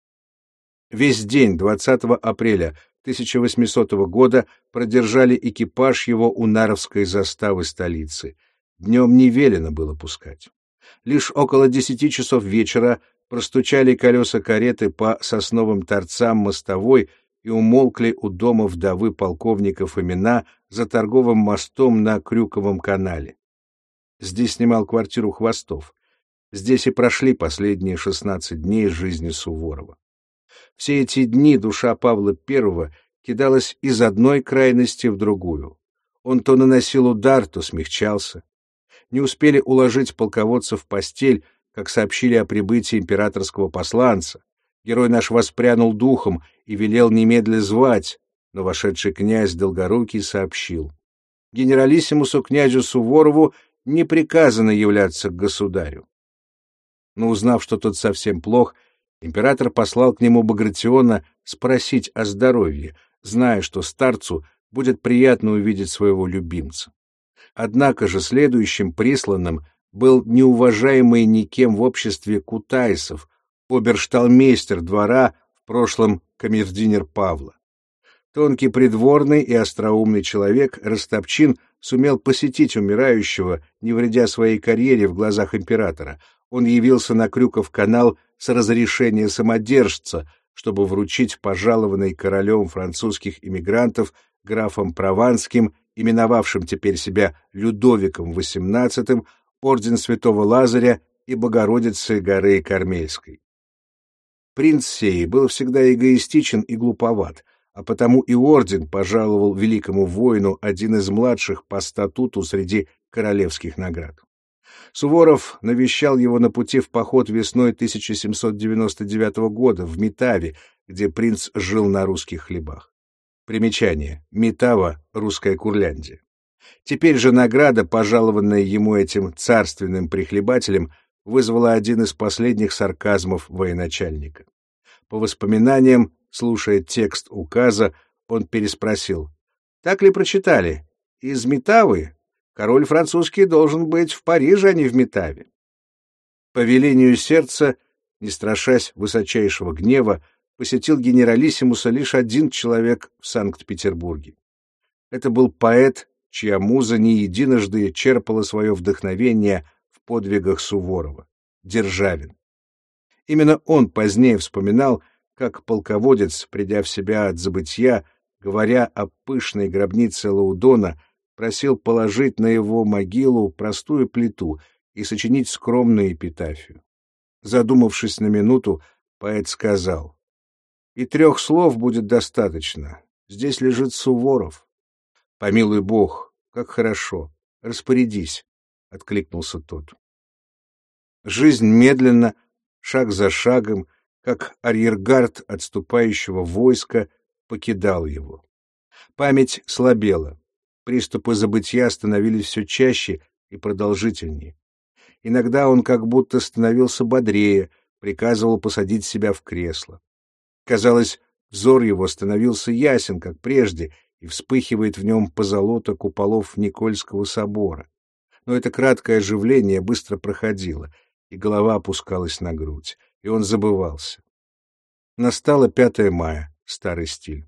Весь день 20 апреля 1800 года продержали экипаж его у Наровской заставы столицы. Днем не велено было пускать. Лишь около десяти часов вечера простучали колеса кареты по сосновым торцам мостовой и умолкли у дома вдовы полковника Фомина за торговым мостом на Крюковом канале. Здесь снимал квартиру Хвостов. Здесь и прошли последние шестнадцать дней жизни Суворова. Все эти дни душа Павла I кидалась из одной крайности в другую. Он то наносил удар, то смягчался. Не успели уложить полководца в постель, как сообщили о прибытии императорского посланца. Герой наш воспрянул духом и велел немедля звать, но вошедший князь Долгорукий сообщил. Генералиссимусу князю Суворову не приказано являться к государю. Но узнав, что тот совсем плох, Император послал к нему Багратиона спросить о здоровье, зная, что старцу будет приятно увидеть своего любимца. Однако же следующим присланным был неуважаемый никем в обществе кутайцев, обершталмейстер двора, в прошлом камердинер Павла. Тонкий придворный и остроумный человек Растопчин сумел посетить умирающего, не вредя своей карьере в глазах императора. Он явился на Крюков канал с разрешения самодержца, чтобы вручить пожалованный королем французских иммигрантов графом Прованским, именовавшим теперь себя Людовиком XVIII, орден Святого Лазаря и Богородицы горы Кармельской. Принц сей был всегда эгоистичен и глуповат, а потому и орден пожаловал великому воину один из младших по статуту среди королевских наград. Суворов навещал его на пути в поход весной 1799 года в Метаве, где принц жил на русских хлебах. Примечание. Метава — русская Курляндия. Теперь же награда, пожалованная ему этим царственным прихлебателем, вызвала один из последних сарказмов военачальника. По воспоминаниям, слушая текст указа, он переспросил. «Так ли прочитали? Из Метавы? Король французский должен быть в Париже, а не в Метаве». По велению сердца, не страшась высочайшего гнева, посетил генералиссимуса лишь один человек в Санкт-Петербурге. Это был поэт, чья муза не единожды черпала свое вдохновение подвигах Суворова — Державин. Именно он позднее вспоминал, как полководец, придя в себя от забытья, говоря о пышной гробнице Лаудона, просил положить на его могилу простую плиту и сочинить скромную эпитафию. Задумавшись на минуту, поэт сказал, «И трех слов будет достаточно. Здесь лежит Суворов». «Помилуй Бог, как хорошо. Распорядись», — откликнулся тот. Жизнь медленно, шаг за шагом, как арьергард отступающего войска, покидал его. Память слабела. Приступы забытья становились все чаще и продолжительнее. Иногда он как будто становился бодрее, приказывал посадить себя в кресло. Казалось, взор его становился ясен, как прежде, и вспыхивает в нем позолота куполов Никольского собора. Но это краткое оживление быстро проходило, и голова опускалась на грудь, и он забывался. Настало 5 мая, старый стиль.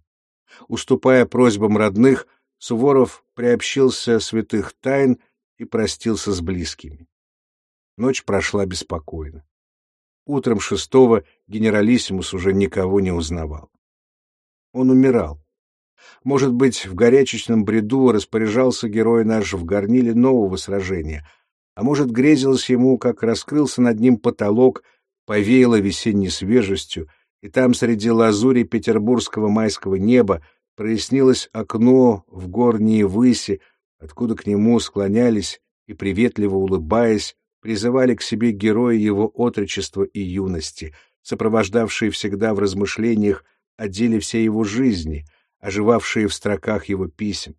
Уступая просьбам родных, Суворов приобщился святых тайн и простился с близкими. Ночь прошла беспокойно. Утром шестого генералиссимус уже никого не узнавал. Он умирал. Может быть, в горячечном бреду распоряжался герой наш в горниле нового сражения, а может, грезилось ему, как раскрылся над ним потолок, повеяло весенней свежестью, и там среди лазури петербургского майского неба прояснилось окно в горние выси, откуда к нему склонялись и, приветливо улыбаясь, призывали к себе герои его отрочества и юности, сопровождавшие всегда в размышлениях о деле всей его жизни, оживавшие в строках его писем.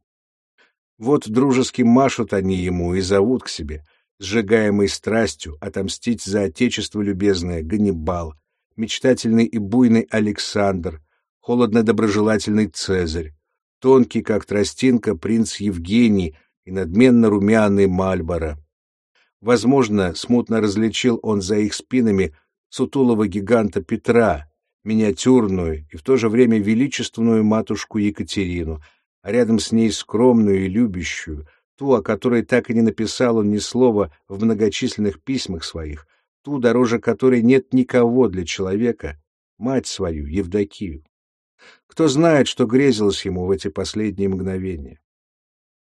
Вот дружески машут они ему и зовут к себе — сжигаемый страстью отомстить за отечество любезное Ганнибал, мечтательный и буйный Александр, холодно-доброжелательный Цезарь, тонкий, как тростинка, принц Евгений и надменно румяный Мальборо. Возможно, смутно различил он за их спинами сутулого гиганта Петра, миниатюрную и в то же время величественную матушку Екатерину, а рядом с ней скромную и любящую, ту, о которой так и не написал он ни слова в многочисленных письмах своих, ту, дороже которой нет никого для человека, мать свою, Евдокию. Кто знает, что грезилось ему в эти последние мгновения.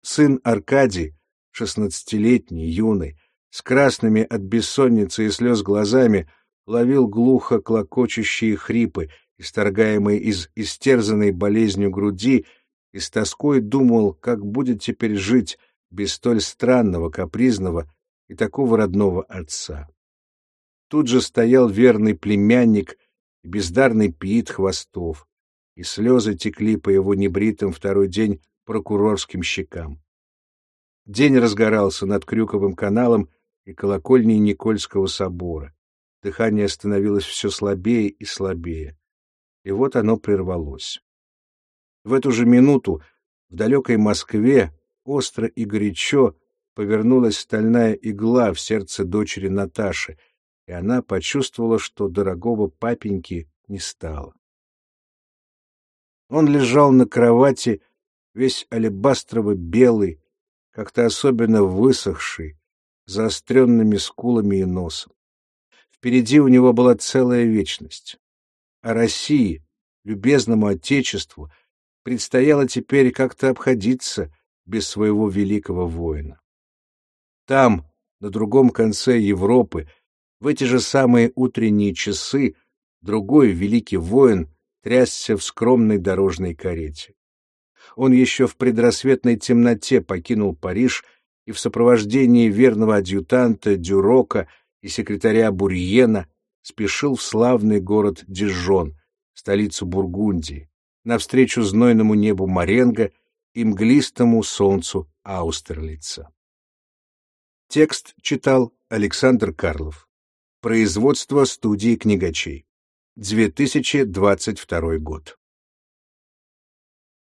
Сын Аркадий, шестнадцатилетний, юный, с красными от бессонницы и слез глазами, ловил глухо клокочущие хрипы, исторгаемые из истерзанной болезнью груди, и с тоской думал, как будет теперь жить без столь странного, капризного и такого родного отца. Тут же стоял верный племянник и бездарный пиит Хвостов, и слезы текли по его небритым второй день прокурорским щекам. День разгорался над Крюковым каналом и колокольней Никольского собора. Дыхание становилось все слабее и слабее. И вот оно прервалось. В эту же минуту в далекой Москве остро и горячо повернулась стальная игла в сердце дочери Наташи, и она почувствовала, что дорогого папеньки не стало. Он лежал на кровати, весь алебастрово-белый, как-то особенно высохший, заостренными скулами и носом. Впереди у него была целая вечность. А России, любезному Отечеству, предстояло теперь как-то обходиться без своего великого воина. Там, на другом конце Европы, в эти же самые утренние часы, другой великий воин трясся в скромной дорожной карете. Он еще в предрассветной темноте покинул Париж и в сопровождении верного адъютанта Дюрока и секретаря Бурьена спешил в славный город Дижон, столицу Бургундии, навстречу знойному небу Маренго и мглистому солнцу Аустерлица. Текст читал Александр Карлов. Производство студии книгачей. 2022 год.